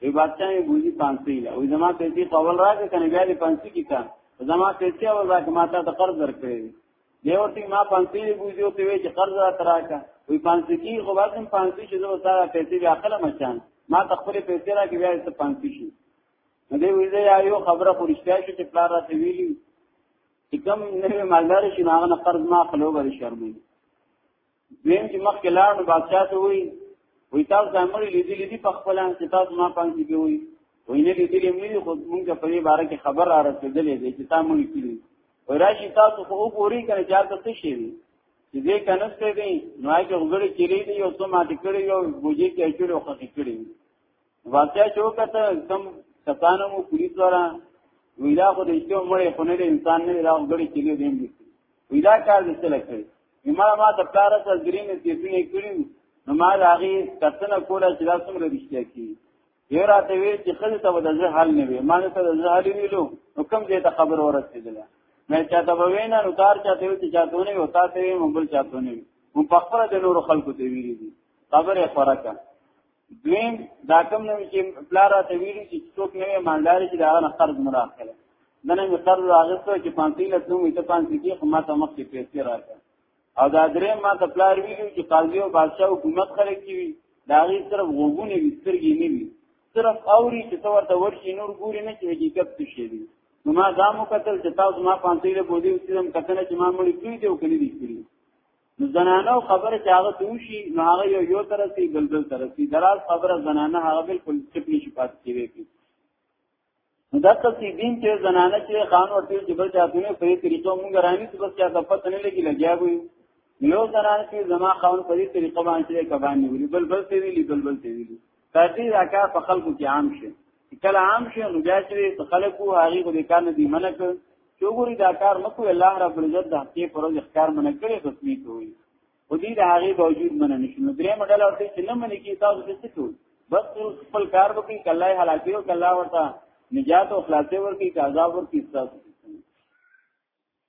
[SPEAKER 1] وی بادشاہ یې بوزي پانتی لا وې زما ته دې قول راځي کنه بیا دې پانتی کې کا زما ته چې اول راځي ما ته قرض درکړي دی ورته ما پانسی بوزي او ته وی چې قرض را تراکا وی پانسی کی خو واسم پانسی چې زه تا پیسې بیا خپل مچان ما تخپل پیسې را کې بیا ته پانسی شي نو دی وی زه یو خبره خو رښتیا شي چې پلار را ته ویلی چې کوم نوې مالدار شي هغه نه قرض ما خپلو غوړي شرمې دویم چې مخکې لاړ نو بادشاہ ته وایي وی تاسو دا مړی لیدلی دی په خپل چې تاسو ما پانګې کې وی وی نه لیدلی مې خو مونږ په دې باره کې خبر را رسېدلې دی چې تا مونږ کړی وی راشي تاسو خو وګورئ کنه چې تاسو څه شي چې دې کنسته دی نو هغه وګړي کړی دی او څه ماته کړی او بوجي کې اچول او خخې کړی واقعا چې وکړه کم کسانو مو پولیس ورا ویلا خو د یو مړ خو نه انسان نه راو غړي کې دی دیم ویلا کار دې څه لکړي ما ما د پلار سره درین تیسونه کړی نو ما لاغي کتنه کوله چې دا څومره رښتیا کی یو راته وی چې خځه ته د زه حل نه وي ما ته د زه حل ویلو نو کوم دې ته خبر ورسېدله مې چاته وینا نو کار چاته وی چې چاته نه وي تاسو یې مبل چاته نه وي مو په خپل د نور خلکو ته ویلي دي خبره خورکه دویم دا کوم نو چې پلار ته ویلي چې څوک نوې مالداري چې دا نه قرض مراد کړي دنه مې قرض راغستو چې پانسی له نو مې ته پانسی کې خو ما ته مخ کې پیسې راکړه او دا درې ما ته پلار ویلي چې قاضي او بادشاہ حکومت خلک کی وي دا غي صرف غوګونه وي سترګې نه وي صرف اوري چې څور ته ورشي نور ګوري نه چې حقیقت څه شي دي نو ما دا مو قتل چې تاسو ما پانسی له بودی سیستم کتنه چې ما مړی کړی دی او کړی دی نو زنانه خبره چې هغه توشي نو هغه یو یو تر سي بل بل تر سي دراز خبره زنانه هغه بالکل چپ نشي پات کیږي نو دا څه دین چې زنانه چې خان ورته چې بل چاته په دې طریقو مونږ رانی چې بس چاته پته نه لګي لګیا وي یو زنانه چې زما خان په دې طریقو باندې کبان نیولي بل بل ته ویلي بل بل ته ویلي ترتیب راکا په خلکو کې عام شي کله عام شي نو بیا چې په خلکو هغه خو دې کار نه دی منک چې وګوري دا کار مکو الله رب العزت د حقې پر ځخ کار منک کړي خصمي کوي او دې د هغه باوجود منه نشي نو درې مډل ورته چې نه منې کی تاسو څه کوي بس خپل کار وکړي کله هلاکي او کله ورته نجات او خلاصې ورکړي عذاب ورکړي تاسو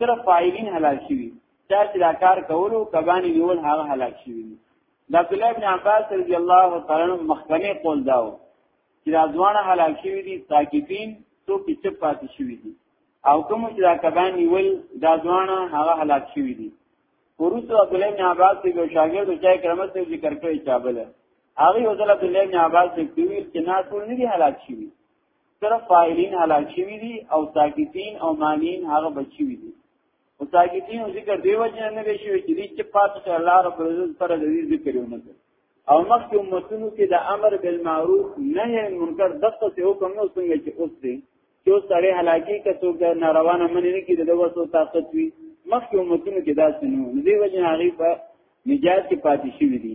[SPEAKER 1] تر فاعلین هلاک شوی دا چې دا کار کولو کبانی نیول هغه هلاک شوی د عبد الله ابن عباس رضی الله تعالی عنہ مخکنه قول داو چې دا ځوانه هلاک شوی دي تاکیفین تو کې چپ پاتې شوی دي او کوم چې دا کبان نیول دا ځوانه هغه هلاک شوی دي ورسو عبد الله ابن عباس دی یو شاګرد چې کرامت ته ذکر کوي چابل هغه وزل عبد الله ابن عباس دی کوي چې نه ټول نه دي هلاک شوی صرف فاعلین هلاک شوی دي او ساکتین او مانین هغه بچی وي دي او ساکتین ذکر دی وجه نه دی شوی چې دې چې پاتې الله رب العزت پر دې ذکر یو نه او مخکې امتونو کې د امر بالمعروف نهي عن منکر دغه څه حکم نو څنګه چې اوس دی چې اوس سړی هلاکی کڅو د ناروانه منې نه کې د وسو طاقت وي مخکې امتونو کې دا سنو دې وجه هغه په نجات کې پاتې شوی دي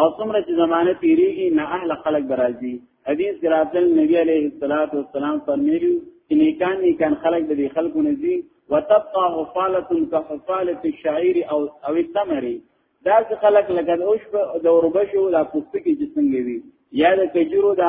[SPEAKER 1] او څومره چې زمانه تیریږي نه اهل خلق برازي حدیث ګراتل نبی علیه الصلاۃ والسلام فرمایلی چې نیکان نیکان خلق د دې خلقو نزي وتبقى حفاله كحفاله الشعير او او التمر دا چې خلق لکه د اوش په د اوربشو د پوستکي چې څنګه وي یا د کجورو د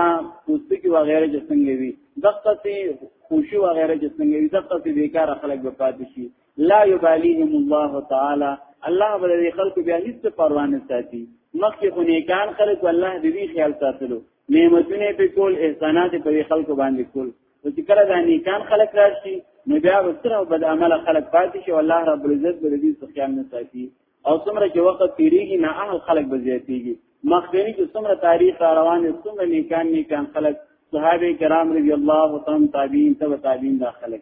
[SPEAKER 1] پوستکي وغیرہ چې څنګه وي دغه څه خوشي وغیرہ چې څنګه وي دغه څه بیکاره خلق به پاتې شي لا یبالیهم الله تعالی الله بل دې خلق بیا هیڅ پروا نه ساتي مخکې خو نیکان خلق الله دې خیال ساتلو نعمتونه په کول احسانات په خلق باندې کول نو چې کله دا نیکان خلق راشي نو بیا وسره بد عمل خلق پاتې شي الله رب العزت به دې سخیان نه ساتي او څومره چې وخت تیریږي نه اهل خلق به زیاتیږي مخکې چې څومره تاریخ روان دي څومره نیکان نیکان خلق صحابه کرام رضی الله تعالی تابعین تبع تابعین دا خلق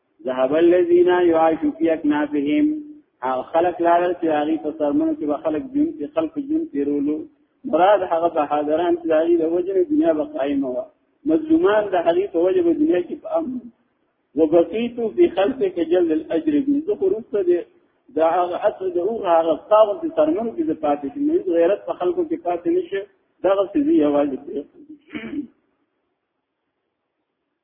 [SPEAKER 1] ذهب الذين يعيشوا في اكنافهم هغه خلق لارل چې هغه په سرمنو کې به خلق جون کې خلق جون تیرولو مراد هغه به حاضران چې هغه د وجه دنیا به قائم و مظلومان د هغه په وجه به دنیا کې قائم وبقيت في خلفك جل الاجر ذو خروجته دي دا هغه اصل د هغه هغه تاغه چې سرمنو کې د پاتې شي نه غیرت په خلکو کې پاتې نشي دغه سړي یوازې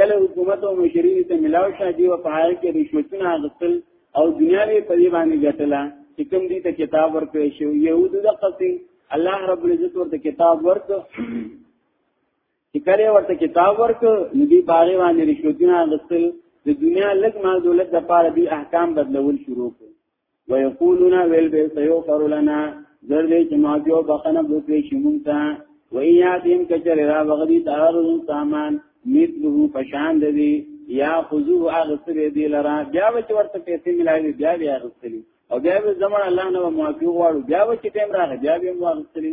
[SPEAKER 1] کله حکومت او مشرین ته ملاو شه دی په حال کې رشوتونه اغستل او دنیا به په دې باندې ګټله چې کوم دي ته کتاب ورکړي شو يهودو د قصي الله رب العزت ورته کتاب ورک چې کله ورته کتاب ورک ندي باغې باندې رشوتونه اغستل د دنیا لږ مال دولت د پاره دی احکام بدلول شروع کړ ويقولون ويل به سيغفر لنا زر دې چې ما جو بخنه بوتې شي مونږ ته وياتهم کچر را بغدي تعرض سامان مثله پشان دې یا خذو اغسر دې لرا بیا به ورته پیسې ملایوي بیا بیا اغسرې او بیا به زمون الله نه معافي غواړو بیا به چې ټیم راغی بیا به مو اغسرې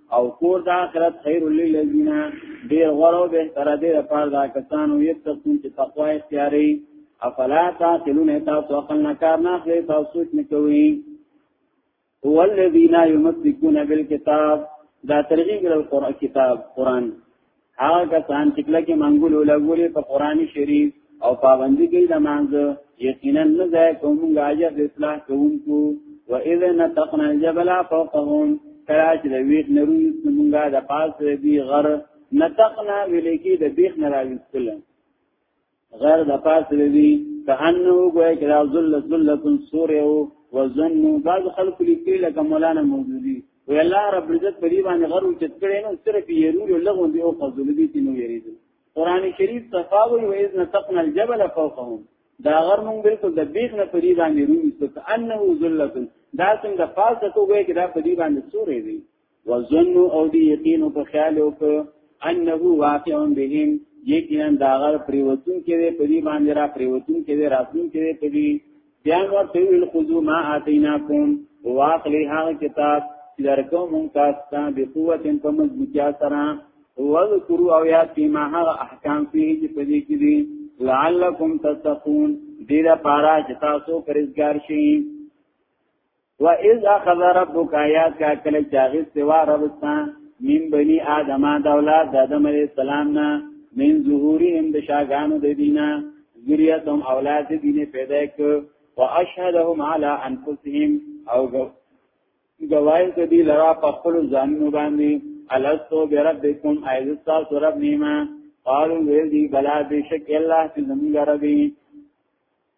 [SPEAKER 1] او کور د آخرت خیر للذین ډیر غورو به تر دې لپاره دا کسانو یې تقون چې تقوا اختیاري افلا تعقلون تاسو عقل نه کار نه اخلي تاسو سوچ نه کوي هو الذین یمسکون بالکتاب دا ترغیب ال قران کتاب قران هغه کسان چې کله کې منګول ولګولې په قران شریف او پابندي کوي د مانځ یقینا نه ځای کوم غاجه د اصلاح کوونکو و اذا نتقنا الجبل فوقهم کراچ د ویټ نرو څنګه د پاس دی غر نتقنا ولیکي د بیخ نه راوستل غیر د پاس وی کانه وګوي کړه ذل ذلت سور او وزن بعض خلق لیکي لکه مولانا موجودي وی الله رب عزت په دې باندې غرو چې کړي نو صرف یې رورو لغون دی او فضل دي تینو یریدل قران شریف تفاوی و اذ نتقنا الجبل فوقهم دا غر مونږ بالکل د بیخ نه پری باندې روي څه انه ذلت دا څنګه فاز ته کوی کړه په دې باندې سورې دی وظنوا او دی یقین او په خیال او په انه واقع بهم یقینا دا غر پریوتون کې دی په دې باندې را پریوتون کې دی راتلون کې دی په دې بیا نور ته ویل خذو ما اتیناکم واخلی هغه کتاب چې درکو مونږ تاسو ته به قوت په مضبوطیا سره وذکروا او یاد کی ما هغه احکام فيه چې په دې کې دي لعلکم تتقون دې دا پارا چې تاسو پرېزګار شئ و اذ اخذ ربک آیات کا کله چاغی سوا ربستا من بنی آدم دا اولاد د آدم علی السلام نه من ظهورهم د شاګانو د دینه ذریاتهم اولاد د دینه پیدا ک و اشهدهم علی انفسهم او گواہی د دې لرا په خپل ځانونو باندې الستو بربکم ایذستا سرب نیما قالو ویل دی بلا بشک الله چې زموږ ربی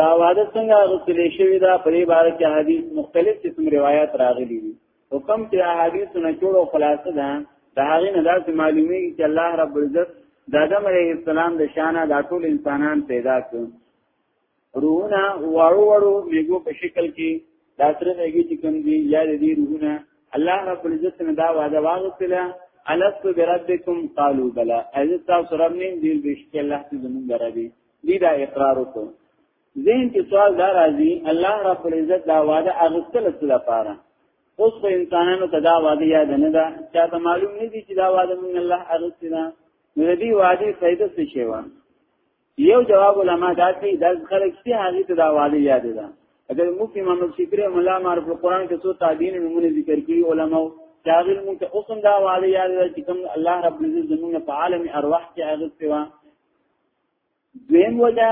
[SPEAKER 1] دا وعده څنګه غوښتل شوی دا په دې باره کې حدیث مختلف قسم روایت راغلي دي حکم چې حدیث نه جوړو خلاصه ده دا هغه نه داسې معلومي چې الله رب العزت د آدم علیه السلام د شانه د ټول انسانان پیدا کړ روحونه وړو وړو میګو په شکل کې دا تر هغه چې کوم دي یا دې روحونه الله رب العزت نه دا وعده واغستله الست بربکم قالوا بلا اذ تاسو رب نه دی بشک الله دې زمونږ ربي دی دا اقرار وکړو ذهن کې سوال دا راځي الله رب العزت دا وعده اغستل څه لپاره اوس په انسانانو ته دا وعده یاد نه ده چا ته معلوم نه دي چې دا وعده من الله اغستنه نو دې وعده فائدہ څه شي وان یو جواب علما دا کوي د خلک چې هغه ته دا وعده یاد ده اگر مفتی محمد شکر مولا معرف القرآن کې څو تابعین نمونه ذکر کړي علما چاغل مونږ ته اوسم دا وعده یاد ده چې کوم الله رب العزت زمونږ په عالم ارواح کې اغستوا دویم وجه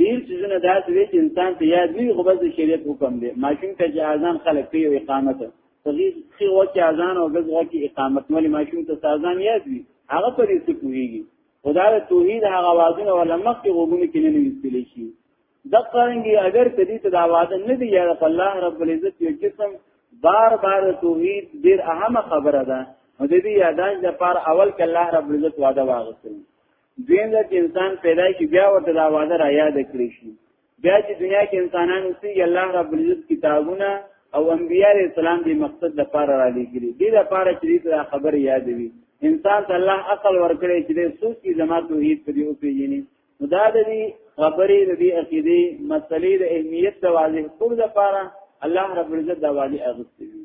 [SPEAKER 1] ډیر چیزونه داسې وي چې انسان ته یاد نه وي خو بس د شریعت حکم دی ماشوم ته چې اذان خلک کوي او اقامت صغیر خي وکي اذان او غز وکي اقامت مولي ماشوم ته اذان یاد وي هغه په دې څه کوي خدا د توحید هغه وازونه ولا مخ کې وګونه کې نه نوستل شي د قرنګي اگر کدي ته دا وازن نه دی یا الله رب العزت یو قسم بار بار توحید ډیر اهمه خبره ده نو دې یادان د پار اول ک الله رب العزت وعده واغستل دویم دا چې انسان پیدا شي بیا ورته دا وعده را یاد کړی شي بیا چې دنیا کې انسانان اوسي الله رب العزت کتابونه او انبیاء اسلام دې مقصد د پاره را لګري دې د پاره چې دا خبر یاد وي انسان ته الله عقل ورکړي چې دې سوچ کی زما توحید په دې او پیژني نو دا د دې خبرې د دې عقیده مسلې د اهمیت د واضح کول لپاره الله رب العزت دا والی اغستوي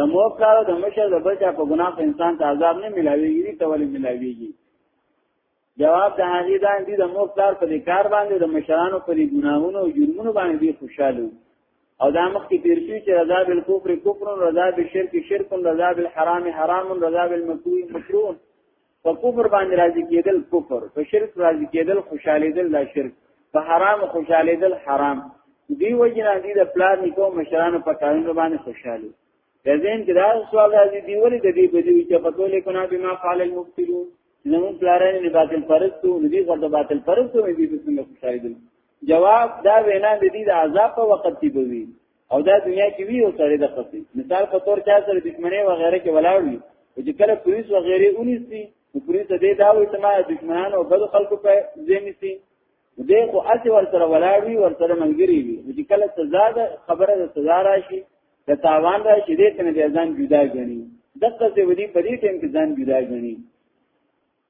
[SPEAKER 1] د مور پلار د مشر د بچا په ګناه په انسان ته عذاب نه ملاويږي ته ولې ملاويږي جواب د هغه دا دي د مور پلار په کار باندې د مشرانو په ګناهونو او جرمونو باندې خوشاله او دا مخ کې تیر شوی چې رضا بالکفر کفر رضا بالشرک شرک رضا بالحرام حرام رضا بالمکروه مکروه په کفر باندې راضي کېدل کفر په شرک راضي کېدل خوشالېدل دا شرک په حرام خوشالېدل حرام دی وجنه دي د پلان نکو مشرانو په قانون باندې خوشاله ځین کې دا سوال راځي دی ولې د دې په دې چې په ټولې کنا بما قال المبتلون زمون پلاران نه باطل پرستو ندی غو د باطل پرستو مې دې څنګه خوشاله دي جواب دا وینا د دې د عذاب په وخت کې بوي او دا دنیا کې وی او سړی د خپل مثال په تور چا سره دښمنه و غیره کې ولاړ وي او چې کله پولیس و غیره اونیسي نو پولیس دې دا وایي چې ما دښمنان او بل خلکو په ځینې سي دې خو اته ور سره ولاړ وي ور سره منګري وي چې کله سزا ده خبره ده سزا راشي د تاوان راشي دې څنګه ځان جدا غني دغه څه ودی په دې ټیم کې ځان جدا غني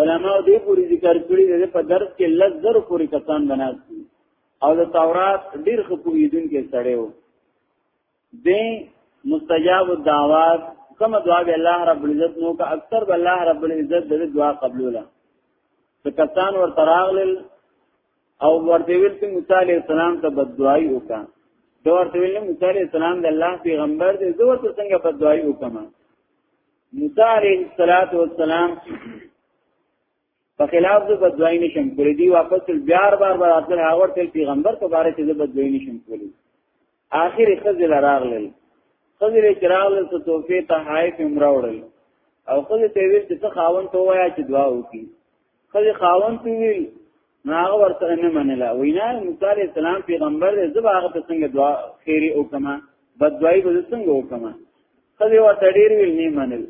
[SPEAKER 1] علماء دې پوری ذکر کړی دې په درس کې لزر پوری کسان بناستي او د تورات ډیر خپویدون کې سړی وو دې مستجاب الدعوات کوم دعا به الله رب العزت نو کا اکثر به الله رب العزت دې دعا قبوله ته کسان ور تراغل او ورته ویل چې موسی عليه السلام ته بددعای وکړه دا ورته ویل موسی عليه السلام د الله پیغمبر دې زه ورته څنګه بددعای وکړم موسی علیه السلام په خلاف د بدوای نشم کولې دی واپس بیا بار بار اتل هاور تل پیغمبر په باره کې د بدوای نشم کولې آخر خزل راغلل خزل چراغل ته توفی ته حایف امراوړل او خزل ته ویل چې خاون ته وایا چې دعا وکړي خځه خاون ته ویل ناغه ورته نه منله وینا موسی علی السلام پیغمبر دی زبا هغه ته څنګه دعا خیری وکما بد دعای به څنګه وکما خځه ورته ډیر ویل نه منل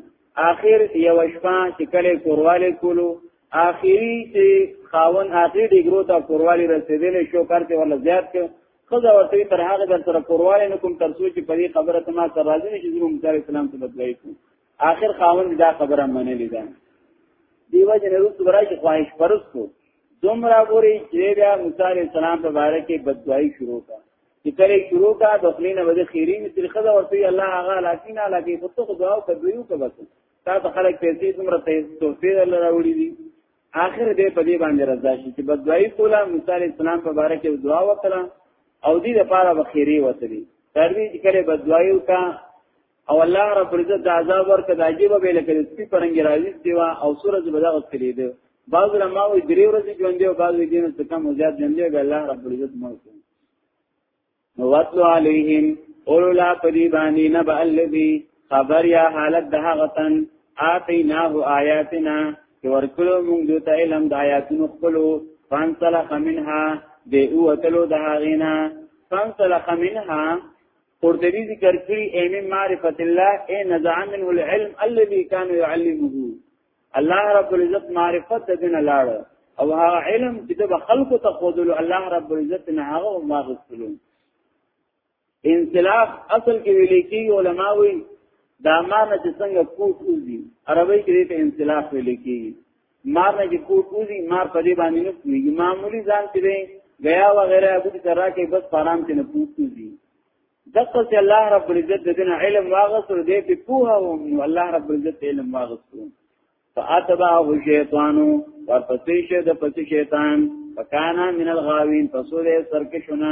[SPEAKER 1] اخر یو شپه چې کله کورواله کولو اخیری چې خاون اخی ډیګرو ته کوروالی رسیدل شو کارته ولا زیات کړ خدا ورته تر هغه در سره کورواله نکوم تر څو چې په دې خبره ته ما سره راځي چې زموږ مصالح اسلام ته بدلای کوم آخر خاوند دا خبره منلې ده دیو جن روس برای چې خواهش پرستو دومره پوری چې بیا موسی علی السلام په باره کې بدوایی شروع کړه چې کله شروع کا د خپل نه بده خیری می تر خدا ورته الله هغه لاکین علاقه په تو دعا او کوي کو بس تا ته خلک پیسې تمره ته توفیر الله راوړي دي اخر دې په دې باندې رضا شي چې بدوای کولا موسی علی السلام په باره کې دعا وکړه او دې لپاره بخیری وته دي تر دې چې کله بدوایو کا او الله رب العزت د عذاب ورکه د عجیب به لکه سپی پرنګ راوي سیوا او سورج به دغه کړی دی بعض علماء وی درې ورځې ژوند دی او بعض وی دین څه کم زیات ژوند دی الله رب العزت مو نو واتلو علیهم اولو لا پدی باندې نبا الذی خبر یا حالت ده غتن آتیناه آیاتنا چې ورکلو موږ دوی ته علم د آیاتونو خپلو فانسلخ منها دی او اتلو د هغینا فانسلخ منها قرطبي ذکر کړی اي من معرفت الله اي نزع منه العلم الذي كان يعلمه الله رب العزت معرفت دین لاړ او هغه علم چې د خلق ته خودل الله رب العزت نه هغه ما غسلو انسلاف اصل کې ویل کېږي علما وایي دا معنی چې څنګه کوټ وزي عربی کې ته انسلاف ویل کېږي ما نه چې کوټ وزي ما په دې باندې نه پوهیږي معمولی ځان چې دی غیا وغیره ابو دې سره کې بس پارام کې نه پوهیږي دغه چې الله رب العزت دې نه علم واغسر دې په پوه او الله رب العزت علم واغسر فاتبعه شیطان ورپسې شه د پسې شیطان فکانا من الغاوین فسوره سرکشونه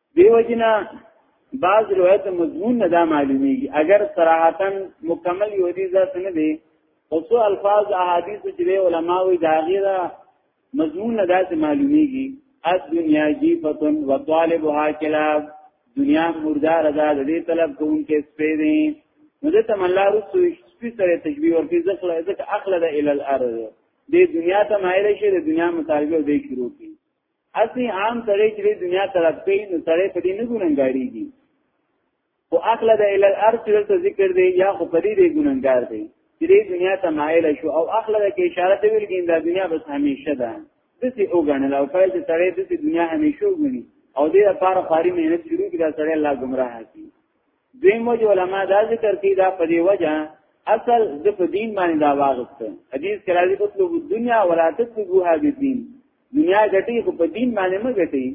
[SPEAKER 1] دیو جنا بعض روایت مضمون نه دا معلومیږي اگر صراحتا مکمل یو دي ذات نه دي اوسو الفاظ احادیث چې علماء وی دا غیره مضمون نه دا معلومیږي از دنیا جیفتن و طالبها کلاب دنیا مردار ده د دې طلب کوونکې سپې دي نو د تم الله رسو سپې سره تشبیه ورکړي ځکه ځکه اخله ده ال الارض د دنیا ته مایل شي د دنیا مطالبه دې شروع کړي اصلي عام سړی چې دنیا طرف کوي نو سړی په دې نه ګونګاریږي او اخلا د ال الارض چې ذکر دی یا خو په دې ګونګار دی چې دې دنیا ته مایل شو او اخلا د کې اشاره ته ویل کېږي دا دنیا بس همیشه ده دسی او غنل او کله چې سړی دسی دنیا همیشه وګڼي او دې لپاره خاري مهنت شروع کړي دا سړی الله گمراه کی دوی موج علما دا ذکر کوي دا په دې وجه اصل د په دین باندې دا واغسته حدیث کې راځي کتلو دنیا ولا تکبوها بالدین دنیا ګټي خو په دین باندې مه ګټي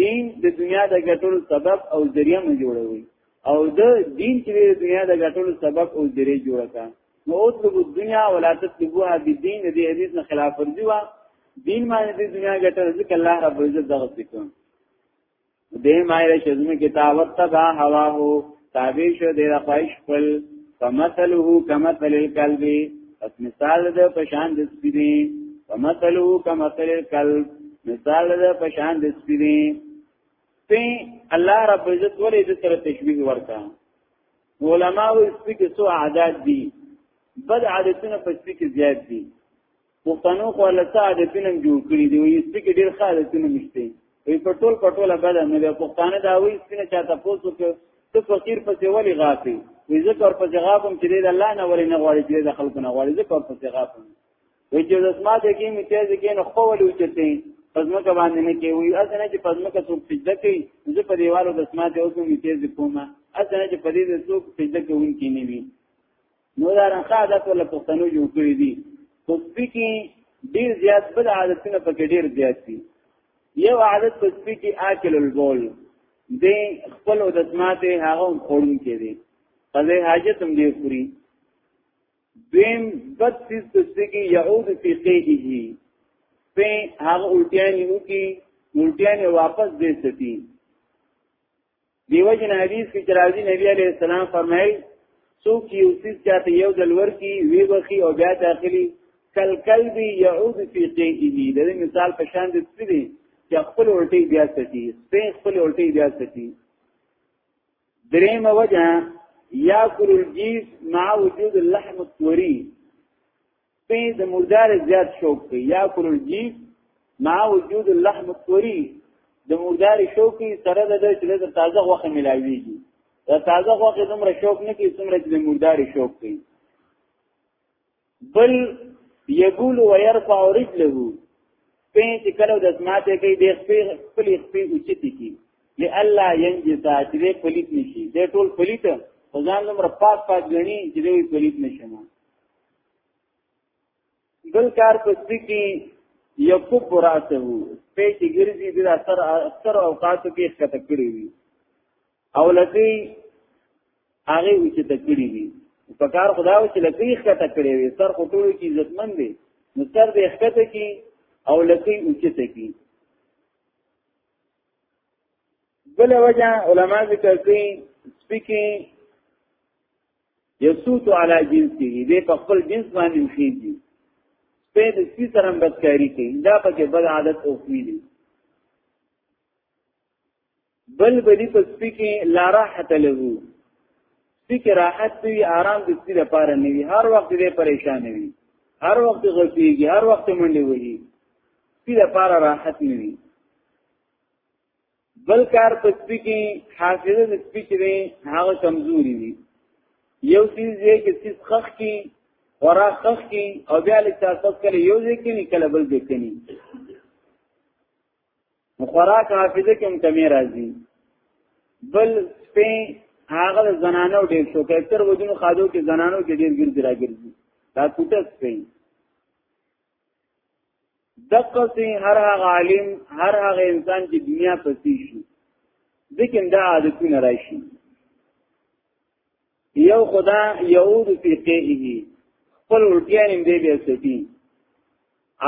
[SPEAKER 1] دین د دنیا د ګټلو سبب او ذریعہ مې جوړوي او د دین چې د دنیا د ګټلو سبب او ذریعہ جوړه کا نو اوتلو دنیا ولا تطلبوها بالدین دې حدیث نه خلاف ورځي وا دین باندې د دنیا ګټل ځکه الله رب عزت دغه څه دې مایره شزم کتاب تبا هوا هو تابع شو دې را پایش خپل فمثله کمثل الكلب پس مثال دې په شان د سپینې فمثله کمثل الكلب مثال دې په شان د سپینې په الله رب عزت ولې دې سره تشبیه ورکا علماء سپی کې سو عادت دي بد عادتونه په سپی کې زیات دي پښتنو خو له څه عادتونه جوړ کړی دی وایي چې ډیر ښه عادتونه نشته وي په ټول په ټوله بد نه دی پښتانه دا وایي چې نه چاته پوسو کې ته فقیر پسې ولی غافي وي زه کور پسې غافم چې د الله نه ولی نه غواړي چې د خلکو نه غواړي زه کور پسې غافم وي چې د اسما د کې می تیز کې نو خو ولی وچته پزما کا باندې نه کې وي اسنه چې پزما کا څوک سجده کوي زه په دیوالو د اسما د اوسو می تیز کومه اسنه چې په دې څوک سجده کوونکی نه وي نو دا رنخه عادت ولا پښتنو جوړ کړی دي په سپی کې ډیر زیات بد عادتونه پکې ډیر زیات دي یو عادت په سپی کې آکل البول دی خپل او د سماته هغه خورم کې دي قضې حاجت هم دی خوري دویم بد سیز په سپی کې یعود فی قیهی په هغه الټیانی وو کې الټیانی واپس دې ستی دیو جن حدیث کی چرازی نبی علیہ السلام فرمایل څوک چې یو سیس چاته یو دل ورکی وی بخي او بیا داخلي کل کلب یعود فی قیدی د مثال په شان د سپی چې خپل الټی بیا ستی سپی خپل الټی بیا ستی دریم وجه یاکل الجیز مع وجود اللحم الطوری سپی د مردار زیات شوق کوي یا کول الجیف مع وجود اللحم الطری د مردار شوق کوي سره د چې د تازه غوخه ملاویږي د تازه غوخه دومره شوق نه کوي څومره چې د مردار شوق کوي بل یبول و یرفع رجله سپی چې کله د سماته کوي د خپل خپل خپل اوچتي کوي لئلا ينجس اجره پلیت نشي د ټول پلیت خدان نمبر پاک پاک غني چې دوی پلیت نشي بل کار په سکی یکب راسه په چې ګرځي د اثر اثر اوقاتو کې ښکته کړی وي او لکه هغه چې تکړی وي په کار خدا و چې لکه ښکته کړی وي سر خطوړو کې عزتمن دي نو سر دې ښکته کې او لکه اوچته کې بل وجه علما ذکر کوي سپیکي یسوت علی جنسه دې په خپل جنس باندې خېږي په دې سي سره بدکاری کوي دا پکې بد عادت او خوې دي بل بلی په سپی کې لا راحت له سپی کې راحت دی آرام د سپی لپاره نه وي هر وخت دې پریشان وي هر وخت غوسیږي هر وخت منډي وي سپی لپاره راحت نه وي بل کار په سپی کې حافظه د سپی چې دی هغه کمزوري دي یو چیز دی چې سیس خخ کې ورا خخ کې او بیا لږ تاسو کله یو ځای کې نه کله بل ځای کې نه خوراک حافظه کې هم کمی راځي بل سپی هغه زنانو ډیر شو کې تر وجونو خادو کې زنانو کې ډیر ګرځي راګرځي دا کوټه سپی دغه سي هر هغه عالم هر هغه انسان چې دنیا پسې شي ځکه دا عادتونه راشي یو خدا یعود فی قیه خپل ورټیان دې بیا سټي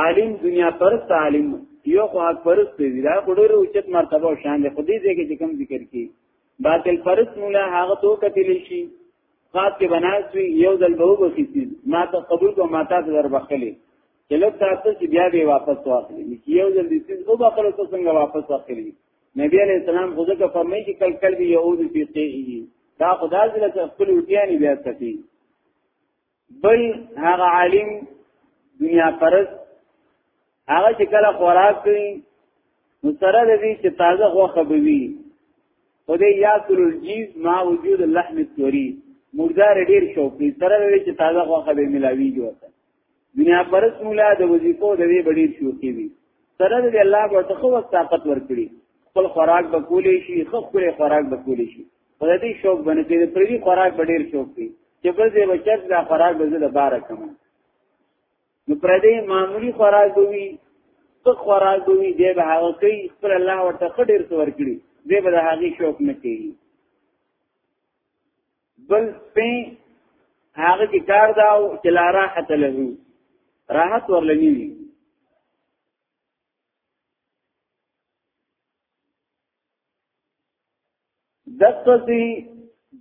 [SPEAKER 1] عالم دنیا پرست عالم یو خو حق پرست دی دا ډېر اوچت مرتبه او شان دی خو دې ځای کې کوم ذکر کی باطل پرست مولا هغه تو کتل شي خاص کې بناس وی یو دل به وبخي سي ما ته قبول کو ما ته در بخلي چې لږ تاسو چې بیا به واپس واخلي چې یو دل دې سي او بخلو ته څنګه واپس واخلي نبی عليه السلام خو ځکه فرمایي چې کل کل به یو دې پیته دا خدا دې له خپل وټیانی بیا سکی بل هغه عالم دنیا پرست هغه چې کله خوراک کوي نو سره د دې چې تازه غوښه به وي او دې یاکل الجیز ما وجود اللحم الطری مردار ډیر شوقي سره د دې چې تازه غوښه به ملاوي جوړه دنیا پرس مولا د وظیفو د دې ډیر شوقي وي سره د الله ورته خو طاقت ورکړي خپل خوراک به کولې شي خپل خوراک به کولې شي په دې شوق باندې چې پردي خوراک به ډیر شوق وي چې بل دې بچت دا خوراک به زړه بار کم نو پردي معمولی خوراک دوی څه خوراک دوی دې به هغه کوي خپل الله ورته خډیر څو ورکړي دې به هغه شوق نه کوي بل په هغه کې کار دا چې لا راحت له راحت ورلنی وي دقصی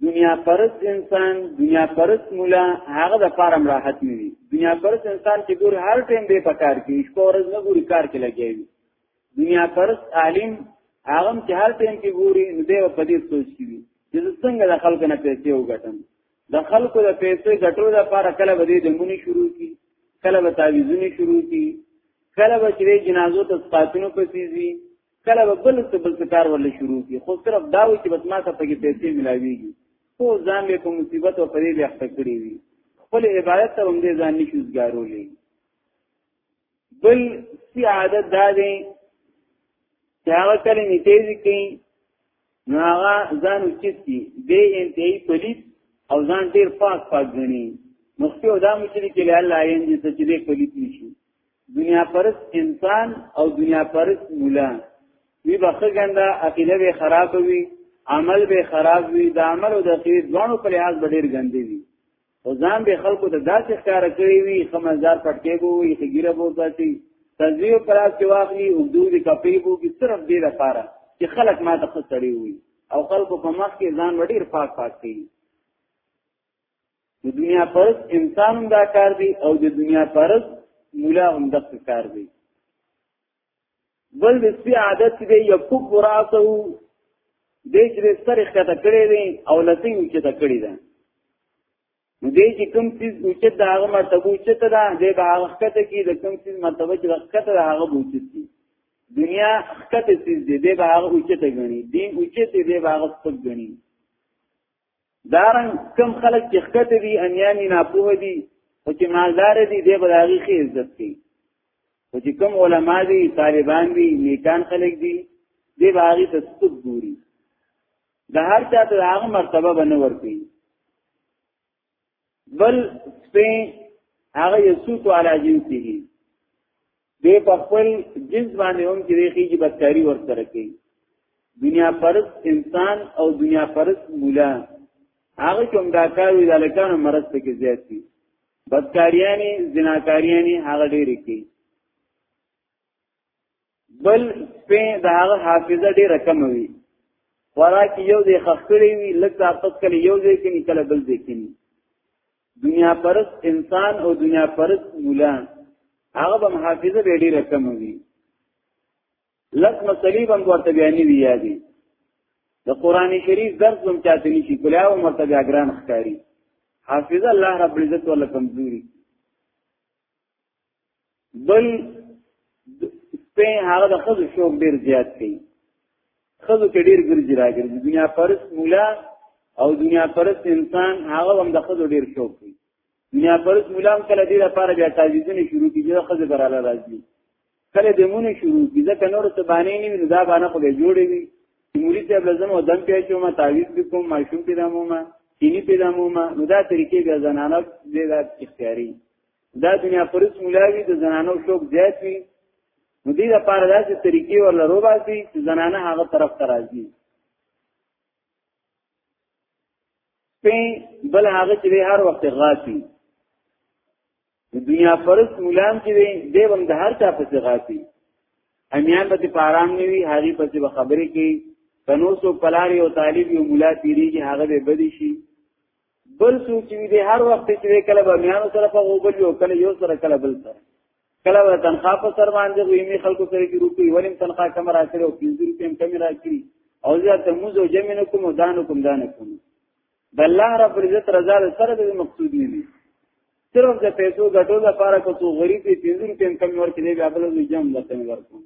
[SPEAKER 1] دنیا پرست انسان دنیا پرست مولا هغه د فارم راحت نه وي دنیا پرست انسان چې ګور هر ټیم به پکار کې شپه ورځ نه ګوري کار کې لګي دنیا پرست عالم هغه چې هر ټیم کې ګوري نو دی په دې سوچ کې وي چې څنګه د خلکو نه پیسې وګټم د خلکو د پیسې ګټلو لپاره کله به دې د مونی شروع کی کله به تعویذونه شروع کی کله به چې جنازو ته سپاتونو پسیزي کله به بل څه بل څه کار ورل شروع کی خو صرف دا وي چې بس ما ته پکې پیسې ملاويږي خو ځان به په مصیبت او پرې بیا خپل کړی وي خپل عبادت ته هم دې ځان نشي ځګارولې بل سی عادت دا دی چې هغه کلمې تیزې کوي نو هغه ځان اوچت کی بے انتهایی پلیت او ځان ډیر پاک پاک غنی نو خو دا مشرک له الله یې دې ته چې دې پلیت نشي دنیا پرس انسان او دنیا پرس مولا وی بخه ګنده عقیده به خراب وي عمل به خراب وي د عمل او د خیر دوانو په لحاظ به ډیر ګندې وي خو ځان به خلکو ته داسې ښکار کړی وي خمزار پټکې بو وي خګیره بو ذاتي تزویر پراس کې واخلي او دوی کپی بو کې صرف دې لپاره چې خلک ما ته خسړی وي او خلکو په مخ کې ځان وړیر پاک پاک کوي د دنیا پرس انسان دا کار دی او د دنیا پرس مولا هم دغه کار دی بل د سپي عادت دی یو کوب راسو د چې سره خته کړی دی او لسی او چې تکړی ده دې چې کوم څه اوچت دا هغه مرتبه اوچت ده دې به هغه خته کې د کوم څه مرتبه چې خته ده هغه اوچت دي دنیا خته څه دې به هغه اوچت غني دې اوچت دې به هغه سپک غني دارن کم خلک چې ښکته دي انیانی ناپوه دي او چې مالدار دي د بلاغي خې عزت کوي او چې کم علما دي طالبان دي نیکان خلک دي د باغی ته سپک ګوري د هر چا ته هغه مرتبه بنور کوي بل سپه هغه یسوت علی جنسه دې په خپل جنس باندې هم چې ریخي کې بدکاری ورسره کوي دنیا پرس انسان او دنیا پرس مولا هغه کوم دا کار وی دالکان مرز ته کې زیات دي بدکاریانی زناکاریانی هغه ډېر کوي بل سپه د هغه حافظه ډیره کم وي خوراک یو ځای خخکړی وي لکه تاسو کله یو ځای کې نکله بل ځای کې دنیا پرس انسان او دنیا پرس مولا هغه به حافظه به ډیره کم وي لکه مسلې به ورته بیانې وي یادي د قران شریف درس هم چاته نشي کولای او مرتبه ګران ښکاری حافظه الله رب العزت ولا کمزوري بل په هغه د خزو شوق ډیر زیات دی خزو کې ډیر ګرځي راګرځي دنیا پرس مولا او دنیا پرس انسان هغه هم د خزو ډیر شوق دی دنیا پرس مولا هم کله دې لپاره بیا تعویذونه شروع کیږي د خزو براله راځي کله دې مونږ شروع کیږي ځکه نور څه باندې نه وي دا باندې خو به جوړې وي مرید ته لازم او دم پیچو ما تعویذ وکوم ماشوم پیدا مو ما کینی پیدا مو ما نو دا طریقې بیا زنانه دې دا اختیاري دا دنیا پرس ملاوی د زنانو شوق زیات وي نو دې لپاره داسې طریقې ورله روباسي چې زنانه هغه طرف ته راځي په بل هغه چې هر وخت غاپي دنیا پرس مولام چې دی دی هم د هر چا په غاپي امیان به په آرام نیوي هغه په څه خبرې کوي تنوسو پلاری او طالب یو مولا تیریږي هغه به بدی شي بل څوک چې دی هر وخت چې کله به میانو سره په غوبل یو کله یو سره کله بل سره کله به تنخوا په سر باندې ویمه خلکو سره کې روپی ولیم تنخوا کم راکړي او 50 روپیم کم راکړي او زه ته موږ او جمعینو کوم دانو کوم دانو کوم د الله رب عزت رضا سره د مقصود نه دي صرف د پیسو ګټو لپاره کو تو غریب دي 50 روپیم کم ورکړي بیا بل جمع لته ورکوم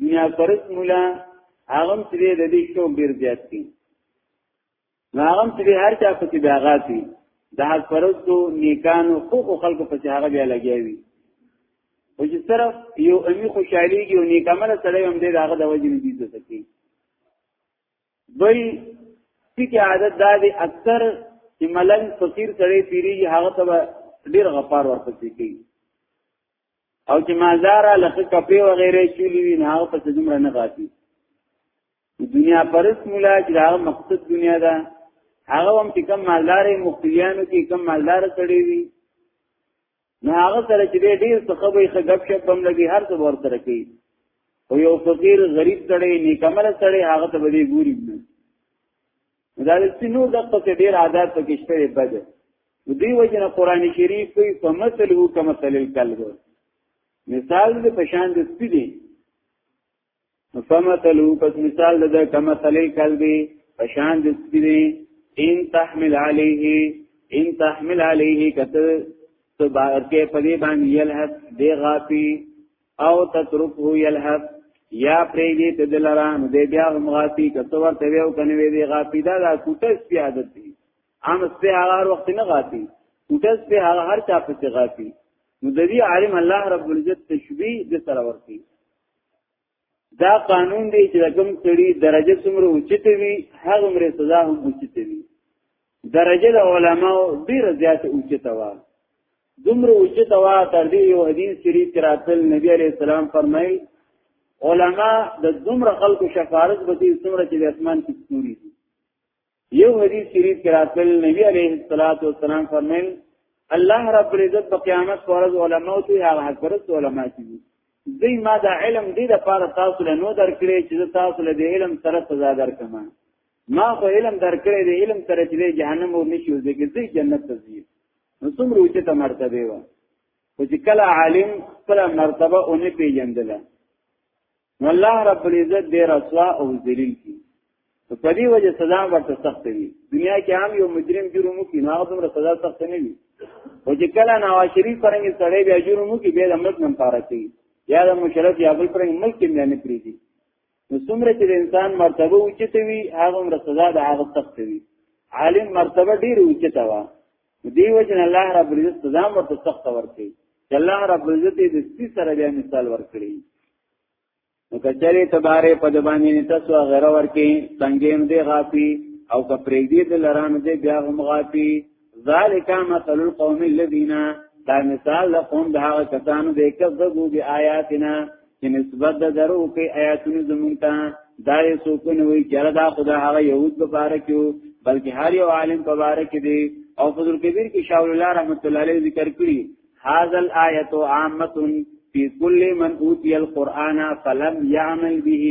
[SPEAKER 1] دنیا پرس مولا هغه چې د دې شوق ډیر زیات دي نو هغه چې هر چا په کې بیاغاتي د حق پرستو نیکانو خو خلکو په هغه بیا لګیاوي او چې طرف یو امی خوشحاليږي او نیک عمل سره هم دې هغه د وجې نه دي څه کوي بل چې عادت دا دي اکثر چې ملنګ فقیر سره پیریږي هغه ته ډیر غفار ورپسې کوي او چې مازار لکه کپې و غیره چولی وي نه هغه پس دومره نه غاتی دنیا پرس مولا چې هغه مقصد دنیا ده هغه هم چې کم مالدارې مختلیانو کې کم مالدار کړی وي نه هغه سره چې ډیر څه خبرې خګب شپ بم لګي هر څه ور سره کوي او یو فقیر غریب سړی نیکمل سړی هغه ته به ګوري دا د سينو د پکې ډېر عادت پکې شته بد دوی وجنه قران شریف کوي په مثل هو کما مثل الكلب مثال د پشان د سپي دي فمثل هو پس مثال د کما مثل الكلب پشان د سپي دي ان تحمل عليه ان تحمل عليه کته تو بار کې پدې باندې یلحس دی غافي او تترکه یلهث یا پریږي ته دلران دې بیا هم غافي کته ورته یو کنه وی دی غافي دا د کوټس په عادت دي عام سپه هغه وخت نه غافي کوټس په هغه هر چا په غافي نو د دې عالم الله رب العزت تشبیه د سره ورته دا قانون دی چې کوم سړي درجه څومره اوچته وي هغه مر سزا هم اوچته وي درجه د علماو ډیره زیاته اوچته وه دومره اوچته وه تر دې یو حدیث شریف کې راتل نبی علی السلام فرمایي علما د دومره خلکو شفاعت به کوي څومره چې د اسمان کې ستوري دي یو حدیث شریف کې راتل نبی علی السلام فرمایي الله رب العزت په قیامت ورځ علما او ته هغه حق پرست علما دي دوی ما دا علم دې د پاره تاسو له نو درکړي چې تاسو له دې علم سره سزا درکمه ما خو علم درکړې دی علم تر چې جهنم او نشي او زګزي جنت ته ځي نو څومره اوچه ته مرتبه و خو چې کله عالم خپل مرتبه اونې پیجندل نو الله رب العزت دې رسوا او ذلیل کی په دې وجه سزا ورته سخت وي دنیا کې عام یو مجرم جرم کوي نو هغه دومره سزا سخت نه وي او چې کله نواز شریف پرنګ سړی بیا جرم کوي به د ملک نن پاره کوي یا د مشرف یا بل پرنګ ملک کې نه پریږي نو څومره چې د انسان مرتبه اوچته وي هغه عمر سزا د هغه سخت وي عالم مرتبه ډیر اوچته وا دی وجن الله رب العزت سزا ورته سخت ورکړي الله رب العزت دې سپي سره بیا مثال ورکړي نو کچری تباره په دبانې تاسو غره ورکې څنګه دې غافي او کپرې دې لران دې بیا هم غافي ذالک مثل القوم الذين دا مثال له قوم د هغه کسانو د کذبو بی آیاتنا چې نسبت د درو کې آیاتونو زمونږ ته دا یې سوکونه وی چې دا خدا هغه يهود په بار کې بلکې هر یو عالم په بار کې دی او فضل کبیر کې شاول الله رحمت الله علیه ذکر کړی هاذا الایت عامه فی کل من اوتی القرآن فلم یعمل به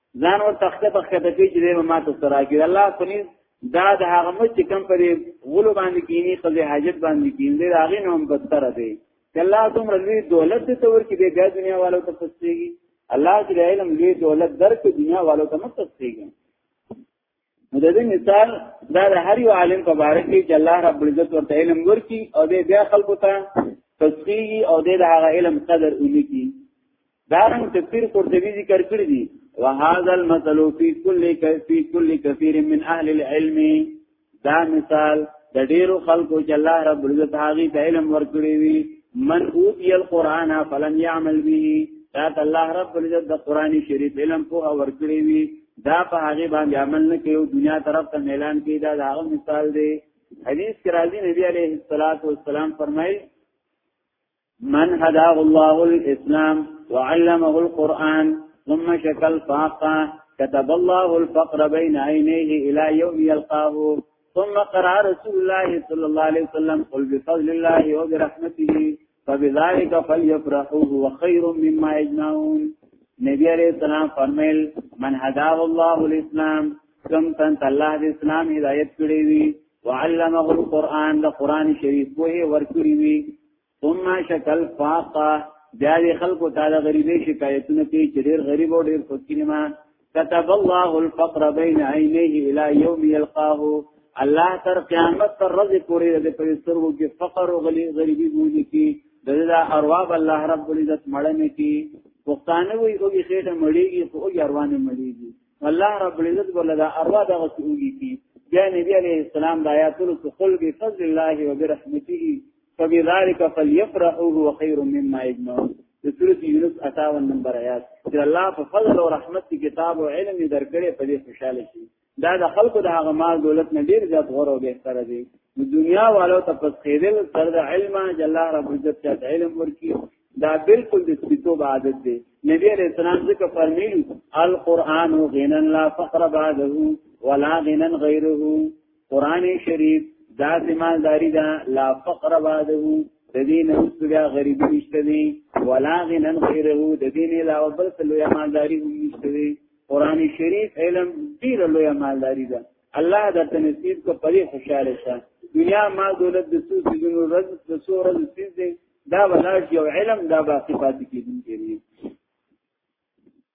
[SPEAKER 1] ځان ور تخته په خته کې چې دې ما ته سره کې الله پني دا د هغه مچ کم پرې غلو باندې کینی خزه حاجت باندې کینی راغې نو هم بدتر دی کله تم رضی دولت ته ور کې بیا دنیا والو ته پسېږي الله دې علم دې دولت درک دنیا والو ته مت پسېږي نو د دې مثال دا د هر یو عالم په باره کې چې الله رب العزت ورته علم ورکي او دې بیا خلکو ته تسخیه او دې د هغه علم قدر ونکي دا رنګ تفسیر قرطبي ذکر کړی دی وهذا المثل في كل في كل كثير من اهل العلم دا مثال د ډیرو خلکو چې الله رب العزت هغه ته علم ورکړي وي من اوتی القرآن فلم يعمل به دا الله رب العزت د قرآن شریف علم په ورکړي وي دا په هغه باندې عمل نه کوي دنیا طرف ته اعلان کوي دا د هغه مثال دی حدیث کې راځي نبی عليه الصلاه والسلام فرمایي من هدا الله الاسلام وعلمه القران ثم شكل فاقا كتب الله الفقر بين عينيه الى يوم يلقاه ثم قرأ رسول الله صلى الله عليه وسلم قل بفضل الله وبرحمته فبذالک فلیفرحوا هو خیر مما یجمعون نبی علیہ السلام فرمایل من هداه الله الاسلام کم تن الله د اسلام هدایت کړی وی وعلمه القرآن د قرآن شریف په ورکړی وی ثم شکل فاقه بیا د خلکو تعالی غریبې شکایتونه کوي چې ډېر غریب او ډېر فقیر ما كتب الله الفقر بين عينيه الى يوم يلقاه الله تر قیامت تر رز پوری د پرسترو کې فقر او غریبي بوجي کې دغه ارواح الله رب العزت مړنه کې پښتانه وي اوږي خېټه مړیږي خو اوږي اروانه مړیږي الله رب العزت ولا دا اروا دا غسوږي کی بیا نبی علیہ السلام د آیاتونو په خلق فضل الله و برحمته فبذلك فليفرحوا هو خير مما يجمعون د سورۃ یونس 58 نمبر آیات چې الله په فضل او رحمت کې کتاب او علم یې درکړي په دې خوشاله شي دا د خلکو د هغه مال دولت نه ډیر زیات غوړ او بهتره دی د دنیا والو ته پس خیدل تر د علم چې الله رب عزت ته علم ورکی دا بالکل د سپیتو عادت دی نبی علیہ السلام ذکر فرمیلو القرآن غنن لا فقر بعده ولا غنن غیره قران شریف دا مالداری دا لا فقر بعده د دې نه اوس بیا غریبی نشته دی ولا غنن غیره د دې نه علاوه بل څه لوی مالداری هم نشته دی قران شریف علم ډیر لوی مالداری ده الله د تنصیب کو پرې خوشاله شه دنیا ما دولت د سوز د جنو رز د سور د سیز دی دا ولاش یو علم دا باقی پاتې کیږي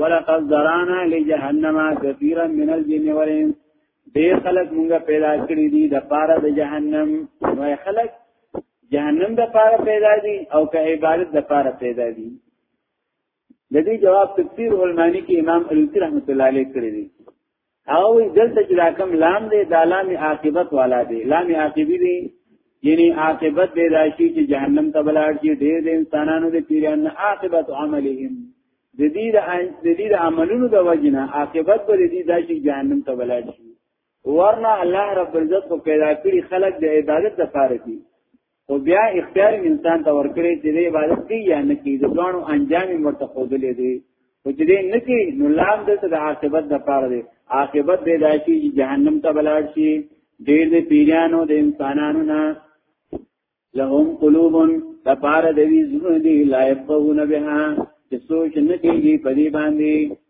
[SPEAKER 1] ولقد ذرانا لجهنم كثيرا من الجن والانس ډیر خلک مونږه پیدا کړی دي د پاره د جهنم نو خلک جهنم د پاره پیدا دي او که عبادت د پاره پیدا دي د دې جواب تفسیر علمانی کې امام الوسی رحمت الله علیه کړی دی هغه وی دلته چې دا کم لام دی دا لام عاقبت والا دی لام عاقبی دی یعنی عاقبت دی راشي چې جهنم ته بلاړ شي ډېر د انسانانو د پیران عاقبت عملهم د دې د دې د عملونو د وجنه عاقبت به دې د شي جهنم ته بلاړ شي ورنه الله رب عزت په پیدا کړی خلق د عبادت لپاره دي خو بیا اختیار انسان ته ورکړي چې د عبادت کې یا نه کې د ځوانو انجام ورته خودلې دي او چې دې نه کې نو لام د څه د عاقبت د پاره دي عاقبت دې داشي چې جهنم ته بلاړ شي ډېر دې پیرانو د انسانانو نه لهم قلوب د پاره د وی زونه دي لایق بهونه بها چې سوچ نه کېږي په دې باندې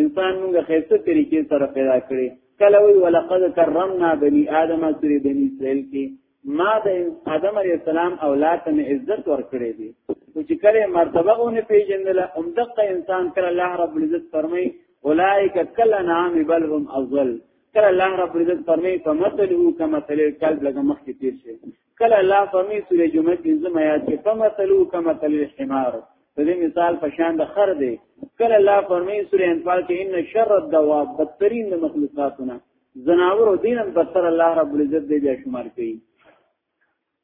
[SPEAKER 1] انسان موږ خیسته طریقې سره پیدا کړی کله وی ولقد کرمنا بنی آدم سری بنی اسرائیل کې ما د آدم علی السلام اولاد ته عزت ورکړې دي او چې کله مرتبه اون پیژندل هم دغه انسان کله الله رب العزت فرمای اولائک کل نعام بل هم ازل کله الله رب العزت فرمای فمثله کمثل الكلب لکه مخکې تیر شي کله الله فمی سورې جمعه پنځم آیات کې فمثلو کما تل الحمار د دې مثال په شان د خر دی کله الله فرمایي سورې انفال کې ان شر الدواب بدترین د مخلوقاتونه زناور او دینم بدتر الله رب العزت دې بیا شمار کوي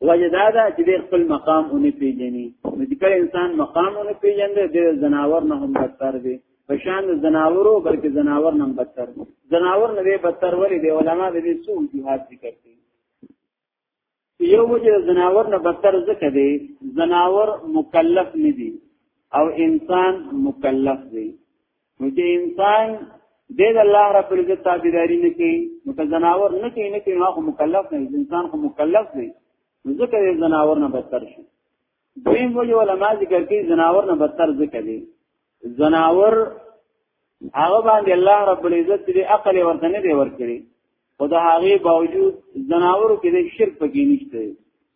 [SPEAKER 1] وجدا دا چې د خپل مقام اونې پیژني نو چې کله انسان مقام اونې پیژنده د زناور نه هم بدتر دی په شان د زناورو بلکې زناور نه بدتر زناور نه به بدتر ولې دی علما د دې څو جهاد ذکر کوي یو وجه زناور نه بدتر ځکه دی زناور مکلف نه دی او انسان مکلف دی نو چې انسان د الله رب العزت تابعداري نه کوي نو که زناور نه کوي نه کوي نو مکلف نه انسان خو مکلف دی ځکه یې زناور نه بدتر شي دویم وجه علما ذکر کوي زناور نه بدتر ذکر دي زناور هغه باندې الله رب العزت دې عقل ورته نه دی ورکړي خدا هغه باوجود زناور کې د شرک پکې نشته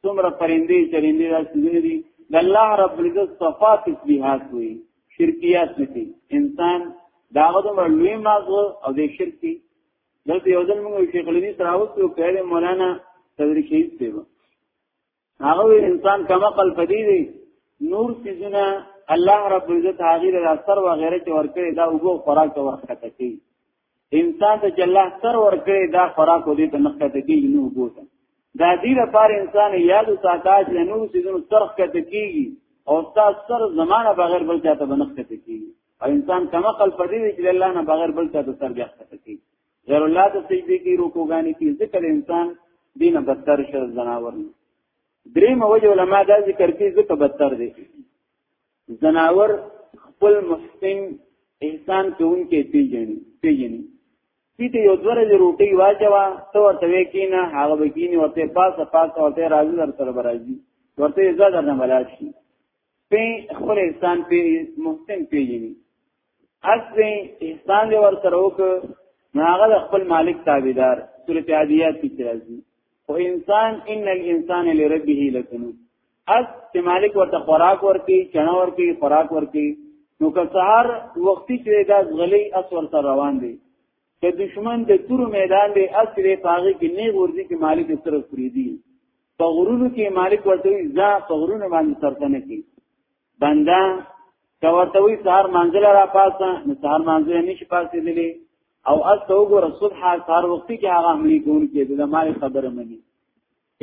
[SPEAKER 1] څومره پرندې چرندې راځي دي د الله رب العزت صفات تسبیحات وي شرکیات نشي انسان داغه دومره لوی مازغه او د شرک دي دلته یو ځل موږ شیخ الحدیث راوستو کړه مولانا صدر شهید دی هغه انسان کم عقل پدی دی نور سيزونه الله رب عزت هغه له اثر و غیره کې ورکړي دا وګو خوراک ته ورکړه کوي انسان ته الله سر ورکړي دا خوراک ودی ته نخته کوي نو وګو ته دا دې لپاره انسان یاد او ساتاج له نور سيزونو سرخ کته کیږي او تاسو سر زمانہ بغیر بل چاته بنخته کیږي او انسان کم عقل پدی دی چې الله نه بغیر بل چاته سر بیا کته کیږي غیر الله ته سجدي کوي رکوګانی کوي ذکر انسان دینه بدتر شر زناور درې موجه علما دا ذکر کوي ذکر بدتر دي زناور خپل محسن احسان کوونکې پیژني پیژني سیته یو دوره د روټي واچوا تو ورته وکینا هغه وکینی ورته پاسه پاسه ورته راځي در سره راځي ورته زړه درنه ملاشي په خپل احسان په محسن پیژني اصلي احسان دی ور سره وک نو هغه د خپل مالک تابعدار سورته عادیات کې راځي او انسان ان الانسان لربه لکنو اس چې مالک ورته خوراک ورکي چنا ورکي خوراک ورکي نو که سهار وختي چې دا غلي اس ورته روان دي که دشمن د تور میدان دی اس لري پاغي کې نه ورځي کې مالک سره فري دي په غرونو کې مالک ورته ځا په غرونو باندې سرتنه کې بنده کورته وی سهار منزل را پاسه نو سهار منزل نشي پاسې دي او اس ته وګوره صبح سهار وختي کې هغه عملي کول کې د مال خبره مني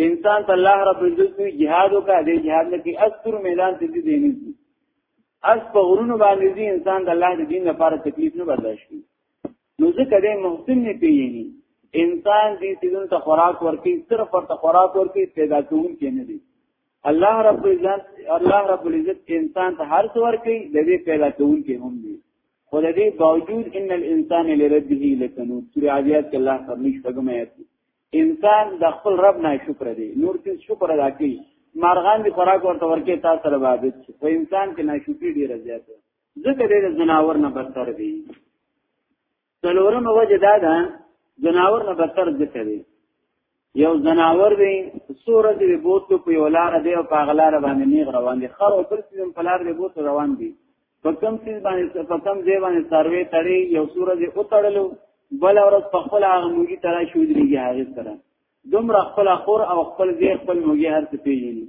[SPEAKER 1] انسان ته الله رب عزت وی jihad وکړه دې jihad لکه استر میدان ته دي نه دي اس په غرونو باندې دي انسان د الله د دین لپاره تکلیف نه برداشت کوي نو ځکه دې محسن نه پیږي انسان دې سیدن ته خوراک ورکی صرف پر ته خوراک ورکی پیدا کوون کې نه دی الله رب العزت الله رب العزت انسان ته هر څور کوي د دې پیدا کوون کې هم دی خو د دې باوجود ان الانسان لربه لکنود سورې عادیات کې الله فرمایي څنګه مې انسان د خپل رب نه شکر دی نور څه شکر ادا کوي مارغان دی خوراک ورته ورکه تاسو سره عبادت شي په انسان کې ناشکری ډیره زیاته ځکه د جناور نه بدتر دی څلورمه وجه دا ده جناور نه بدتر ځکه دی یو جناور دی سوره دی بوتو په یو لار دی او په غلار باندې نیغ روان دی خر او بل سیزم په لار دی بوتو روان دی په کم سیز باندې په کم دی باندې سروي تړي یو سوره دی او تړلو بل ورځ په خپل هغه موږي ترا شو دیږي هغه سره دومره خپل خور او خپل ځای خپل موږي هر څه پیژني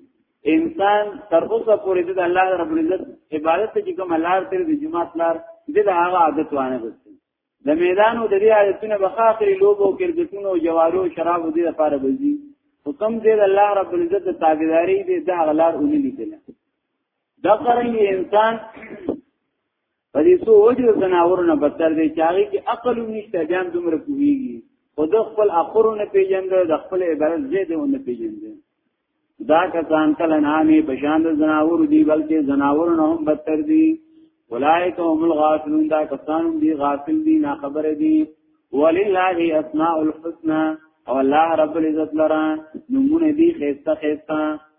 [SPEAKER 1] انسان تر اوسه پورې د الله رب العزت عبادت چې کوم لار تر د جمعات لار د هغه عادت وانه غوښتي د میدان او د دې عادتونه به خاطر لوبو کرکټونو او جوارو شراب دې لپاره بزي حکم دې الله رب العزت تابعداري دې د هغه لار اونې لیدل دا قرنګ انسان په دې څو وجو زناورونه بدتر دي چې هغه کې عقل نشته بیا هم دومره کویږي خو د خپل اخرونه پیژند د خپل عبارت زیدونه پیژند دا کسان کله نامې بشاند زناور دي بلکې زناورونه هم بدتر دي اولائک هم الغافلون دا کسان هم دي غافل دي نا خبر دي ولله اسماء الحسنى او الله رب العزت لرا نمونه دي خيسته خيسته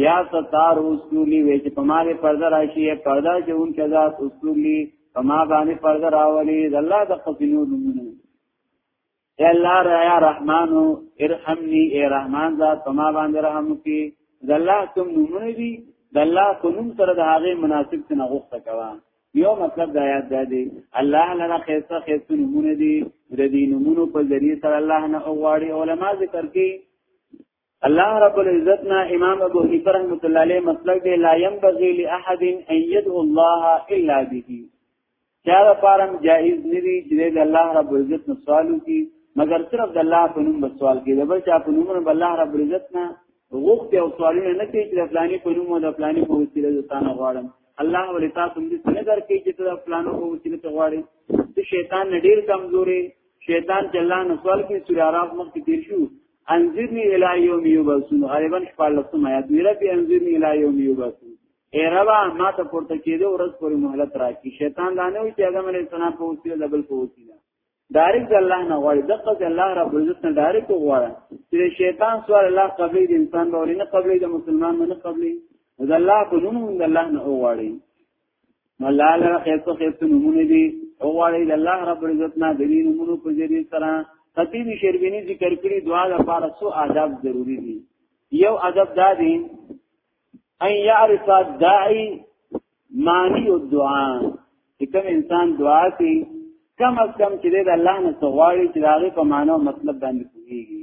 [SPEAKER 1] یا ستار اصولی وی چې په ما به پرده راشي پرده چې اون کې ذات اصولی په ما باندې پرده راولي د الله د قصینو نمونه یا الله یا رحمان ارحمنی ای رحمان ذات په ما باندې رحم وکي د الله کوم نمونه دي د الله کوم سره د هغه مناسب څخه غوښته کوا یو مطلب د آیات دا دی الله لنا خیسه خیسه نمونه دي د دې نمونه په ذریعه سره الله نه اوغواړي علما ذکر کوي الله رب العزت نا امام ابو حنیفه رحمۃ اللہ علیہ مسلک دی لا ينبغي لاحد ان يدعو الله الا به چا لپاره جائز ندی چې د الله رب العزت نو سوال وکي مگر صرف د الله په نوم سوال کوي بل چا په نوم نه الله رب العزت نه غوښت او سوالونه نه کوي چې د فلاني په نوم او د فلاني په وسیله د تانه غواړم الله ولې تاسو دې څنګه درکې چې د فلانو په وسیله ته غواړي چې شیطان ډیر کمزوري شیطان چې الله نو سوال کوي سورہ عراف مخ کې تیر شو انذرنی الی یوم یبعثون غالبا شپږم آیات دی رب انذرنی الی یوم یبعثون ای ربا ما ته پورته کېده ورځ پورې مهلت راکړي شیطان دا نه وي چې آدم علیه السلام په وسیله دبل په وسیله دارک د الله نه غواړي دغه د الله رب عزت نه دارک غواړي چې شیطان سوال الله قبلې د انسان باور نه قبلې د مسلمان نه قبلې د الله په نوم د الله نه غواړي ملا له خیرته خیرته نمونه دي او غواړي د الله رب عزت نه د دې نمونه په ذریعه سره خطیب شربینی ذکر کړی دعا لپاره څو آداب ضروری دي یو ادب دا دی ان یعرف الداعی معنی الدعاء چې کوم انسان دعا کوي کم از کم چې د الله نه سغواړي چې هغه په معنا او مطلب باندې پوهیږي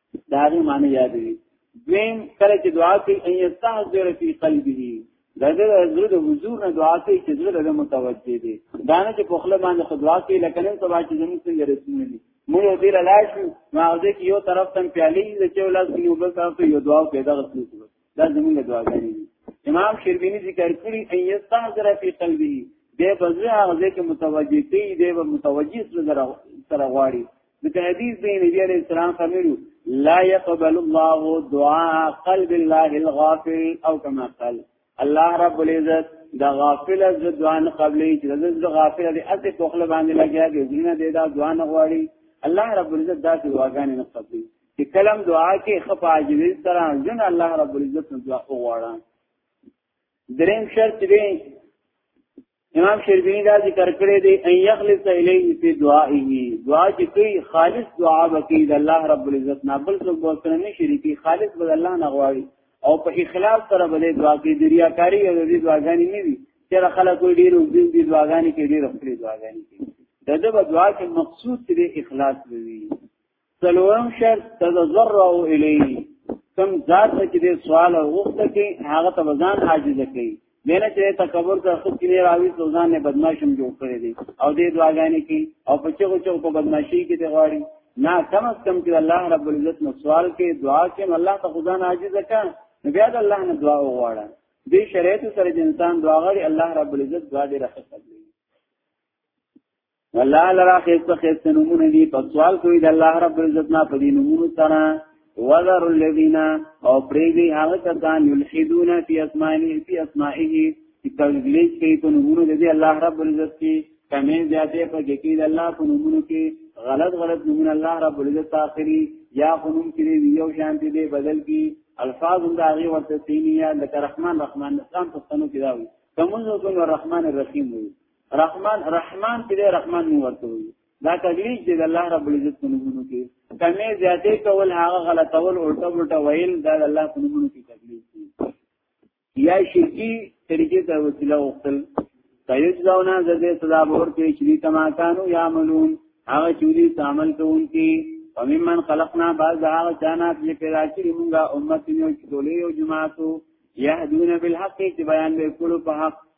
[SPEAKER 1] دا غي معنی یاد وي دویم کله چې دعا کوي ان یستحضر فی قلبه دا د زړه د حضور نه دعا کوي چې زړه د متوجه دي دا نه چې په خپل باندې خدوا کوي لکه نن سبا چې زموږ څنګه رسول دي موږ دې لاله شو ما دې کې یو طرف تن پیالي د چې ولاس کې یو بل طرف یو دعا پیدا غوښتل دا زموږ دعاګانې دي امام شربینی ذکر کړی ان یستحضر فی قلبه دې بزره هغه کې متوجه کوي دې متوجه سره غواړي د حدیث دی نبی علیہ السلام فرمایلو لا يقبل الله دعاء قلب الله الغافل او كما قال الله رب العزت دا غافل از دعا نه قبلې چې د غافل دې اته په خپل باندې لګیا دې زینه دې دا دعا نه غواړي الله رب العزت دا دعاګانې نه قبلې چې کلم دعا کې خپه عاجزي سره جن الله رب العزت دعا وغواړم دریم شرط دی امام شربینی دا ذکر کړی دی ان یخلص الیه فی دعائه دعا چې کوي خالص دعا وکړي د الله رب العزت نه بل څوک به سره نه شریکي خالص به الله نه غواړي او په اخلاص سره به دعا کوي د ریاکاری او د دعاګانی نه وي چې خلک ډیر او دین دي دعاګانی کې ډیر خپل دعاګانی کې دغه دعا کې مقصود دې اخلاص وي څلورم شرط تذرع الیه کم ذات چې دې سوال وغوښته کې هغه ته ځان عاجز کړي دینه چې تکبر کا خود کې راوي سوزان نه بدمعشم جوړ کړی دي او دې دعاګانې کې او په چغو چغو په بدمعشي کې ته غواړي نه کم از کم چې الله رب العزت نو سوال کې دعا کې الله ته خدان عاجز کړه نو بیا د الله نه دعا وغواړه دې شریعت سره انسان دعا غواړي الله رب العزت دعا دې راخصه والله لرا خسته خسته نمونه دي په سوال کوي د الله رب عزت نه په دې نمونه سره وذر الذين او پریږي هغه کسان یلحدون فی اسمائه فی اسمائه چې تغلیظ کوي په نمونه دي الله رب عزت کې کمې زیاتې په کې کې د الله په نمونه کې غلط غلط نمونه الله رب عزت تاخري یا قنوم کې یو شان دي بدل کې الفاظ هم دا غي ورته سینیا د رحمان رحمان نسان په ستنو کې دا وي کومه کوم رحمان الرحیم وي رحمان رحمان چې دی رحمان نو ورته وي دا تغلیق دی د الله رب العزت په نومونو کې کمې زیاتې کول هغه غلطول الټه بلټه ویل دا د الله په نومونو کې تغلیق دی یا شرکی طریقې ته وسیله وختل سيجزون ذي سزا بور کې چې کما کانو یعملون هغه چې دې عمل کوونکي وممن خلقنا بعض هغه چانا چې پیدا کړی موږ امت یو چې ټولې یو جماعتو يهدون بالحق چې بیان به کولو په حق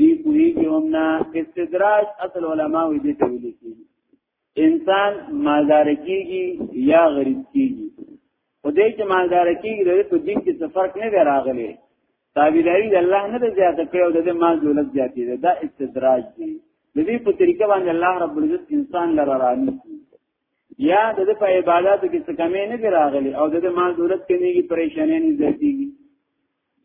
[SPEAKER 1] دې کوی کې هم نه استدراج اصل علما وی دې ته ویل کیږي انسان مالدار کیږي یا غریب کیږي خو دې چې مالدار کیږي د په دین کې څه فرق نه دی راغلی تابعداري د الله نه زیات کړو د دې مال دولت زیاتې ده دا استدراج دی د دې په طریقه باندې الله رب العزت انسان لره رانی یا د دې په عبادت کې څه کمی نه دی راغلی او د دې مال دولت کې نه پریشانې نه زیاتېږي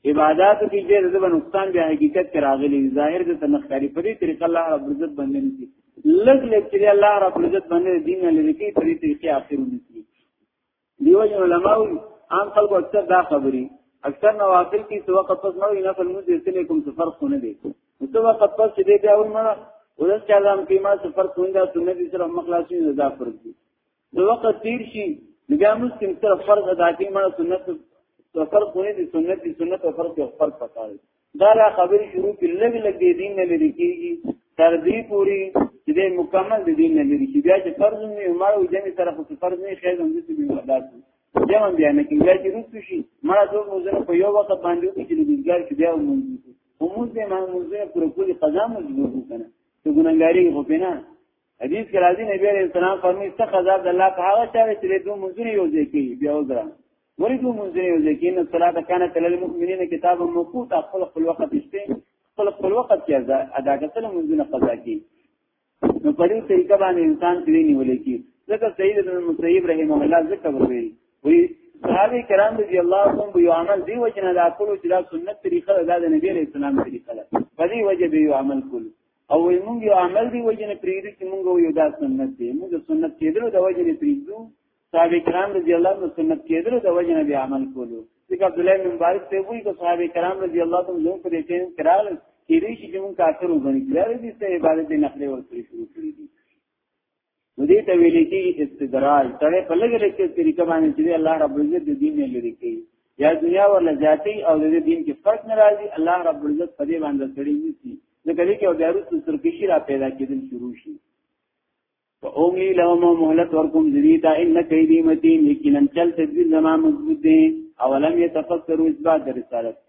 [SPEAKER 1] عبادت کې چې د زبر نقصان بیا حقیقت کې راغلي ظاهر د تنخکاری په دې طریقه الله رب عزت باندې نسی لګ لګ چې الله رب عزت باندې دین لري کې په دې طریقې اخر نسی دیو جن علماء عام خلکو اکثر دا خبري اکثر نوافل کې څو وخت پس نو نه فلمو دې سره کوم څه فرق نه دی څو وخت پس دې بیا ول مړه ولس چې اعلان کې ما څه فرق ونده سنت سره مخلاصي نه دا فرق دي نو وخت تیر شي بیا موږ کوم څه فرض ادا کوي مړه سنت او فرض کونه دي سنت دي سنت او فرض او فرض پکار دا را خبرې شروع کړي لګ لګ دې دین نه لري کیږي تر دې پوری چې دې مکمل دې دین نه لري کیږي بیا چې فرض نه یو مړه جنې طرف څخه فرض نه خیر هم دې به مدار بیا هم بیا نه کیږي چې روسو شي مړه ټول موزه په یو وخت باندې کې چې روزګار کې بیا هم موږ موږ دې موږ دې پر کلی قضا مجبور کنه ته ګناګاری خو پینه حدیث کې راځي نبی عليه السلام فرمایي څه خزاب د الله په هغه چا چې له دوه منځونو یو ځای کوي بیا وزره ولې دوه منځونو یو ځای کوي نو صلات کانت للمؤمنین کتاب موقوت خپل خپل وخت شته خپل خپل وخت کې ادا کړل منځونه قضا کی نو په دې طریقه باندې انسان کړی نیول کی ځکه سید ابن مسیب رحم الله ذکر وی وی صحابه کرام رضی الله عنهم یو عمل دی وجنه دا کولو چې دا سنت طریقه ده د نبی علیہ السلام طریقه ده په دې وجه به یو عمل کول او وی مونږ یو عمل دی وجنه پریږدو چې مونږ یو دا سنت دی مونږ سنت کېدلو د وجنه پریږدو صحابه کرام رضی الله عنهم سنت کېدلو د وجنه به عمل کولو ځکه عبد الله بن مبارک ته وی کو صحابه کرام رضی الله عنهم زموږ په دې ټیم کې راغلل کېږي چې مونږ کافر وګڼي دا دې څه عبادت نه خپل ورته شروع کړی دي نو دې ته ویل کېږي استدراج سره په لګل کې طریقه باندې چې الله رب عزت د دین نه لري کوي یا دنیا ورله ذاتي او د دین کې فرق ناراضي الله رب عزت په دې باندې سړي نيسي ځکه دې کې او بیا وروسته سرکشي را پیدا کېدل شروع شي فاوملی لهم مهلت ورکم ذریتا ان کیدی متین یقینا چل تدبیر زما مضبوط دی اولم یتفکروا اثبات رسالت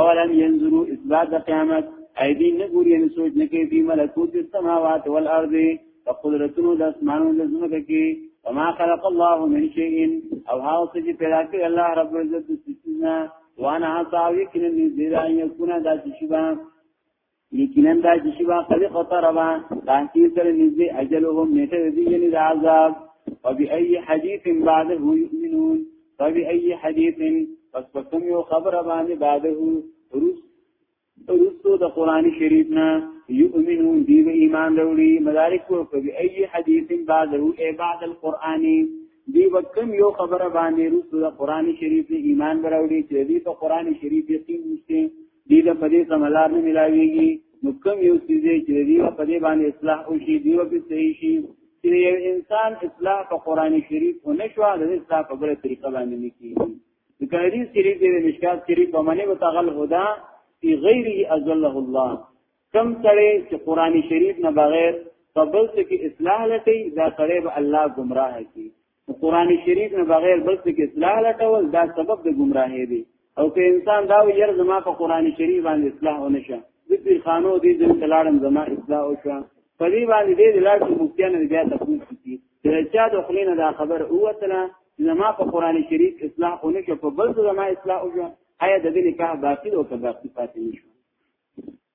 [SPEAKER 1] اولم ينظروا اثبات د قیامت ایدی نه ګوري نه سوچ نه کوي په ملکوت السماوات والارض په قدرتونو د اسمانونو د زمکه کې وما خلق الله من شيء او هاو څه چې پیدا کړی الله رب العزت د سچنا وانا حساوی کینه دې ځای یو کونه داسې شي یقینا دا چې شبا قد قطربا تاکي سره نږدې اجلهم نیټه دې یعنی د عذاب او بی ای حدیث بعده یؤمنون او بی ای حدیث پس پسم یو خبر باندې بعده روس روسو د قران شریف نه یؤمنون دی به ایمان وروړي مدارک کو بی ای حدیث بعده ای بعد القرآن دی وکم یو خبر باندې روسو د قران شریف نه ایمان وروړي چې دی په قران شریف یقین نشته دې د پدې سملار نه ملاويږي نو کوم یو څه چې دی په دې باندې اصلاح او شي دی په صحیح شي چې یو انسان اصلاح په قران شریف او نشو د اصلاح په بل طریقه باندې نه کیږي د کاری شریف د مشکات شریف په معنی وتغل هدا فی غیره ازله الله کم سړی چې قران شریف نه بغیر په بل څه کې اصلاح لټي دا سړی به الله گمراه کی قرآن شریف نه بغیر بل څه کې اصلاح لټول دا سبب د گمراهۍ دی او که انسان دا ویل زما په قرآن شریف باندې اصلاح ونه شه د پیر خانو دې د تلاړم زما اصلاح او شو په دې باندې دې لاړ چې مفتیان بیا تاسو کی چې چا د خلینو دا خبر اوتله زما په قرآن شریف اصلاح ونه شه په بل زما اصلاح او شو آیا د دې نکاح باطل او که باطل پاتې نشو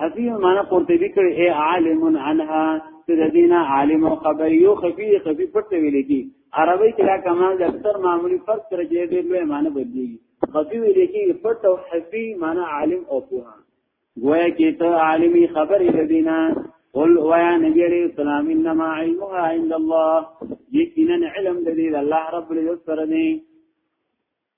[SPEAKER 1] حفیظ معنا قرطبی کړي اے عالم عنها چې د دینه عالم او خبر یو خفي خفي پټ ویل کی عربی کې دا کمال د اکثر معمولی فرق سره چې ډېر لوی معنی بدلی خفي ویل کی پټ او خفي معنی عالم او پوها گویا کې ته عالمي خبر د دینه قل ويا نبی علیہ السلام انما علمها عند الله یقینا علم د دې الله رب العزت سره دی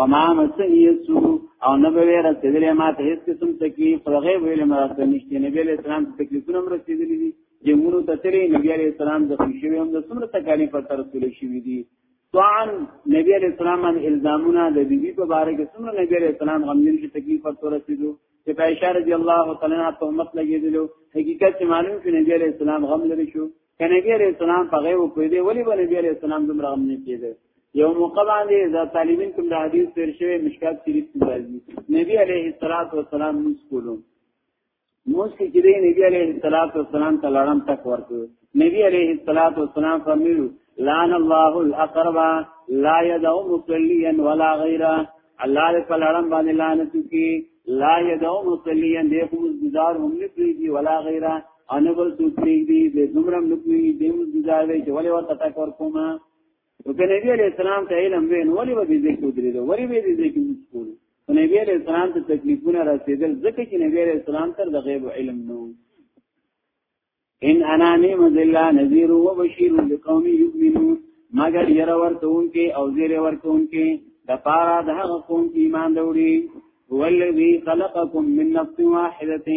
[SPEAKER 1] وما مسنی سو او نه به ویره سیدلې ما ته هیڅ قسم تکلیف پر غیب ویلې ما ته نشته نبی علیہ السلام ته تکلیفونه هم رسیدلې دي جمهور ته تلې نبی علیہ السلام د خوشوي هم د څومره تکلیف پر تر رسول شوی دي طعن نبی علیہ السلام ان الزامونه د بیبي په باره کې څومره نبی علیہ السلام غمجن شي تکلیف پر تر رسیدو چې په اشاره دی الله تعالی په امت لګیدلو حقیقت معلوم چې نبی علیہ السلام غم لري شو کنبی علیہ السلام په غیب کوی دی ولی به نبی علیہ السلام دومره غم نه کیده یو موقع باندې دا طالبین کوم د حدیث تیر شوی مشکات شریف کې راځي نبی علیہ الصلوۃ والسلام موږ کولو موږ کې چې دی نبی علیہ الصلوۃ والسلام ته لړم تک ورکو نبی علیہ الصلوۃ والسلام فرمایو لعن الله الاقرب لا يدعو مصليا ولا غيره الله دې په لړم باندې لعنت کی لا يدعو مصليا دې کوم ګزار هم نه پیږي ولا غیره انا بل څوک پریږدي به دومره هم نکوي دیم ځای چې ولې ورته تا کور کومه نو که نبی علیہ السلام ته علم وین ولی به دې کو درې دو ولی به دې کو سکول نو نبی علیہ السلام ته تکلیفونه رسیدل ځکه چې نبی علیہ السلام تر د غیب علم نو ان انا نعم ذلہ نذیر و بشیر لقوم یؤمنون مگر یرا ورتون کې او زیر ورتون کې د پارا د هغه قوم ایمان وروړي هو الذی خلقکم من نفس واحده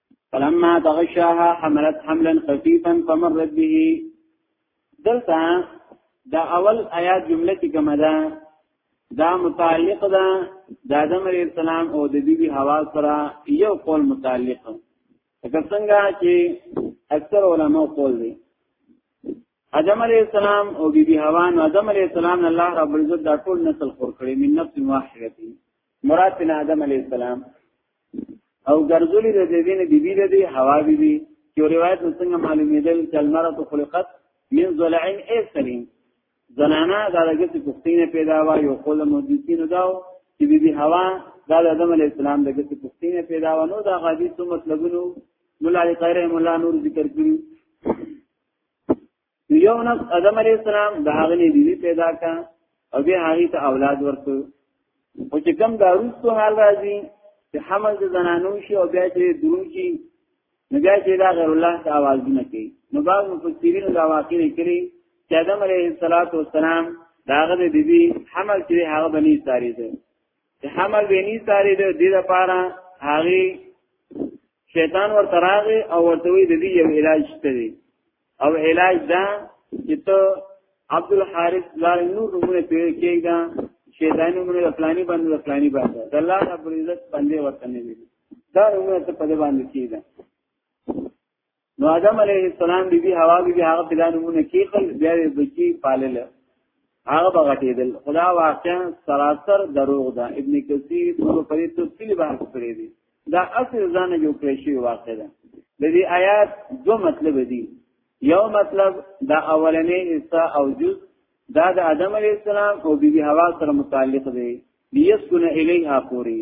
[SPEAKER 1] فلما تغشاها حملت حملا خفيفا فمرت به دلته دا اول آیات جمله کې کومه ده دا متعلق ده د آدم علیه السلام او د بیبي حوا سره یو قول متعلق ده څنګه چې اکثر علما قول دي آدم علیہ السلام او بی بی حوا نو آدم علیہ السلام نه الله رب العزت دا ټول نسل خور کړی من نفس واحده مراد نه آدم علیہ السلام او ګرځولې د دې دین بی بی د دې حوا بی بی چې روایت څنګه معلومیدل چې المرأه خلقت من ضلع ای سلیم زنانا دا دغه څه پښتینه پیدا وا یو قول مدیتینو داو چې بی بی حوا دا د آدم علیہ السلام دغه څه پښتینه پیدا ونو دا غادي څه مطلبونو مولا علی قیره مولا نور ذکر کړی یو نفس ادم علیہ السلام د هغه نه بیوی پیدا کا او به هغه ته اولاد ورکړ او چې کم دا روستو حال راځي چې حمل د زنانو شي او بیا چې درون شي نو بیا چې دا غیر الله ته आवाज نه کوي نو بعض مفسرین دا واقع کړي چې ادم علیہ السلام داغه د بیبي حمل چې هغه بني ساری ده د حمل ویني ساري د دې لپاره هغه شیطان ورته راغی او ورته وی د دې یو علاج شته دی او علاج دا چې ته عبد الحارث لار نور نمونه پیدا کېږي شیطان نمونه د فلانی باندې د فلانی باندې د الله رب العزت باندې ورته نه وی دا نمونه ته په دې باندې کېږي نو آدم علیه السلام بی بی حوا بی بی هغه پیدا نمونه کیخل بیا بی بچی پالل هغه بغټیدل خدا واقعا سراسر دروغ ده ابن کثیر نور په دې تفصیل بحث کړی دی دا اصل ځان یو کړی شی واقع ده د دې آیات دو مطلب دي یو مطلب دا اولنې حصہ او جز دا د آدم علیه السلام او بی بی حوا سره متعلق دی لیسکن الیها پوری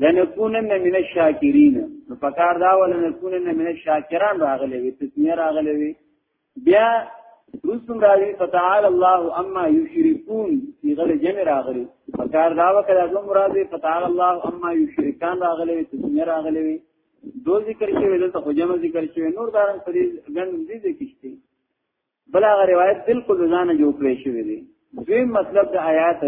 [SPEAKER 1] لنکونن من الشاکرین نو پکار دا ول لنکونن من الشاکران راغلی وي تسمیه راغلی وي بیا رسم راوی فتعال الله اما یشرکون فی غل جمع راغلی پکار دا وکړه د مراد فتعال الله اما یشرکان راغلی وي تسمیه راغلی وي دو ذکر شوی دلته خو جمع ذکر شوی نور دارن پرې ګن دې ذکر شته بل هغه روایت بالکل ځانه جوړ کړی شوی دی دوی مطلب د آیات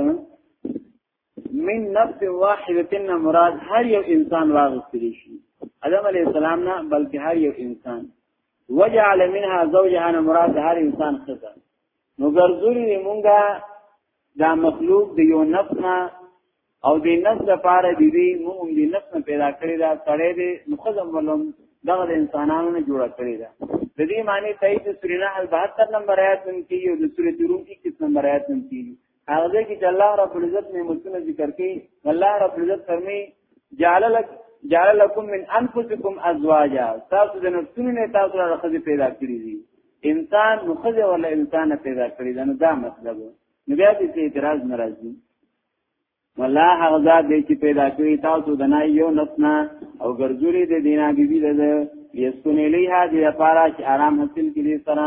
[SPEAKER 1] من نفس واحده نه مراد هر یو انسان واغستلی شي ادم علی السلام نه بلکې هر یو انسان وجعل منها زوجها نه مراد هر انسان خزه نو ګرځولې مونږه دا مخلوق د یو نفس نه او د نفس لپاره دی دی مونږ د نفس نه پیدا کړی دا سړی دی نو خزم ولوم دغه انسانانو نه جوړ کړی دا د دې معنی تایید سورینه البحث نمبر آیات نن کې یو د سورې روم 21 نمبر آیات نن کې هغه ځکه چې الله رب العزت نعمتونه ذکر کوي الله رب العزت فرمي جعل لك جعل لكم من انفسكم ازواجا تاسو د نفسونو نه تاسو را خزي پیدا کړی دي انسان نو خزي ولا انسان پیدا کړی دا نو دا مطلب نو بیا دې اعتراض ناراضي ولا هغه ذات دې چې پیدا کړی تاسو د نه یو نفسنا او ګرځوري د دینه بیبي د یسکن الیها دې لپاره چې آرام حاصل کړي سره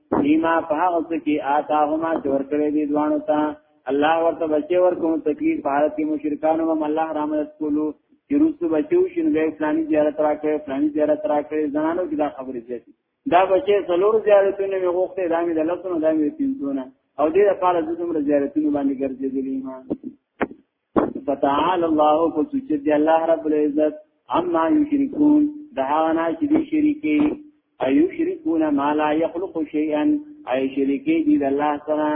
[SPEAKER 1] فیما فهغه څه کې آتاهما چې ورکړې دي دوانو ته الله ورته بچي ورکوم تکلیف په حالت کې مشرکانو هم الله رحمت کولو چې روسو بچو شین به فلانی زیارت راکړي فلانی زیارت راکړي زنانو کې دا خبرې زیاتې دا بچي څلور زیارتونه مې غوښته دا مې د لسونو دا مې پینځونه او دې لپاره زه دومره زیارتونه باندې ګرځېدلی ما فتعال الله فسجد دی الله رب العزت اما یشرکون دهانا چې دی شریکی ایو شرکون ما لا یخلق شیئا ای شریکی دی د الله سره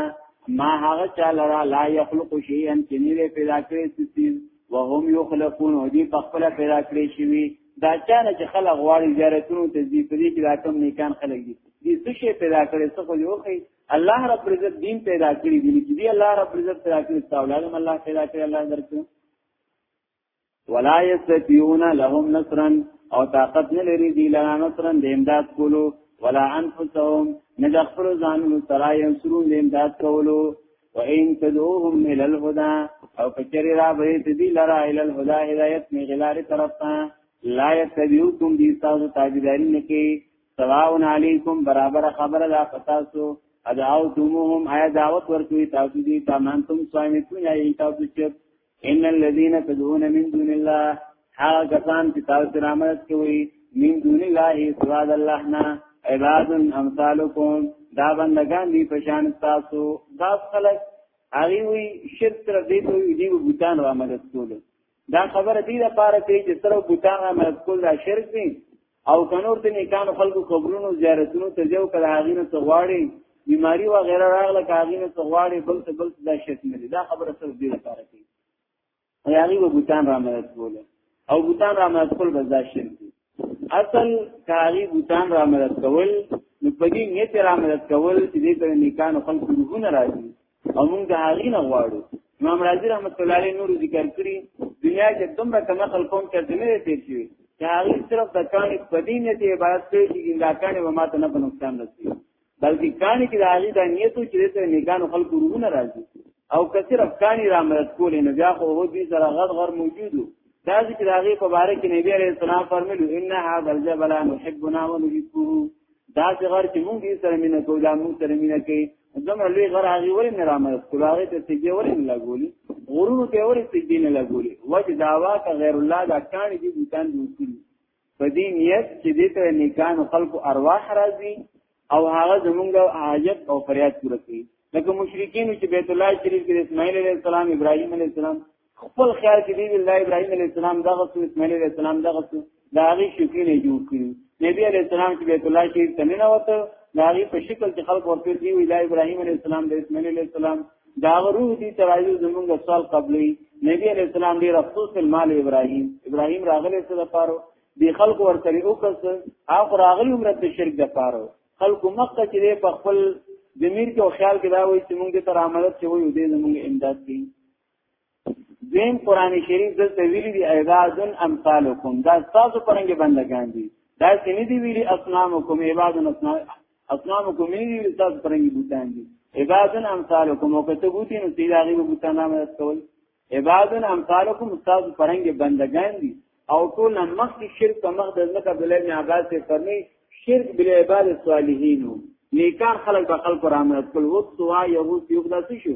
[SPEAKER 1] ما هغه چا لرا لا یخلق شیئا چې نه پیدا کړی سیس وهم یخلقون او دی په خپل پیدا کړی شوی دا چانه چې خلک غواړي زیارتونو ته ځي په دې کې راکم نیکان خلک دي دې څه شي پیدا کړي څه خو یو خي الله رب عزت دین پیدا کړی دی چې دی الله رب عزت پیدا کړی تا اولاد هم الله پیدا کړی الله درکو ولا یستیون لهم نصرا او طاقت نه لري دی لنا نصرا د امداد کولو ولا انفسهم نجخر ځانو سره ینصرون د امداد کولو وان تدعوهم الى الهدى او کچری را به دی لرا الى الهدى هدایت می غلار طرف ته لا یتبعوکم دی تاسو تابعداري نکي سواون علیکم برابر خبر لا پتاسو ادعاو تموهم آیا دعوت ورکوی تاسو دی تامانتم سوائمتون یا ای تاسو چپ ان الذین تدعون من دون الله حالا کسان کی تاسو رامدت کوئی من دون الله سواد الله نا عباد امثالکم دا بندگان دی پشان تاسو باز خلق هغه وی شرک تر دې ته دی بوتان را مدد کول دا خبره دې لپاره کوي چې سره بوتان را مدد کول دا شرک دی او کنور ته نیکانو خلکو قبرونو زیارتونو ته جو کړه هغه نه تغواړي بیماری و غیره راغله هغه نه تغواړي بل ته بل دا شت نه دا خبره سره دی لپاره کوي هغه و بوتان را مدد کوله او بوتان را مدد کول بزا شرک دی اصل کاری بوتان را مدد کول نو په دې نیت را مدد کول چې دې پر نیکانو خلکو روحونه راځي او موږ د هغې نه غواړو امام رازی رحمت الله علیه نور ذکر کړی دنیا کې دومره کم خلک قوم ته نه تیر شي چې هغه صرف د کاني په دین نه دی عبادت کوي چې دا کاني و ماته نه په نقصان رسي بلکې کاني کې د هغه د نیتو چې سره نگانو خلک ورونه راځي او که صرف کاني را مدد کولې نه بیا خو هو دې سره غر غر موجودو دا چې هغه په باره کې نبی عليه السلام فرمایلو ان هذا الجبل نحبنا ونحبه دا چې غر چې مونږ یې سره مینه کوو دا مونږ سره مینه کوي دومره لوی غر هغې ولې نه رامدد کړو هغې ته سجدې ولې نه لګولي غرونو ته ولې سجدې نه لګولي وجه دعوا که غیر الله دا کاڼي دي بوتان دي وکړي په دې نیت چې دې ته نیکانو خلکو ارواح راځي او هغه زمونږ حاجت او فریاد پوره کوي لکه مشرکین چې بیت الله شریف کې اسماعیل علیه السلام ابراهیم علیه السلام خپل خیال کې دی الله ابراهيم عليه السلام دغه سو اسماعیل عليه السلام دغه سو دا غي شکل نه جوړ کړی نبی عليه السلام چې بیت الله شریف ته نه وته دا غي په شکل چې خلق ورته دی الله ابراهيم عليه السلام د اسماعیل عليه السلام دا روح دي ترایو زمونږ سوال قبلې نبی عليه السلام دی رسول المال ابراهيم ابراهيم راغله سره پاره دی خلق ورته وکړس هغه راغلی عمر ته شرک د پاره خلق مخته چې په خپل ضمیر کې او خیال کې دا وایي چې موږ ته رحمت چې وایو دې زموږ امداد کوي دین قران شریف دلته ویلي دی ایبادن امثالکم دا تاسو پرنګ بندگان دي دا څنګه دی ویلي اسلامکم ایبادن اسلام اسلامکم نه دی تاسو پرنګ بوتان دي ایبادن امثالکم او کته بوتین نو سیدا غي بوتان نامه استول ایبادن امثالکم تاسو پرنګ بندگان دي او ټول مخ کی شرک په مخ د ځکه بلای نه عباس ته فرمی شرک بل عباد صالحینو نیکان خلق به خلق رحمت کول وو سوا یو یو داسې شو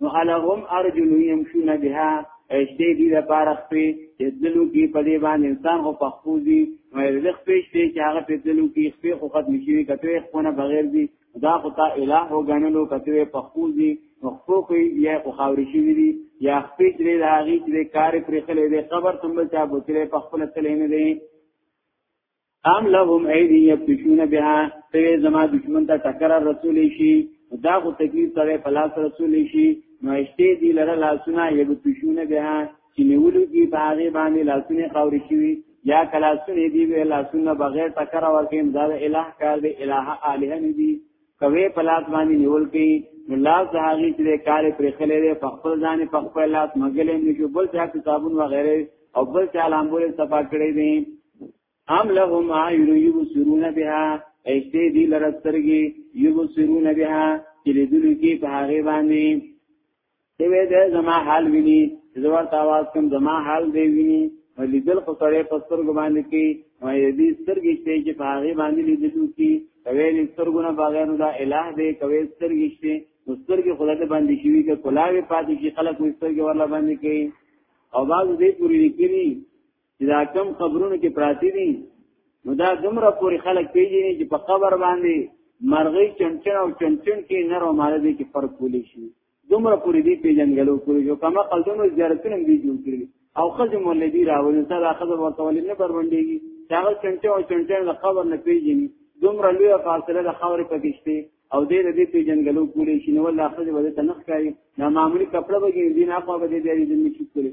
[SPEAKER 1] نو الهم ارجل يمشون بها اشته دي د پاره خپې چې دلو کې په دې باندې انسان خو پخپوزي نو د خپې شته چې هغه په دلو کې خپې خو ختم شي کته خونه بغیر دي دا خو تا الہ وګڼلو کته پخپوزي نو خو خو یې خو خاورې شي دي یا خپې چې د هغه چې کار پرې خلې دي قبر څنګه چا بوتره پخپل تلې نه دي ام لهم ایدی یبتشون بها ته زما دشمن ته ټکر رسول شي دا خو تکلیف سره پلاس رسول شي نو اشته دی لره لاسونه یبتشون بها چې نیولو کې باغې باندې لاسونه خاورې شي یا کلاسونه دی وی لاسونه بغیر ټکر ورکیم دا الہ کار دی الہ الہ نه دی کوي په لاس باندې نیول کی نو لاس د هغه چې کار پرې خلې دی په خپل ځان په خپل لاس مګلې نه جو بل څه کتابون و غیره او بل څه لامبول صفا کړی دی ام لهم عین یبصرون بها ایشته دی لرسترګي یبصرون بها چې لیدل کی په هغه باندې دی وې دې زما حال ویني زور تاواز کوم زما حال دی ویني لیدل خو سره په سترګو باندې کې ما دې سترګې شته چې په هغه باندې لیدلو کې کوي سترګونه بغیر دا الٰه دې کوي سترګې شته سترګې خدای ته باندې شي کې کلاوي پاتې شي خلک سترګې ورلا باندې کې او باز دې پوری لیکلي چې دا کم قبرونو کې پراتی دي نو دا دومره پوری خلک پیژني چې په قبر باندې مرغۍ چنچن او چنچن کې نر او مال دي کې فرق کولی شي دومره پوری دي پیژنګلو کولی جو کما قلدونو زیارتونه دي جوړ کړی او خځه مولدي راولې سره خځه ورته ولې نه پروندېږي هغه چنچن او چنچن د قبر نه پیژني دومره لوی فاصله د خاورې پکشته او دې دې پیژنګلو کولی شي نو الله خځه ولې تنخ کوي دا معمولی کپڑا بګي دین اقوا بده دې دې نشي کولی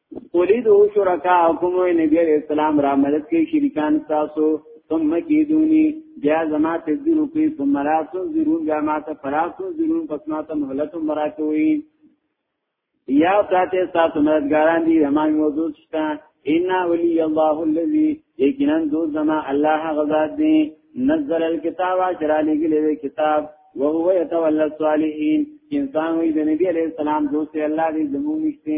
[SPEAKER 1] ولیدو شرکاکم و نبی علیہ السلام را مدد کی شرکان تاسو ثم کیدونی بیا زما تدبیر کی ثم را تنظرون بیا ما تا فرا تنظرون پس ما تا محلت مراکوی یا تاتے ساتو مددگاران دی امان موضوع شتا اینا ولی اللہ اللذی یقینا دو زما اللہ غزاد دی نزل الكتاب چرالی گلی کتاب وهو يتولى الصالحين انسان وي د نبی عليه السلام دوست الله دې زموږ نشته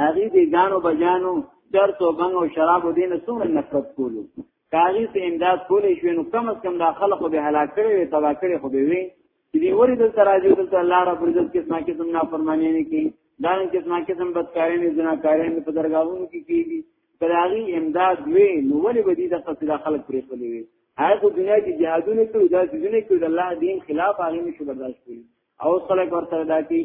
[SPEAKER 1] هغه دې ګانو بجانو چرت او بنګ او شراب دین څومره نفرت کولو کاری ته امداد کولې شو نو کم از کم دا خلق به هلاک کړي وي تبا کړي خو به وي چې دی ورې دلته راځي دلته الله رب عزت کې سما کې سم نافرمانی نه کوي دا نه کې سما کې سم بدکاري نه جنا کاري نه په درگاہونو کې کیږي کلاغي امداد وي نو ولې به دې د قصدا خلق پرې خلې وي هغه دنیا کې جهادونه کوي دا دنیا کې د الله دین خلاف هغه نشو برداشت کوي او خلک ورته دا کوي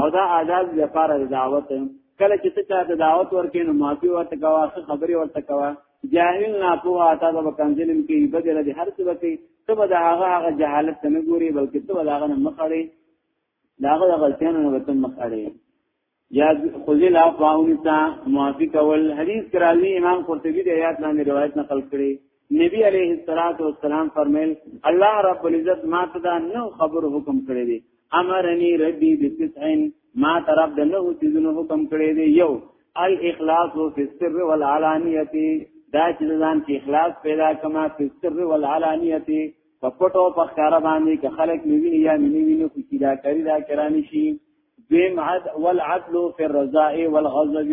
[SPEAKER 1] او دا آزاد لپاره د دعوت کله چې ته چاته دعوت ورکې نو معافي ورته کوا خبري ورته کوا جاهل نه پوها تا به کنزلم کې بدل دي هر څه وکي ته به دا هغه هغه جهالت نه ګوري بلکې ته به دا هغه مخ اړې دا هغه غلطیانو نه وته مخ اړې یا خذل افاونتا معافی کول حدیث کرالی امام قرطبی د آیات لاندې روایت نقل کړي نبی علیه الصلاۃ والسلام فرمایل الله رب العزت ما ته دا نو خبر حکم کړی دی امرنی ربی بتسعین ما طرف د نو تیزونو حکم کړی دی یو الاخلاص فی السر والعلانیه دا چې ځان کې اخلاص پیدا کما فی السر والعلانیه په پټو په ښکارا باندې که خلک نیوی یا مینی وینو کې کیدا کاری دا کرانی شي دویم عد والعدل فی الرضاء والغضب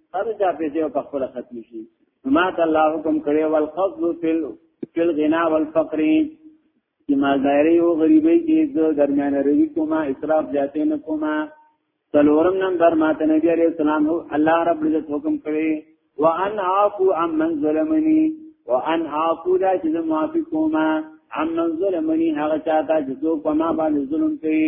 [SPEAKER 1] هر چا پیسې او په خپل ختم شي ما ته الله حکم کړی ول قصد فل فل غنا والفقر چې مالداري او غریبي کې د درمیان روي کومه اسراف جاته نه کومه څلورم نمبر ما ته نبی عليه السلام الله رب عزت حکم کړی وان عفو عمن ظلمني وان عفو دا چې معافي کومه عمن ظلمني هغه چاته چې څوک په ما باندې ظلم کوي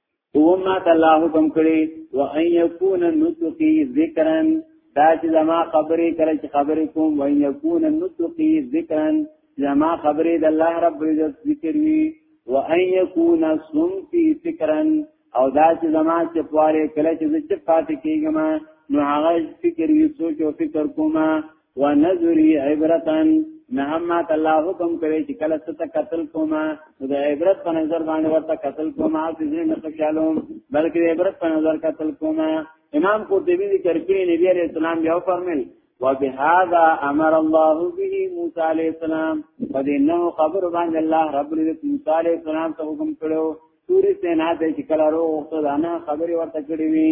[SPEAKER 1] وما الله حکم کړی و ان یکون نطقی ذکرا دا چې زما خبرې کړه چې خبرې کوم و ان یکون نطقی ذکرا زما خبرې د الله رب عزت ذکر وی و ان یکون سمتی فکرا او دا چې زما چې پواره کله چې چې پاتې کیږم نو هغه فکر وی سوچ او فکر کوم ونذری عبرتن نه هم ما الله حکم کړی چې کله ست قتل کوما د عبرت په نظر باندې ورته قتل کوما او دې نه خوشاله بلکې عبرت په نظر قتل کوما امام قرطبی ذکر کړی نبی علیہ السلام یو فرمایل وبهذا امر الله به موسی علیہ السلام په دې نو خبر باندې الله رب العزت موسی علیہ السلام ته حکم کړو توري سینا ته چې کله روغ ته دانه خبري ورته کړی وی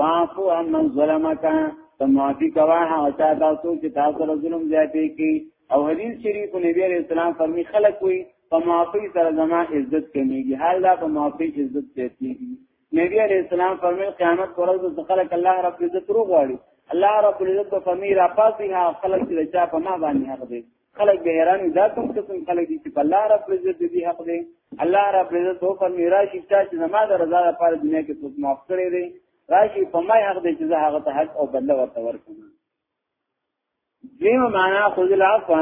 [SPEAKER 1] واعفو عمن ظلمک ته معافي کوا هغه چا تاسو چې تاسو سره ظلم زیاتې کی او حدیث شریف نبی علیہ السلام فرمی خلق وي په معافي سره زما عزت کمیږي حال دا په معافي عزت زیاتېږي نبی علیہ السلام فرمی قیامت پر ورځ د خلق الله رب عزت روغواړي الله رب العزت په فمی را پاتې ها خلق چې چا په ما باندې حق دی خلک به حیران دا کوم قسم خلک دي چې په الله رب عزت دې حق دی الله رب عزت او پر میراشي چې زما د رضا لپاره دنیا کې څوک معاف کړی دی راشي په ما حق دی چې زه هغه ته حق او بدله ورته ورکړم دیمه معنا خذ العفو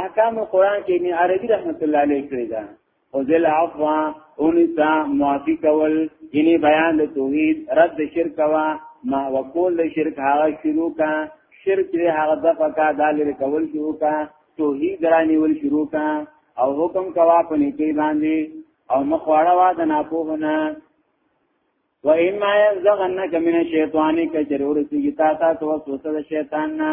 [SPEAKER 1] احکام قران کې ابن عربي رحمت الله علیه کړی دا خذل عفوا اونسا معافی کول یعنی بیان د توحید رد شرک وا ما وقول د شرک هغه شروع کا شرک دې هغه د پکا دالر کول شروع کا توحید رانی ول شروع کا او حکم کوا پنی کې باندې او مخواړه وا د ناپوهنه و اما ينزغنك من الشيطان كجرور سيتا تا توسوسه د شیطان نه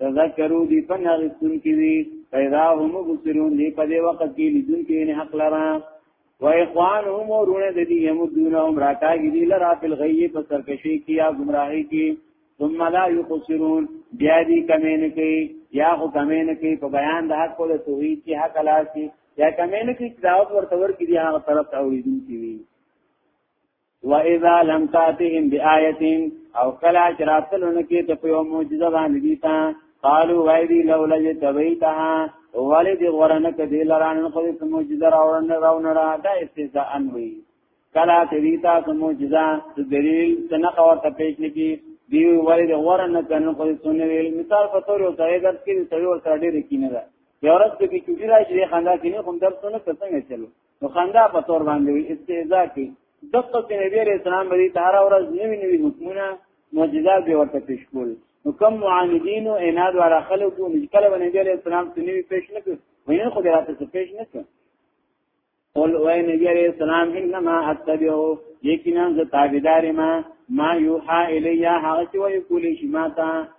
[SPEAKER 1] تذکرو دی پنه غستون کی دی پیدا هم بسرون دی پدی وقت کی لدون کی نه حق لرا و اخوانهم ورونه د دې يمدونهم راکاږي دي لرا په غي په سرکشي کې یا گمراهي کې ثم لا يقصرون بیا دې کمین کې یا خو کمین کې په بیان د حق له توحید کې حق لاسي یا کمین کې دعوت ورته ور کې دي هغه طرف ته اوریدونکي وي واذا لم تاتهم بآیه او کلا چراتلون کې ته په یو معجزه باندې دي تا قالو وای دی لولا جتبیتها ولې دی غورنه کې دی لران خو دې معجزه راوړن راوړن را دا استهزاء انوي کلا ته دی تا معجزه دلیل څنګه اور ته پیش لګي دی ولې دی غورنه کنه خو دې سنوي ویل مثال په تور یو ځای درس کې دی تور سره ډېر کینه ده یو ورځ کې چې راځي خندا کینه کوم درس نه څنګه چلو نو خندا په تور باندې استهزاء کوي دغه کې نبی عليه السلام باندې تهار اورز نوی نوی حکمونه معجزات به ورته پیش کول نو کوم معاندین او عناد والا خلکو نشکله باندې نبی عليه السلام ته نوی پیش نه کوي وینه خو دراته څه پیش نه کوي قل وای نبی عليه السلام انما اتبعو یقینا ز تابعدار ما ما یوحى الیا هغه چې وایي کولی شي ما ته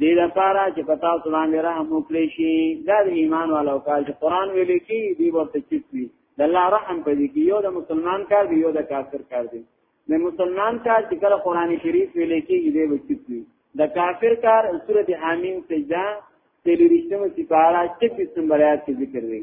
[SPEAKER 1] دې لپاره چې پتا سلام رحم وکړي شي دا د ایمان والو کال چې قران ویل کی دی ورته چیت وی د الله رحم پدې کې یو د مسلمان کار دی یو د کافر کار دی د مسلمان کار چې کله قران شریف ویل کی دی وچیت وی د کافر کار سورته حامیم سجده تلریشتمه سپارا 33 نمبر آیات کې ذکر دی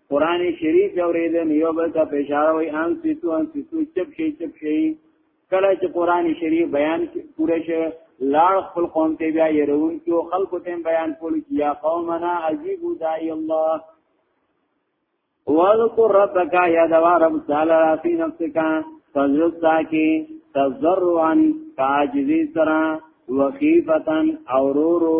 [SPEAKER 1] قران شریف اوریدل یو بل ته اشاره وي ان سیتو ان سیتو چپ شي چپ شي کله چې قران شریف بیان پوره شي لاړ خپل قوم ته بیا يرون چې خلکو ته بیان کول چې یا قومنا عجیب دای الله واذكر ربك يا دوا رب تعالی فی نفسك فزرتا کی تزرعا کاجزی سرا وخیفتا اورورو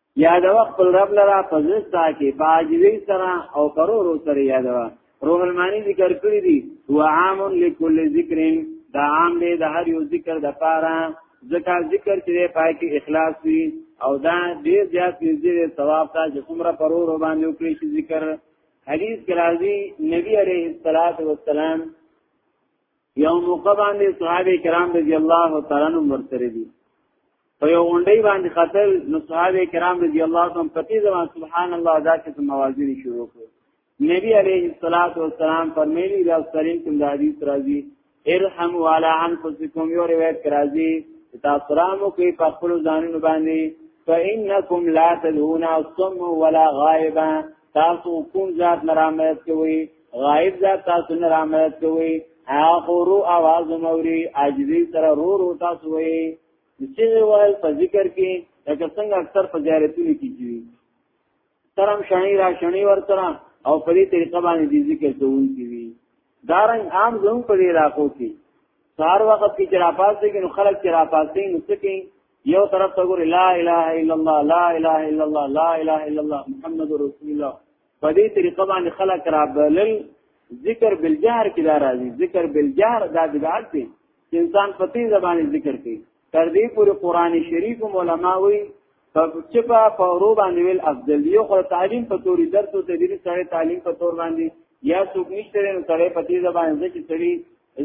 [SPEAKER 1] یادوه خپل رب لرا پزستا کې باجوی سره او پرورو سره یادوه روح المانی ذکر کړی دی هو عام لكل ذکر دا عام دی د هر یو ذکر د پاره ځکه ذکر چې پای کې اخلاص وي او دا ډیر زیات نږدې ثواب ته چې څومره پرورو باندې وکړي چې ذکر حدیث کې راځي نبی عليه الصلاه والسلام یو موقع باندې صحابه کرام رضی الله تعالی عنهم ورسره دي په یو غونډې باندې خاطر نو صحابه کرام رضی الله تعالی عنهم پتی زمان سبحان الله دا چې موازین شروع کړ نبی علیه الصلاۃ والسلام فرمایلی دا سرین کوم د حدیث راځي ارحم والا انفسکم یو روایت راځي تاسو رامو کوي په خپل ځانونو باندې فإنكم لا تدعون الصم ولا غائبا تاسو کوم ذات نه رامت کوي غائب ذات تاسو نه رامت کوي هغه رو आवाज موري عاجزي سره رو رو تاسو وي چې وایي په ذکر کې لکه څنګه اکثر په زیارتونو کې کیږي ترم شنی را شنی ورته او په دې طریقه باندې دې ذکر کوون کیږي دارنګ عام زمو په دې علاقو کې سار وخت کې چې راپاسې کې نو خلک چې راپاسې نو څه کې یو طرف ته ګوري لا اله الا الله لا اله الا الله لا اله الا الله محمد رسول الله په دې طریقه باندې خلک را بلل ذکر بالجهر کې دا راځي ذکر بالجهر دا بدعت دی چې انسان په دې زبانه ذکر کوي تر دې پورې قران شریف علماء وي چې په فورو باندې ویل افضل یو خو تعلیم په توري درس او تدریس سره تعلیم په تور باندې یا څوک نشته نو سره په دې زبانه ځکه چې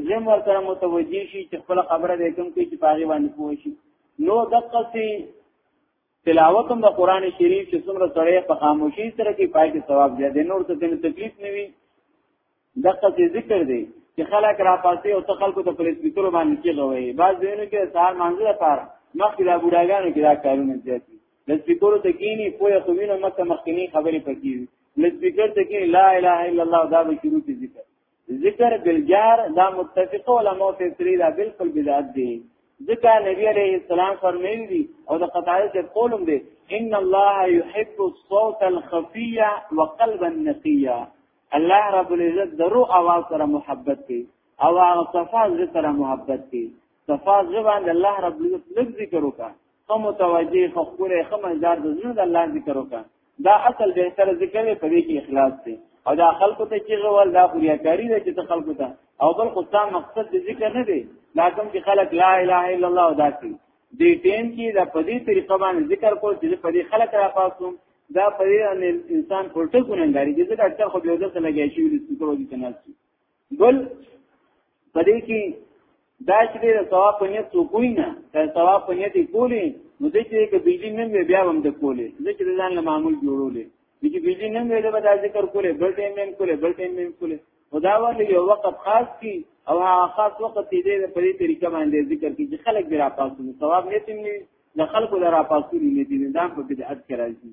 [SPEAKER 1] زم ورته متوجي شي چې خپل خبره به کوم کې چې پاغي باندې پوه شي نو دقه سي تلاوت هم د قران شریف چې څومره سړی په خاموشي سره کې پای کې ثواب دی د نور ته تنه تکلیف نه وي دقه سي ذکر دی چې خلک را پاسي او ته خلکو ته پولیس پیترو باندې کې غوي بعض دینو کې سهار منځه لپاره مخکې دا بوډاګانو کې دا کارونه زیات دي د سپیکرو ته کینی پوهه خو وینم مکه مخکنی خبرې پکې دي د سپیکر ته کینی لا اله الا الله دا به شروع ذکر ذکر بالجار دا متفق علماء په سری دا بالکل بدعت دي ځکه نبی عليه السلام فرمایلی دي او د قطعه کې قولم دي ان الله يحب الصوت الخفيه وقلبا نقيه الله رب العزت درو اواز سره محبت کوي او هغه صفات سره محبت کوي صفات زبان الله رب العزت لږ ذکر وکړه خو متوجه خو خورې خو مزدار د زړه د الله ذکر وکړه دا اصل به سره ذکر په دې کې اخلاص دی او دا خلکو ته چې غوړ دا خورياکاری دی چې خلکو ته او بل خو ځان مقصد د ذکر نه دی دا کوم چې خلک لا اله الا الله ادا کوي دې ټیم کې دا په دې طریقه باندې ذکر کول چې په دې خلک را پاسوم دا په دې انسان پورته ګونګاری دي ځکه اکثر خو به ځل لګی شي د سپورت د تناسب بل پدې کې دا چې د ثواب په نیت څوک وینا که ثواب په نیت کولی نو د چې کې بجلی نن بیا هم د کولی د چې ځان له معمول جوړولې د چې بجلی نن ویل به دا ذکر کولی بل ټیم هم کولی بل ټیم هم کولی خدا ولې یو وخت خاص کی او هغه خاص وخت دې په دې طریقه باندې ذکر کی چې خلک به را پاسو ثواب نیت نه د خلکو لپاره پاسو نیت دي دا په بدعت کې راځي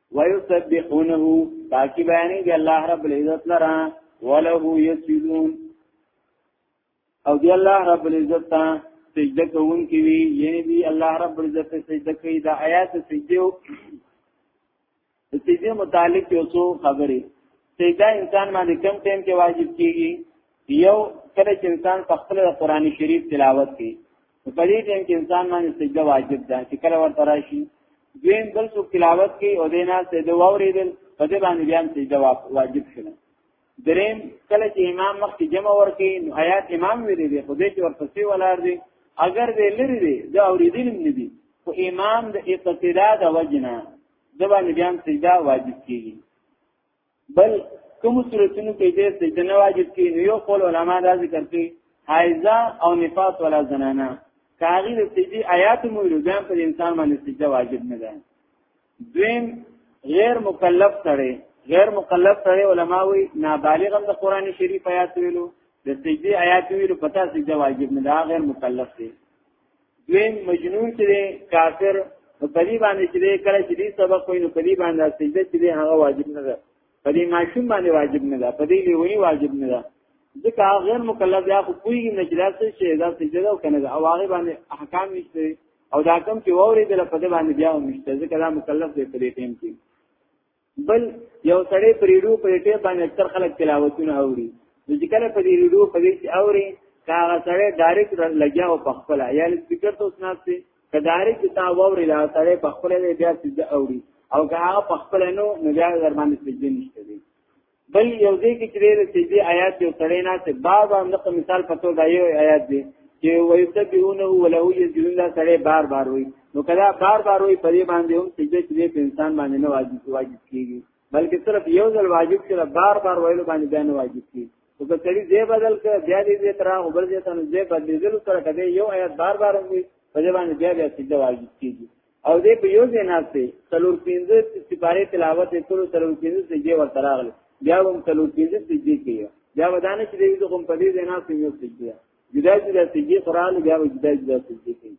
[SPEAKER 1] ويسبحونه پاکی بیانی دی الله رب العزت لرا وله یسجدون او دی الله رب العزت تا سجده کوون کی وی یعنی دی الله رب العزت سجده کوي دا آیات سجده او سجده متعلق یو څو خبرې سجده انسان باندې کم ټیم کې واجب کیږي یو کله چې انسان په خپل قرآني شریف تلاوت کوي په دې ټیم کې انسان باندې سجده واجب ده چې کله ورته راشي دویم بل څو تلاوت کوي او دینا سجده واوریدل په دې باندې بیا سجده واجب شونه دریم کله چې امام مخ کې جمع ورکړي نو آیات امام ویلې دي خو دې چې ورپسې ولار دي اگر دې لري دي دا اوریدل نه دي خو امام د اقتدا د وجنه د باندې بیا سجده واجب کیږي بل کوم صورتونو کې دې سجده نه واجب کې نو یو قول علما دا ذکر کوي حایزه او نفاس ولا زنانا کاری د سجدي آیات مو لږه پر انسان باندې سجده واجب نه ده دویم غیر مکلف سره غیر مکلف سره علما وی نابالغ هم د قران شریف آیات ویلو د سجدي آیات ویلو پتا سجده واجب نه ده غیر مکلف دی دویم مجنون چې دی کافر نو په دې باندې چې دی کله چې دی سبق وي نو په دې باندې سجده چې دی هغه واجب نه ده په دې ماشوم باندې واجب نه ده په دې لیونی واجب نه ده ځکه غیر مکلف یا خو کوی نه چې دا څه شي دا سجده ده او کنه ده او هغه باندې احکام نشته او دا کوم چې ووري د په دې باندې بیا هم نشته ځکه دا مکلف دی په دې ټیم کې بل یو سړی پر ریډیو په ټیپ باندې اکثر خلک تلاوتونه اوري نو چې کله په ریډیو په دې چې اوري هغه سړی ډایرکټ لګیا او پخپل یا سپیکر ته وسناسي که ډایرکټ تا ووري لا سړی پخپل بیا سجده اوري او که هغه پخپل نو نو بیا در باندې سجده نشته بل یو ځای کې چې د سجدي آیات یو سړی نه ته باب هم د مثال په توګه یو آیات دی چې ويسبحونه وله یذون دا سړی بار بار وي نو کله بار بار وي په دې باندې هم سجده چې په انسان باندې نه واجب واجب کیږي بلکې صرف یو ځل واجب چې بار بار ویلو باندې بیان واجب کیږي او که سړی دې بدل کړ بیا دې دې تر هغه بل ځای ته دې بدلېدل سره کده یو آیات بار بار وي په دې باندې بیا بیا سجده واجب کیږي او دې په یو ځای ناست دی څلور پنځه سپاره تلاوت یې کړو څلور پنځه سجدې ورته راغلي بیا هم څلور پنځه سجدې کوي بیا ودانه چې دې زه کوم په دې ځای ناست یو سجدې جدا جدا سجدې قرآن بیا جدا جدا سجدې کوي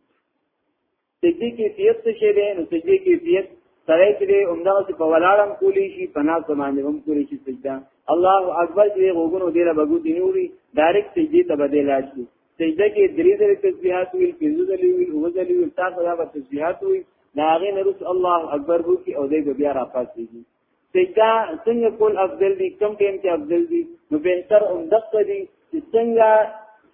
[SPEAKER 1] سجدې کې فیت څه شی دی نو سجدې کې فیت سره چې دې عمدہ چې په ولاړم کولی شي په ناس باندې هم کولی شي سجده الله اکبر دې غوګونو دې له بغو دې نوري ډایرکټ سجدې ته بدلای شي سجده کې درې درې تسبیحات ویل پنځه ځلې ویل اوه ځلې ویل تاسو دا تسبیحات ویل دا هغه نه رس الله اکبر وو کې او دې بیا را پاتېږي سجده څنګه کول افضل دي کم ټیم کې افضل دي نو بهتر هم دقه دي چې څنګه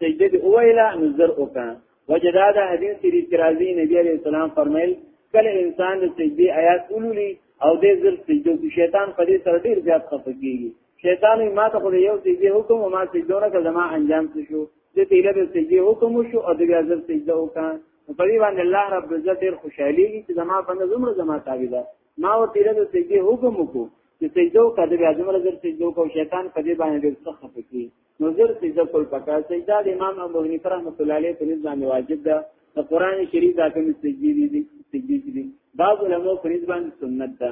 [SPEAKER 1] سجده دی اویلا نظر وکا وجدا دا حدیث سری ترازی نبی علیہ السلام فرمایل کله انسان د سجدی آیات اولولی او د زر سجدو کې شیطان په دې سره ډیر زیات خفقېږي شیطان ما ته خو یو سجده حکم او ما سجدونه که زما انجام څه شو د تیله د سجده حکم شو او د بیا ځل سجده وکړه
[SPEAKER 2] په دې باندې الله رب عزت ډیر خوشحالي چې زما بنده زمره زما تابع ده ما او تیله د سجده حکم وکړو چې سجده وکړه د بیا زمره ځل سجده وکړو شیطان په دې باندې ډیر سخت پکې نو زر سجده کول پکا سجده د امام ابو حنیفه رحمۃ اللہ علیہ په نسبت باندې واجب ده د قران شریف د کوم سجدي دي سجدي دي بعض علماء په نسبت باندې سنت ده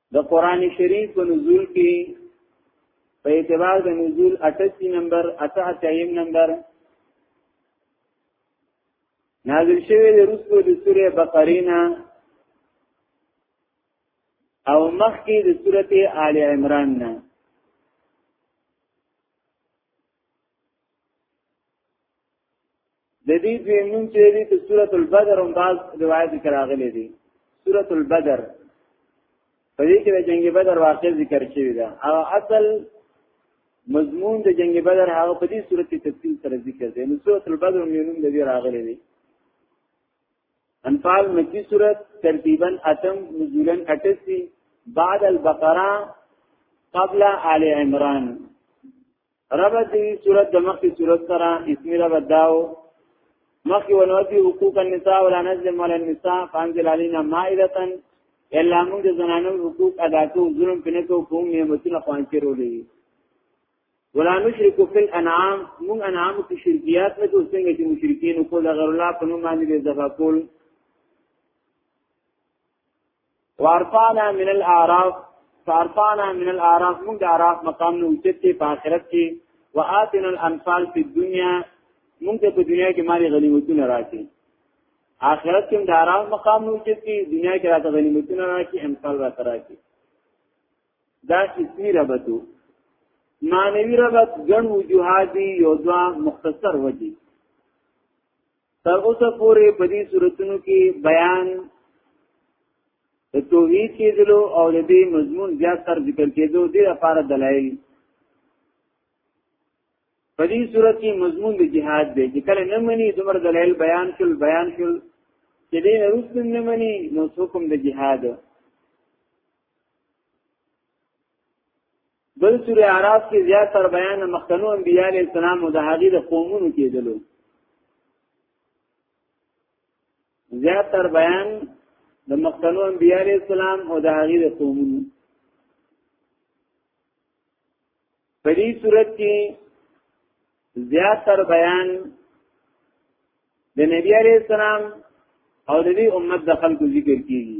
[SPEAKER 2] د قران شریف په نزول کې په اعتبار د نزول 88 نمبر 88 نمبر نازل شوی د رسو د سوره بقره نه او مخکې د سوره آل عمران نه د دې دوی نوم چې دی په سورۃ البدر هم بعض روایت ذکر راغلي دي سورۃ البدر په دې کې د جنگ بدر واقع ذکر شوی دا او اصل مضمون د جنگ بدر هغه په دې سورۃ کې تفصیل سره ذکر دی نو سورۃ البدر هم نوم د دې راغلي دي انفال مکی سورۃ ترتیبا اتم نزولا 88 بعد البقره قبل آل عمران ربط دی صورت د مخی صورت سره اسمی ربط داو مخی ونوفی حقوق النساء ولا نظلم ولا النساء فانزل علینا مائدتن الا موږ د زنانو حقوق ادا کوو ظلم پنه کوو کوم نعمتونه خوانچې رولې ولا نشرک فی الانعام موږ انعام کې شرکیات نه کوو څنګه چې مشرکین کو د غیر الله په نوم باندې ځفا کول وارفانا من الاعراف فارفانا من الاعراف موږ د اعراف مقام نه اوچت په آخرت کې واتنا الانفال فی الدنیا موږ ته په دنیا کې مالي غنیمتونه راکړي آخرت کې د اعراف مقام نه اوچت کې دنیا کې راته غنیمتونه راکړي انفال راته راکړي دا اسمی ربطو معنوی ربط ګڼ وجوهات یو دوا مختصر وجه تر اوسه پورې په دې صورتونو کې بیان د توحید کېدلو او د دې مضمون زیات تر ذکر کېدو د لپاره دلایل په دې صورت کې مضمون د جهاد دی چې کله نه مني دومره دلایل بیان شول بیان شول چې دې نه روس نه مني نو حکم د جهاد بل سوره اعراف کې زیات تر بیان مخکنو انبیاء علی السلام او د هغې د قومونو کېدلو زیات تر بیان د مخکنو انبیاء علی السلام او د هغې د قومونو په دې صورت کې زیات تر بیان د نبی علی السلام او د دې امت د خلکو ذکر کیږي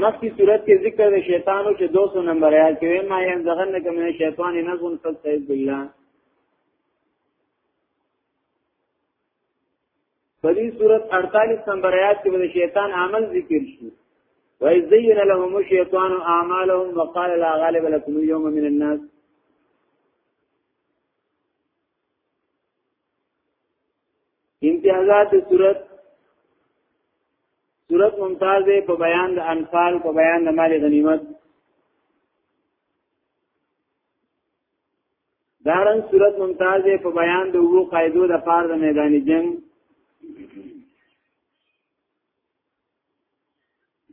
[SPEAKER 2] مخکې صورت کې ذکر د شیطانو چې 200 نمبر آیات کې ما یې ځغن نه کوم شیطان نه غون فلسفه بالله په دې صورت 48 نمبر آیات کې د شیطان عمل ذکر شو وَيَزَيَّنَ لَهُمُ الشَّيْطَانُ أَعْمَالَهُمْ وَقَالَ لَا غَالِبَ لَكُمُ الْيَوْمَ مِنَ النَّاسِ امتیازات صورت صورت ممتاز په بیان د انفال په بیان د مال غنیمت دارن صورت ممتاز په بیان د وو قاعدو د پار د میدان جنگ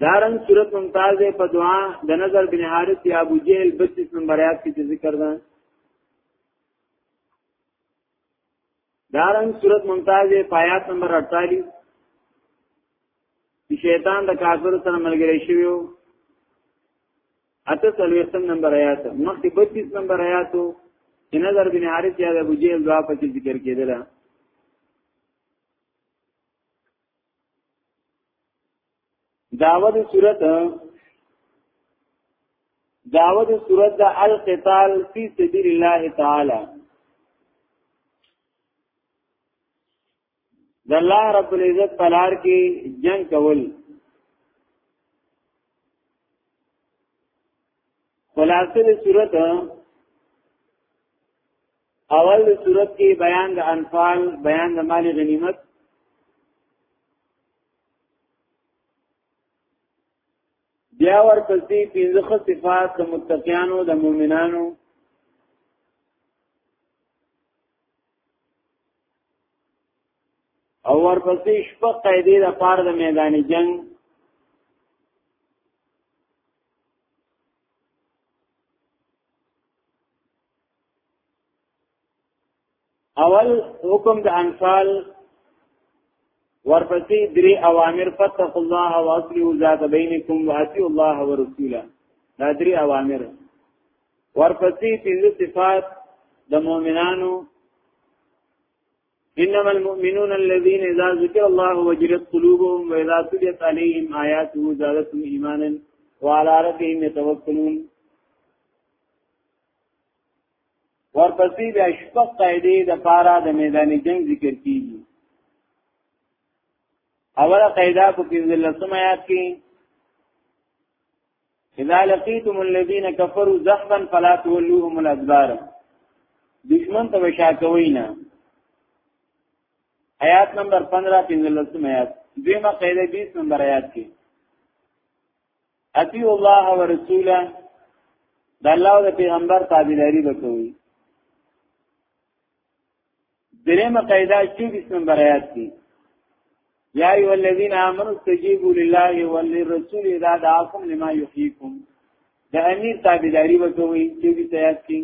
[SPEAKER 2] دارن صورت ممتاز په دعا د نظر بن حارث یا ابو جهل 32 نمبر آیات کې ذکر ده دارن صورت ممتاز په آیات نمبر 48 چې شیطان د کافر سره ملګری شوی وو اته سلویتم نمبر آیات مخکې 32 نمبر آیاتو چې نظر بن حارث یا ابو جهل دعا په ذکر کېدله داوه د صورت داوه د صورت د القتال فی سبیل الله تعالی د الله رب العزت پلار کې جنگ کول خلاصه د صورت اول صورت کې بیان د انفال بیان د مال غنیمت بیا ورپسې پنځه صفات د متقینانو د مؤمنانو او ورپسې شپه قاعده د پاره د میدان جنگ اول حکم د انفال ورپسې درې اوامر فتق الله واصلوا ذات بینکم واطیعوا الله ورسوله دا درې اوامر ورپسې پنځه صفات د مؤمنانو انما المؤمنون الذين اذا ذكر الله وجلت قلوبهم واذا تليت عليهم اياته زادتهم ايمانا وعلى ربهم يتوكلون ورپسې بیا شپږ قاعده د پارا د میدان جنگ ذکر کیږي اوله قاعده په 15 آیات کې اذا لقيتم الذين كفروا زحفا فلا تولوهم الادبار دشمن ته وشا کوي نه آیات نمبر 15 15 آیات دیمه قاعده 20 نمبر آیات کې اطیع الله ورسوله د الله او د پیغمبر تابعداري وکوي درېمه قاعده 24 نمبر آیات دی یا ایو الذین آمنوا استجیبوا لله وللرسول اذا دعاکم لما یحییکم د امیر تابعداري وکوي چې دې تیار کړي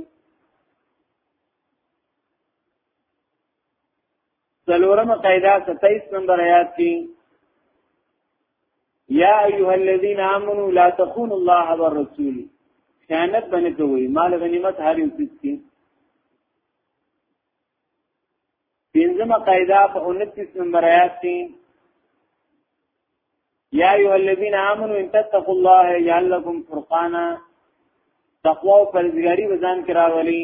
[SPEAKER 2] سلورم قاعده 27 نمبر آیات کې یا ایها الذین آمنوا لا تخونوا الله والرسول خیانت باندې کوي مال غنیمت هر یو څه کې پنځمه قاعده په 29 نمبر آیات کې یا ایها الذین آمنوا ان تتقوا الله یجعل لكم فرقانا تقوا او پرهیزګاری وزن کراولي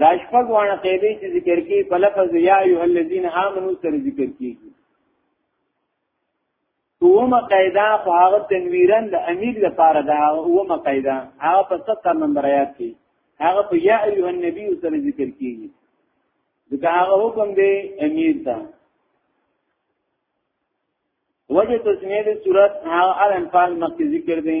[SPEAKER 2] دا شپږ وانه قیدې چې ذکر کې په لفظ یا ایه الذین آمنو سره ذکر کیږي اومه قاعده په هغه تنویرن د امیر لپاره دا اومه قاعده هغه په 70 نمبر آیات کې هغه په یا ایه النبی سره ذکر کیږي دا هغه حکم دی امیر ته وجه تسمیه د صورت هغه الانفال مخکې ذکر دی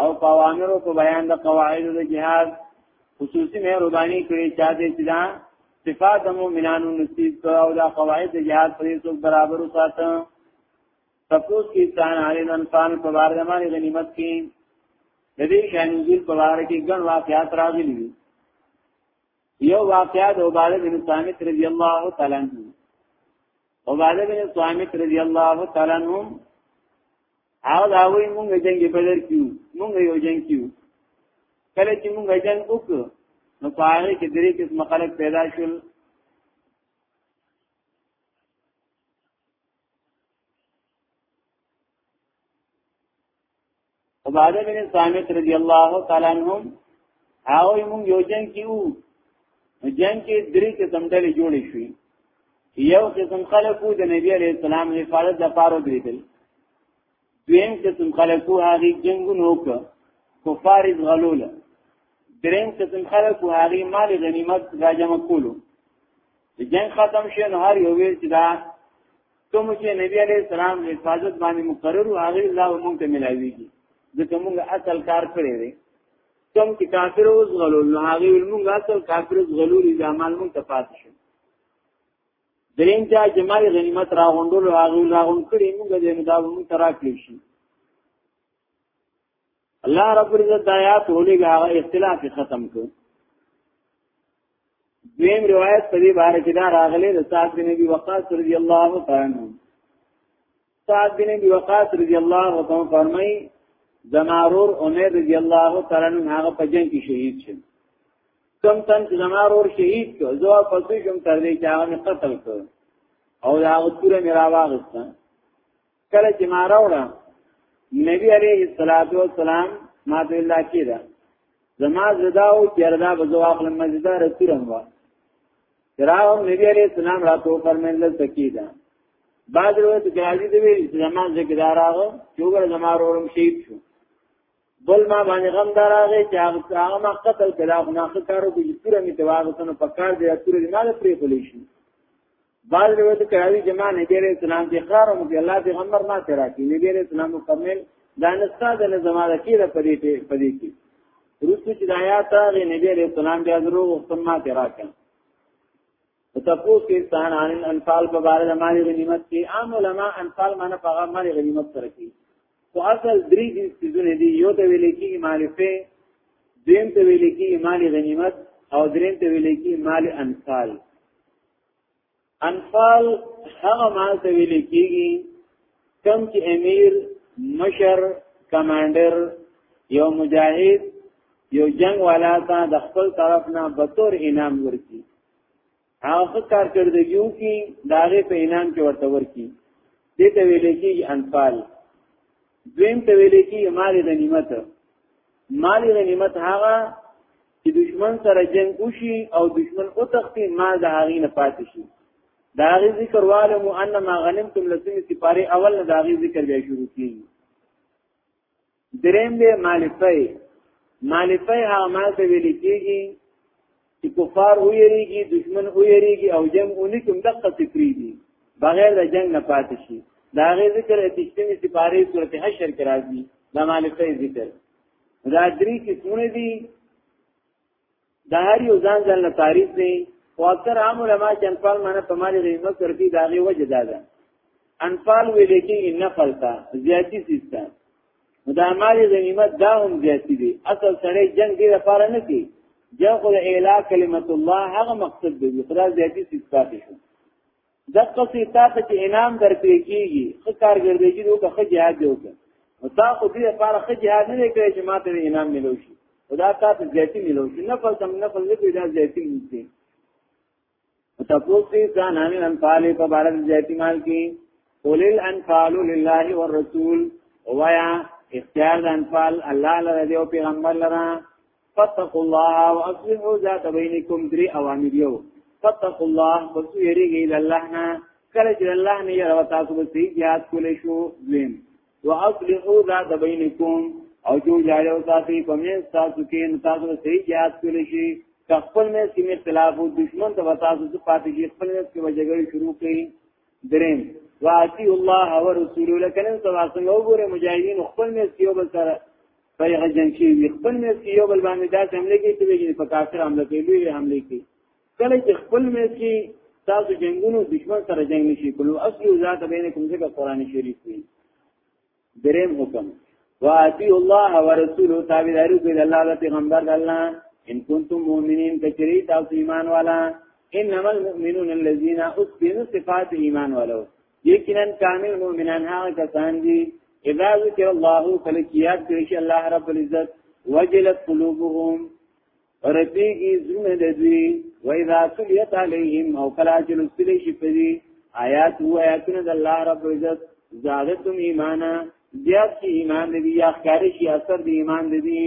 [SPEAKER 2] او قوامر په بیان د قواعد د جهاد خصوصي مهرباني کړې چا دې چې دا صفات د مؤمنانو نصیب کړه او دا قواعد د جهاد پرې څوک برابر وساته تپوس کی سان علی انفال په بار د مال غنیمت کې د دې شان نزول په بار کې ګڼ واقعات راغلي دي یو واقعا د عباده بن صامت رضی الله تعالی عنہ عباده بن صامت رضی الله تعالی عنہ هغه دا وایي مونږ جنگ بدر کیو مونږ یو جنگ کیو کله چې مونږ جنگ وکړو نو پاره کې درې قسم خلک پیدا شول عباده بن صامت رضی الله تعالی عنهم هغه مونږ یو جنگ کیو جنگ کې درې قسم ډلې جوړې شوې یو قسم خلقو د نبی علیہ السلام حفاظت د پاره دریدل دویم قسم خلقو هغه جنگونو وک کفار غلول دریم قسم خلقو هغه مال غنیمت راجم کولو د جنگ ختم شین هر یو ویل چې دا کوم چې نبی علیہ السلام حفاظت باندې مقرر او هغه الله مونږ ته ملاویږي ځکه مونږ اصل کار کړی دی کوم چې کافر اوس غلول نو هغه مونږ اصل کافر اوس غلول ځمال مونږ ته پاتې شو درین چا چې ما غنیمت راغونډول هغه راغون کړی موږ دې نه دا موږ تراکلی شي الله رب عزت آیات ولې هغه اختلاف ختم کړ دویم روایت په دې باره کې دا راغلی د صاحب نبی وقاص رضی الله تعالی عنہ سعد بن ابي وقاص رضی الله عنه فرمای زمارور عمر رضی الله تعالی عنہ هغه په جنگ کې شهید شو کم تن چې زمارور شهید شو زو په څه کوم تر دې چې هغه قتل کړ او دا پوره میرا واغست کله چې ما راوړه نبی عليه الصلاه والسلام ما ته الله کیدا زما زدا او چردا بزو خپل مسجد رسولم وا چراو نبی عليه السلام راتو فرمایله تکیدا بعض روایت کې راځي دی ویل چې زمان ذکردار هغه چې وګړه زما ورورم شهید شو بل ما باندې غم دار هغه چې هغه ما قتل کړه او نه کارو کې پوره می تواغتنو پکار دی پوره نه نه پرې کولې شي بعض روایت کې راځي چې ما نبی رسول سلام دې قرار او دې الله پیغمبر ما تیرا کې نبی رسول سلام مکمل دانستا د زماده کې د پدې ته پدې کې روسو چې د آیات هغه نبی رسول سلام بیا درو وختم ما تیرا کړ تاسو کې ستان عن الانفال په باره د مال غنیمت کې عام علما انفال معنی په هغه مال غنیمت سره کې او اصل درې دي سيزونه دي یو ته ویل کې مال په دیم ته ویل کې مال غنیمت او دریم ته ویل کې مال انفال انفال هغه مال ته ویل کېږي کم چې امیر مشر کمانډر یو مجاهد یو جنگ والا تا د خپل طرف نه بطور انعام ورکی هغه کار کردګیو کی داغه په انعام کې ورته ورکی دې ته ویل کی انفال دویم ته ویل کی مال د نعمت مال د نعمت هغه چې دشمن سره جنگ وشي او دشمن او تختی مال د هغه نه پاتې شي دا غي ذکر والم انما غنمتم لسمی سپاره اول نه دا غي ذکر بیا شروع کیږي دریم دی مالفی مالفی هغه مال ته ویل کېږي چې کفار ویریږي دشمن ویریږي او جنگ اونې کوم دقه فکری دي بغیر د جنگ نه پاتې شي دا غي ذکر اتشتمي سپاره سورته حشر کې راځي د مالفی ذکر دا درې قسمونه دي دا هر یو ځان ځان له تعریف دی او اکثر عام علما چې انفال معنی په مال د ایمه سره کې داغه وجه دا ده انفال ویل کې نفل تا زیاتی سیستم دا مال غنیمت دا هم زیاتی دی اصل سره جنگ دی لپاره نه کی جنگ خو اعلی کلمت الله هغه مقصد دی خدا زیاتی سیستم شو دغه څه تاسو چې انعام درکې کیږي خو کارګردې چې دوی ښه جهاد دی وکړي نو تا خو دې لپاره ښه جهاد نه کړی چې ماته انعام ملو شي خدا تاسو زیاتی ملو شي نه په سم نه په دې پیدا زیاتی نشته تاسو دې ځان ان انفال په بار زیاتی مال کې اولل انفال لله والرسول وایا اختیار د انفال الله لره دی او پیغمبر لره فتقوا الله واصلحوا ذات بينكم دري اوامر یو فتقوا الله پس یریږي د الله نه کله چې الله نه یو تاسو به سي یاد کولې شو زم واصلحوا ذات بينكم او جو جاړو تاسو په مې تاسو کې تاسو به سي یاد کولې شي خپل مې سیمه خلاف او دشمن ته تاسو ته پاتې شي خپل مې کې وجګړې شروع کړي درېم واتی الله ورسوله لکه نن سبا څنګه وګوره مجاهدین خپل مې سیو بل سره په هغه جنگ کې وي خپل مې کې یو بل باندې داسې حمله کوي چې ویګنې په کافر حمله کوي لوی حمله کوي کله چې خپل مې کې تاسو جنگونو دشمن سره جنگ نشي کولو اصل ذات بینکم ذکر قران شریف دی دریم حکم واتی الله ورسوله تابعداري کوي د الله د پیغمبر د الله ان کنتم مؤمنین کچری تاسو ایمان والا انما المؤمنون الذين اثبتوا صفات ایمان والو یقینا کامل مؤمنان هغه کسان دي اذا ذکر الله کله چې یاد کړي شي الله رب العزت وجلت قلوبهم ربيږي زونه د دوی و اذا تليت عليهم او کله چې لوستل شي په دې آیات او آیاتونه د الله رب العزت زادتم ایمانا زیات شي ایمان دې یا ښکارې شي اثر دې ایمان دې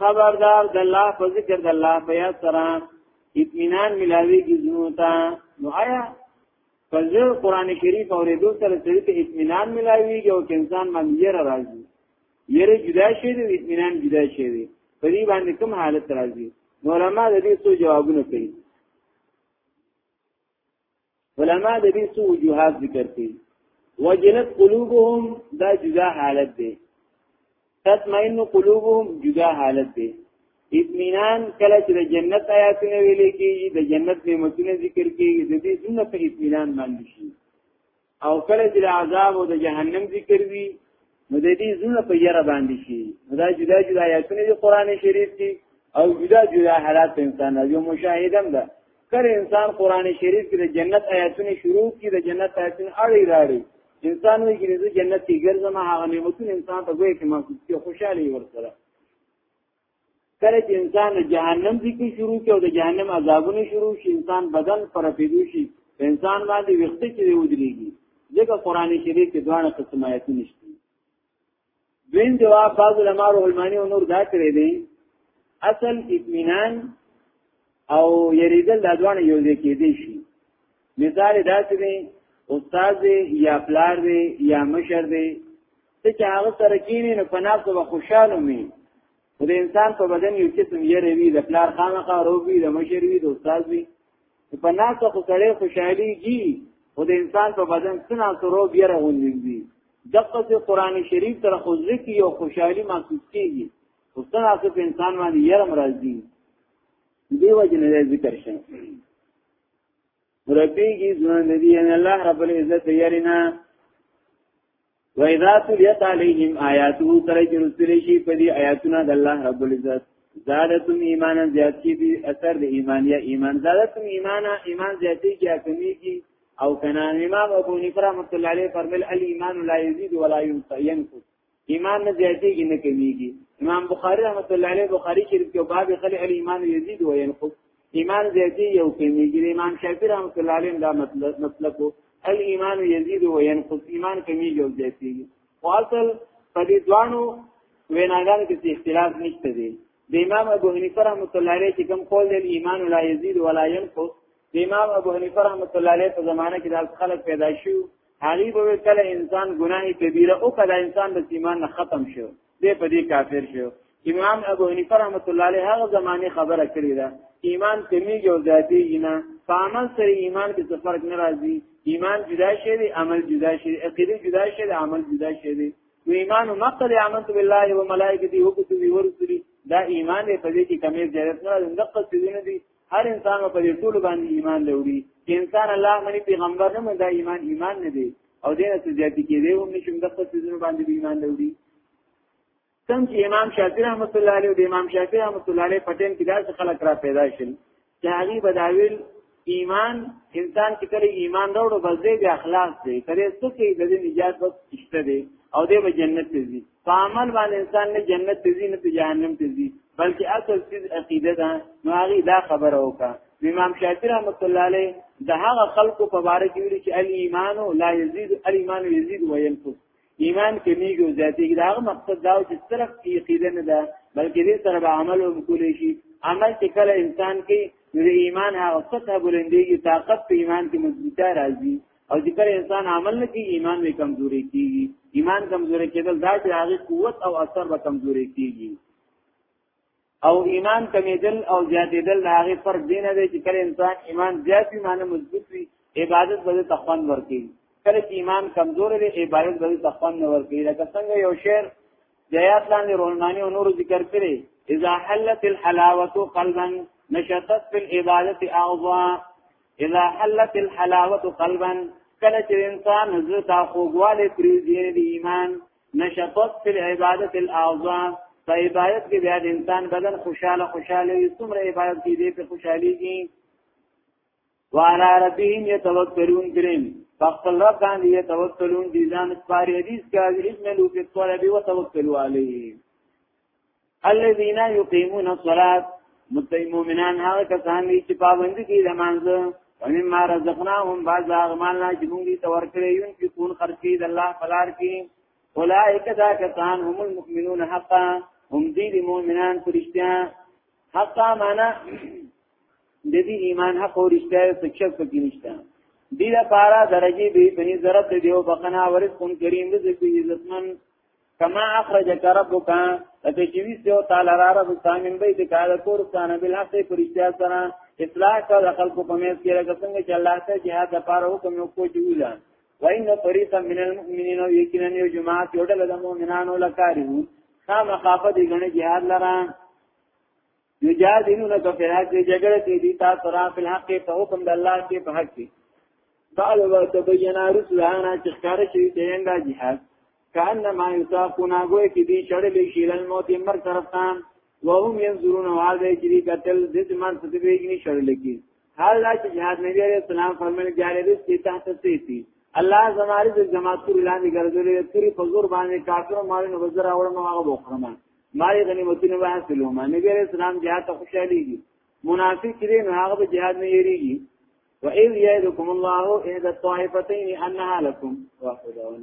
[SPEAKER 2] خبردار د الله په ذکر د الله په یاد سره اطمینان ملاوي کی زمو ته نو آیا فزر قران شریف اورېدو سره سړي ته اطمینان ملاوي او انسان باندې راځي یره جدا شي د اطمینان جدا شي په دې باندې کوم حالت راځي نو علماء د دې څو جوابونه کوي علما د دې څو وجوهات ذکر کړي وجلت قلوبهم دا جدا حالت دی تطمئن قلوبهم جدا حالت دی اطمینان کله چې د جنت آیاتونه ویل کېږي د جنت نعمتونه ذکر کېږي د دې څنګه په اطمینان باندې شي او کله چې عذاب او د جهنم ذکر وي نو د دې زونه په یره باندې شي دا جدا جدا آیاتونه د قران شریف دي او جدا جدا حالات انسان یو مشاهدم ده کله انسان قران شریف کې د جنت آیاتونه شروع کړي د جنت آیاتونه اړي راړي انسان وی کې د جنت کې ګرځم هغه نعمتونه انسان ته وایي چې ما خوشاله ورسره کله چې انسان د جهنم ذکر شروع کړي او د جهنم عذابونه شروع شي انسان بدن پر پیدو شي انسان باندې وخت کې ودرېږي ځکه قران شریف کې دوه قسم آیتونه نشته دوین جواب بعض علماء علمانی او نور دا کړی دي اصل اطمینان او یریدل د دوه یو ځای کې دي شي مثال داسې دی استاد دی یا پلار دی یا مشر دی ته چې هغه سره کینې نو په ناس به خوشاله می خو د انسان په بدن یو قسم یره وی د پلار خامخا روبي د مشر وی د استاد وی په ناس خو سړی خوشحالي کی خو د انسان په بدن سنا سره بیره غونډي دغه چې قران شریف تر خو ذکی او خوشحالي محسوس کیږي خو سنا سره په انسان باندې یره مرضی دی وجه نه ذکر شوی ربيږي ځوان دي ان الله رب العزت يرنا واذا تليت عليهم اياته کله چې رسول شي په دې آیاتونه د الله رب العزت زادتم ایمان زیات کی دي اثر د ایمان یا ایمان زادتم ایمان ایمان زیاتې کی کمی کی او کنا امام ابو حنیفه رحمۃ اللہ علیہ فرمل الايمان لا يزيد ولا ينقص ایمان نه زیاتېږي نه کمیږي امام بخاری رحمت الله علیه بخاری شریف کې باب خلع الايمان یزيد و ينقص ایمان زیاتې یو کمیږي امام شافعی رحمت الله علیه دا مطلب مطلب الايمان يزيد و ينقص ایمان کمیږي او زیاتېږي واصل په دې دوانو ویناګان کې اختلاف نشته دی د امام ابو حنیفه رحمۃ اللہ علیہ چې کوم قول دی ایمان لا یزيد ولا ينقص د امام ابو حنیفه رحمۃ اللہ علیہ په زمانه کې د خلک پیدا شو هغه به کله انسان ګناه کبیره او کله انسان د ایمان نه ختم شو دې په دې کافر شو امام ابو حنیفه رحمۃ اللہ علیہ هغه زمانه خبره کړې ده ایمان کمیږي او زیاتیږي نه په عمل سره ایمان کې څه فرق نه راځي ایمان جدا شي دی عمل جدا شي عقیده جدا شي دی عمل جدا شي دی نو ایمان مقتل امنت بالله و ملائکته و کتبه و رسله دا ایمان دې په دې کې کمې زیادت نه راځي دغه څه دي هر انسان په دې ټول باندې ایمان لري چې انسان الله مني پیغمبر نه دا ایمان ایمان نه دی او دې نه زیاتې کېږي او نشم دغه څه دې باندې ایمان لري څنګه امام شافعي رحمت الله علیه او امام شافعي رحمت الله علیه په ټیم کې داسې خلک را پیدا شول د هغه بداویل ایمان انسان چې کله ایمان راوړو بس دې د اخلاص دی کله څه کې د نجات بس شته دی او دې به جنت ته ځي په عمل باندې انسان نه جنت ته ځي نه ته جهنم ته ځي بلکې اصل چیز عقیده ده نو هغه دا خبره وکړه امام شافعی رحمۃ اللہ علیہ د هغه خلکو په باره کې ویلي چې الايمان لا یزيد الايمان یزيد وينقص ایمان کمیږي او زیاتېږي دا مقصد دا چې صرف عقیده نه ده بلکې دې سره به عمل هم کولی شي عمل چې کله انسان کې د ایمان هغه سطح بلندېږي طاقت په ایمان کې مضبوطه راځي او چې کله انسان عمل نه کوي ایمان به کمزوري کیږي ایمان کمزوري کېدل دا چې هغه قوت او اثر به کمزوري کیږي او ایمان کمیدل او زیاتیدل د هغه فرق دی نه دی چې کله انسان ایمان زیات وي معنی مضبوط وي عبادت به تخوان ورکړي کله چې ایمان کمزور وي عبادت به تخوان نه ورکړي لکه څنګه یو شعر جیات لاندې رونمانی او نور ذکر کړي اذا حلت الحلاوه قلبا نشطت في العباده اعضاء اذا حلت الحلاوه قلبا کله چې انسان حضرت خوګواله پریږدي د ایمان نشطت فی العبادت الاعضاء په عبادت کې بیا د انسان بدن خوشاله خوشاله وي څومره عبادت کې دې په خوشحالي کې وعلى ربهم يتوکلون دریم فقل رب باندې يتوکلون دي ځان سپاري حدیث کې حضرت ملو په طلب او توکل علیه الذين يقيمون الصلاه متقي مؤمنان هغه کسان دي چې پابند دي د مانځه ومن ما رزقناهم بعض اغمان لا چې موږ دي تور کړی یو چې کون خرچي د الله فلار کې اولئک ذا کسان هم المؤمنون حقا هم دي د مؤمنان فرشتیا حقا معنا د دې ایمان حق او رښتیا څه شک پکې نشته دې لپاره درجه به بني ضرب دیو بقنا ورث کن کریم رزق عزتمن کما اخرجک ربک لکه چې ویسته تعالی را رب سامن بیت کال کور ستان بل حق پر اشتیا سره اصلاح کا خلق په میز کې راځه څنګه چې الله ته جهاد لپاره حکم یو کو جوړه وان فريقا من المؤمنين یقینا یو جماعت یو ډله د مؤمنانو لکاري خامخافه دي غني جهاد لره یجادلون کا فی الحق دی جګړه کې دي تا ترا فی الحق په حکم د الله کې په حق کې بعد و تبینا رسولنا چې ښکار شي د ینګا جهاد کان ما یساقونا ګوې کې دي شړل شي لن موت مر طرف خان وهم ينظرون هذا چې قتل د دې مان څه دیږي شړل کې حال لا چې جهاد نبی عليه السلام فرمایل جاري دې چې تحت سيتي الله زماري د جماعت پر اعلان ګرځولې تری په زور باندې کافر مالن وزرا وړم هغه بوخرمه مال غنیمتونه به حاصلو ما نبی علیہ السلام جهاد ته خوشاليږي منافق دې نو هغه به جهاد نه یریږي و اذ یعدکم الله احدى الطائفتين انها لكم واخذون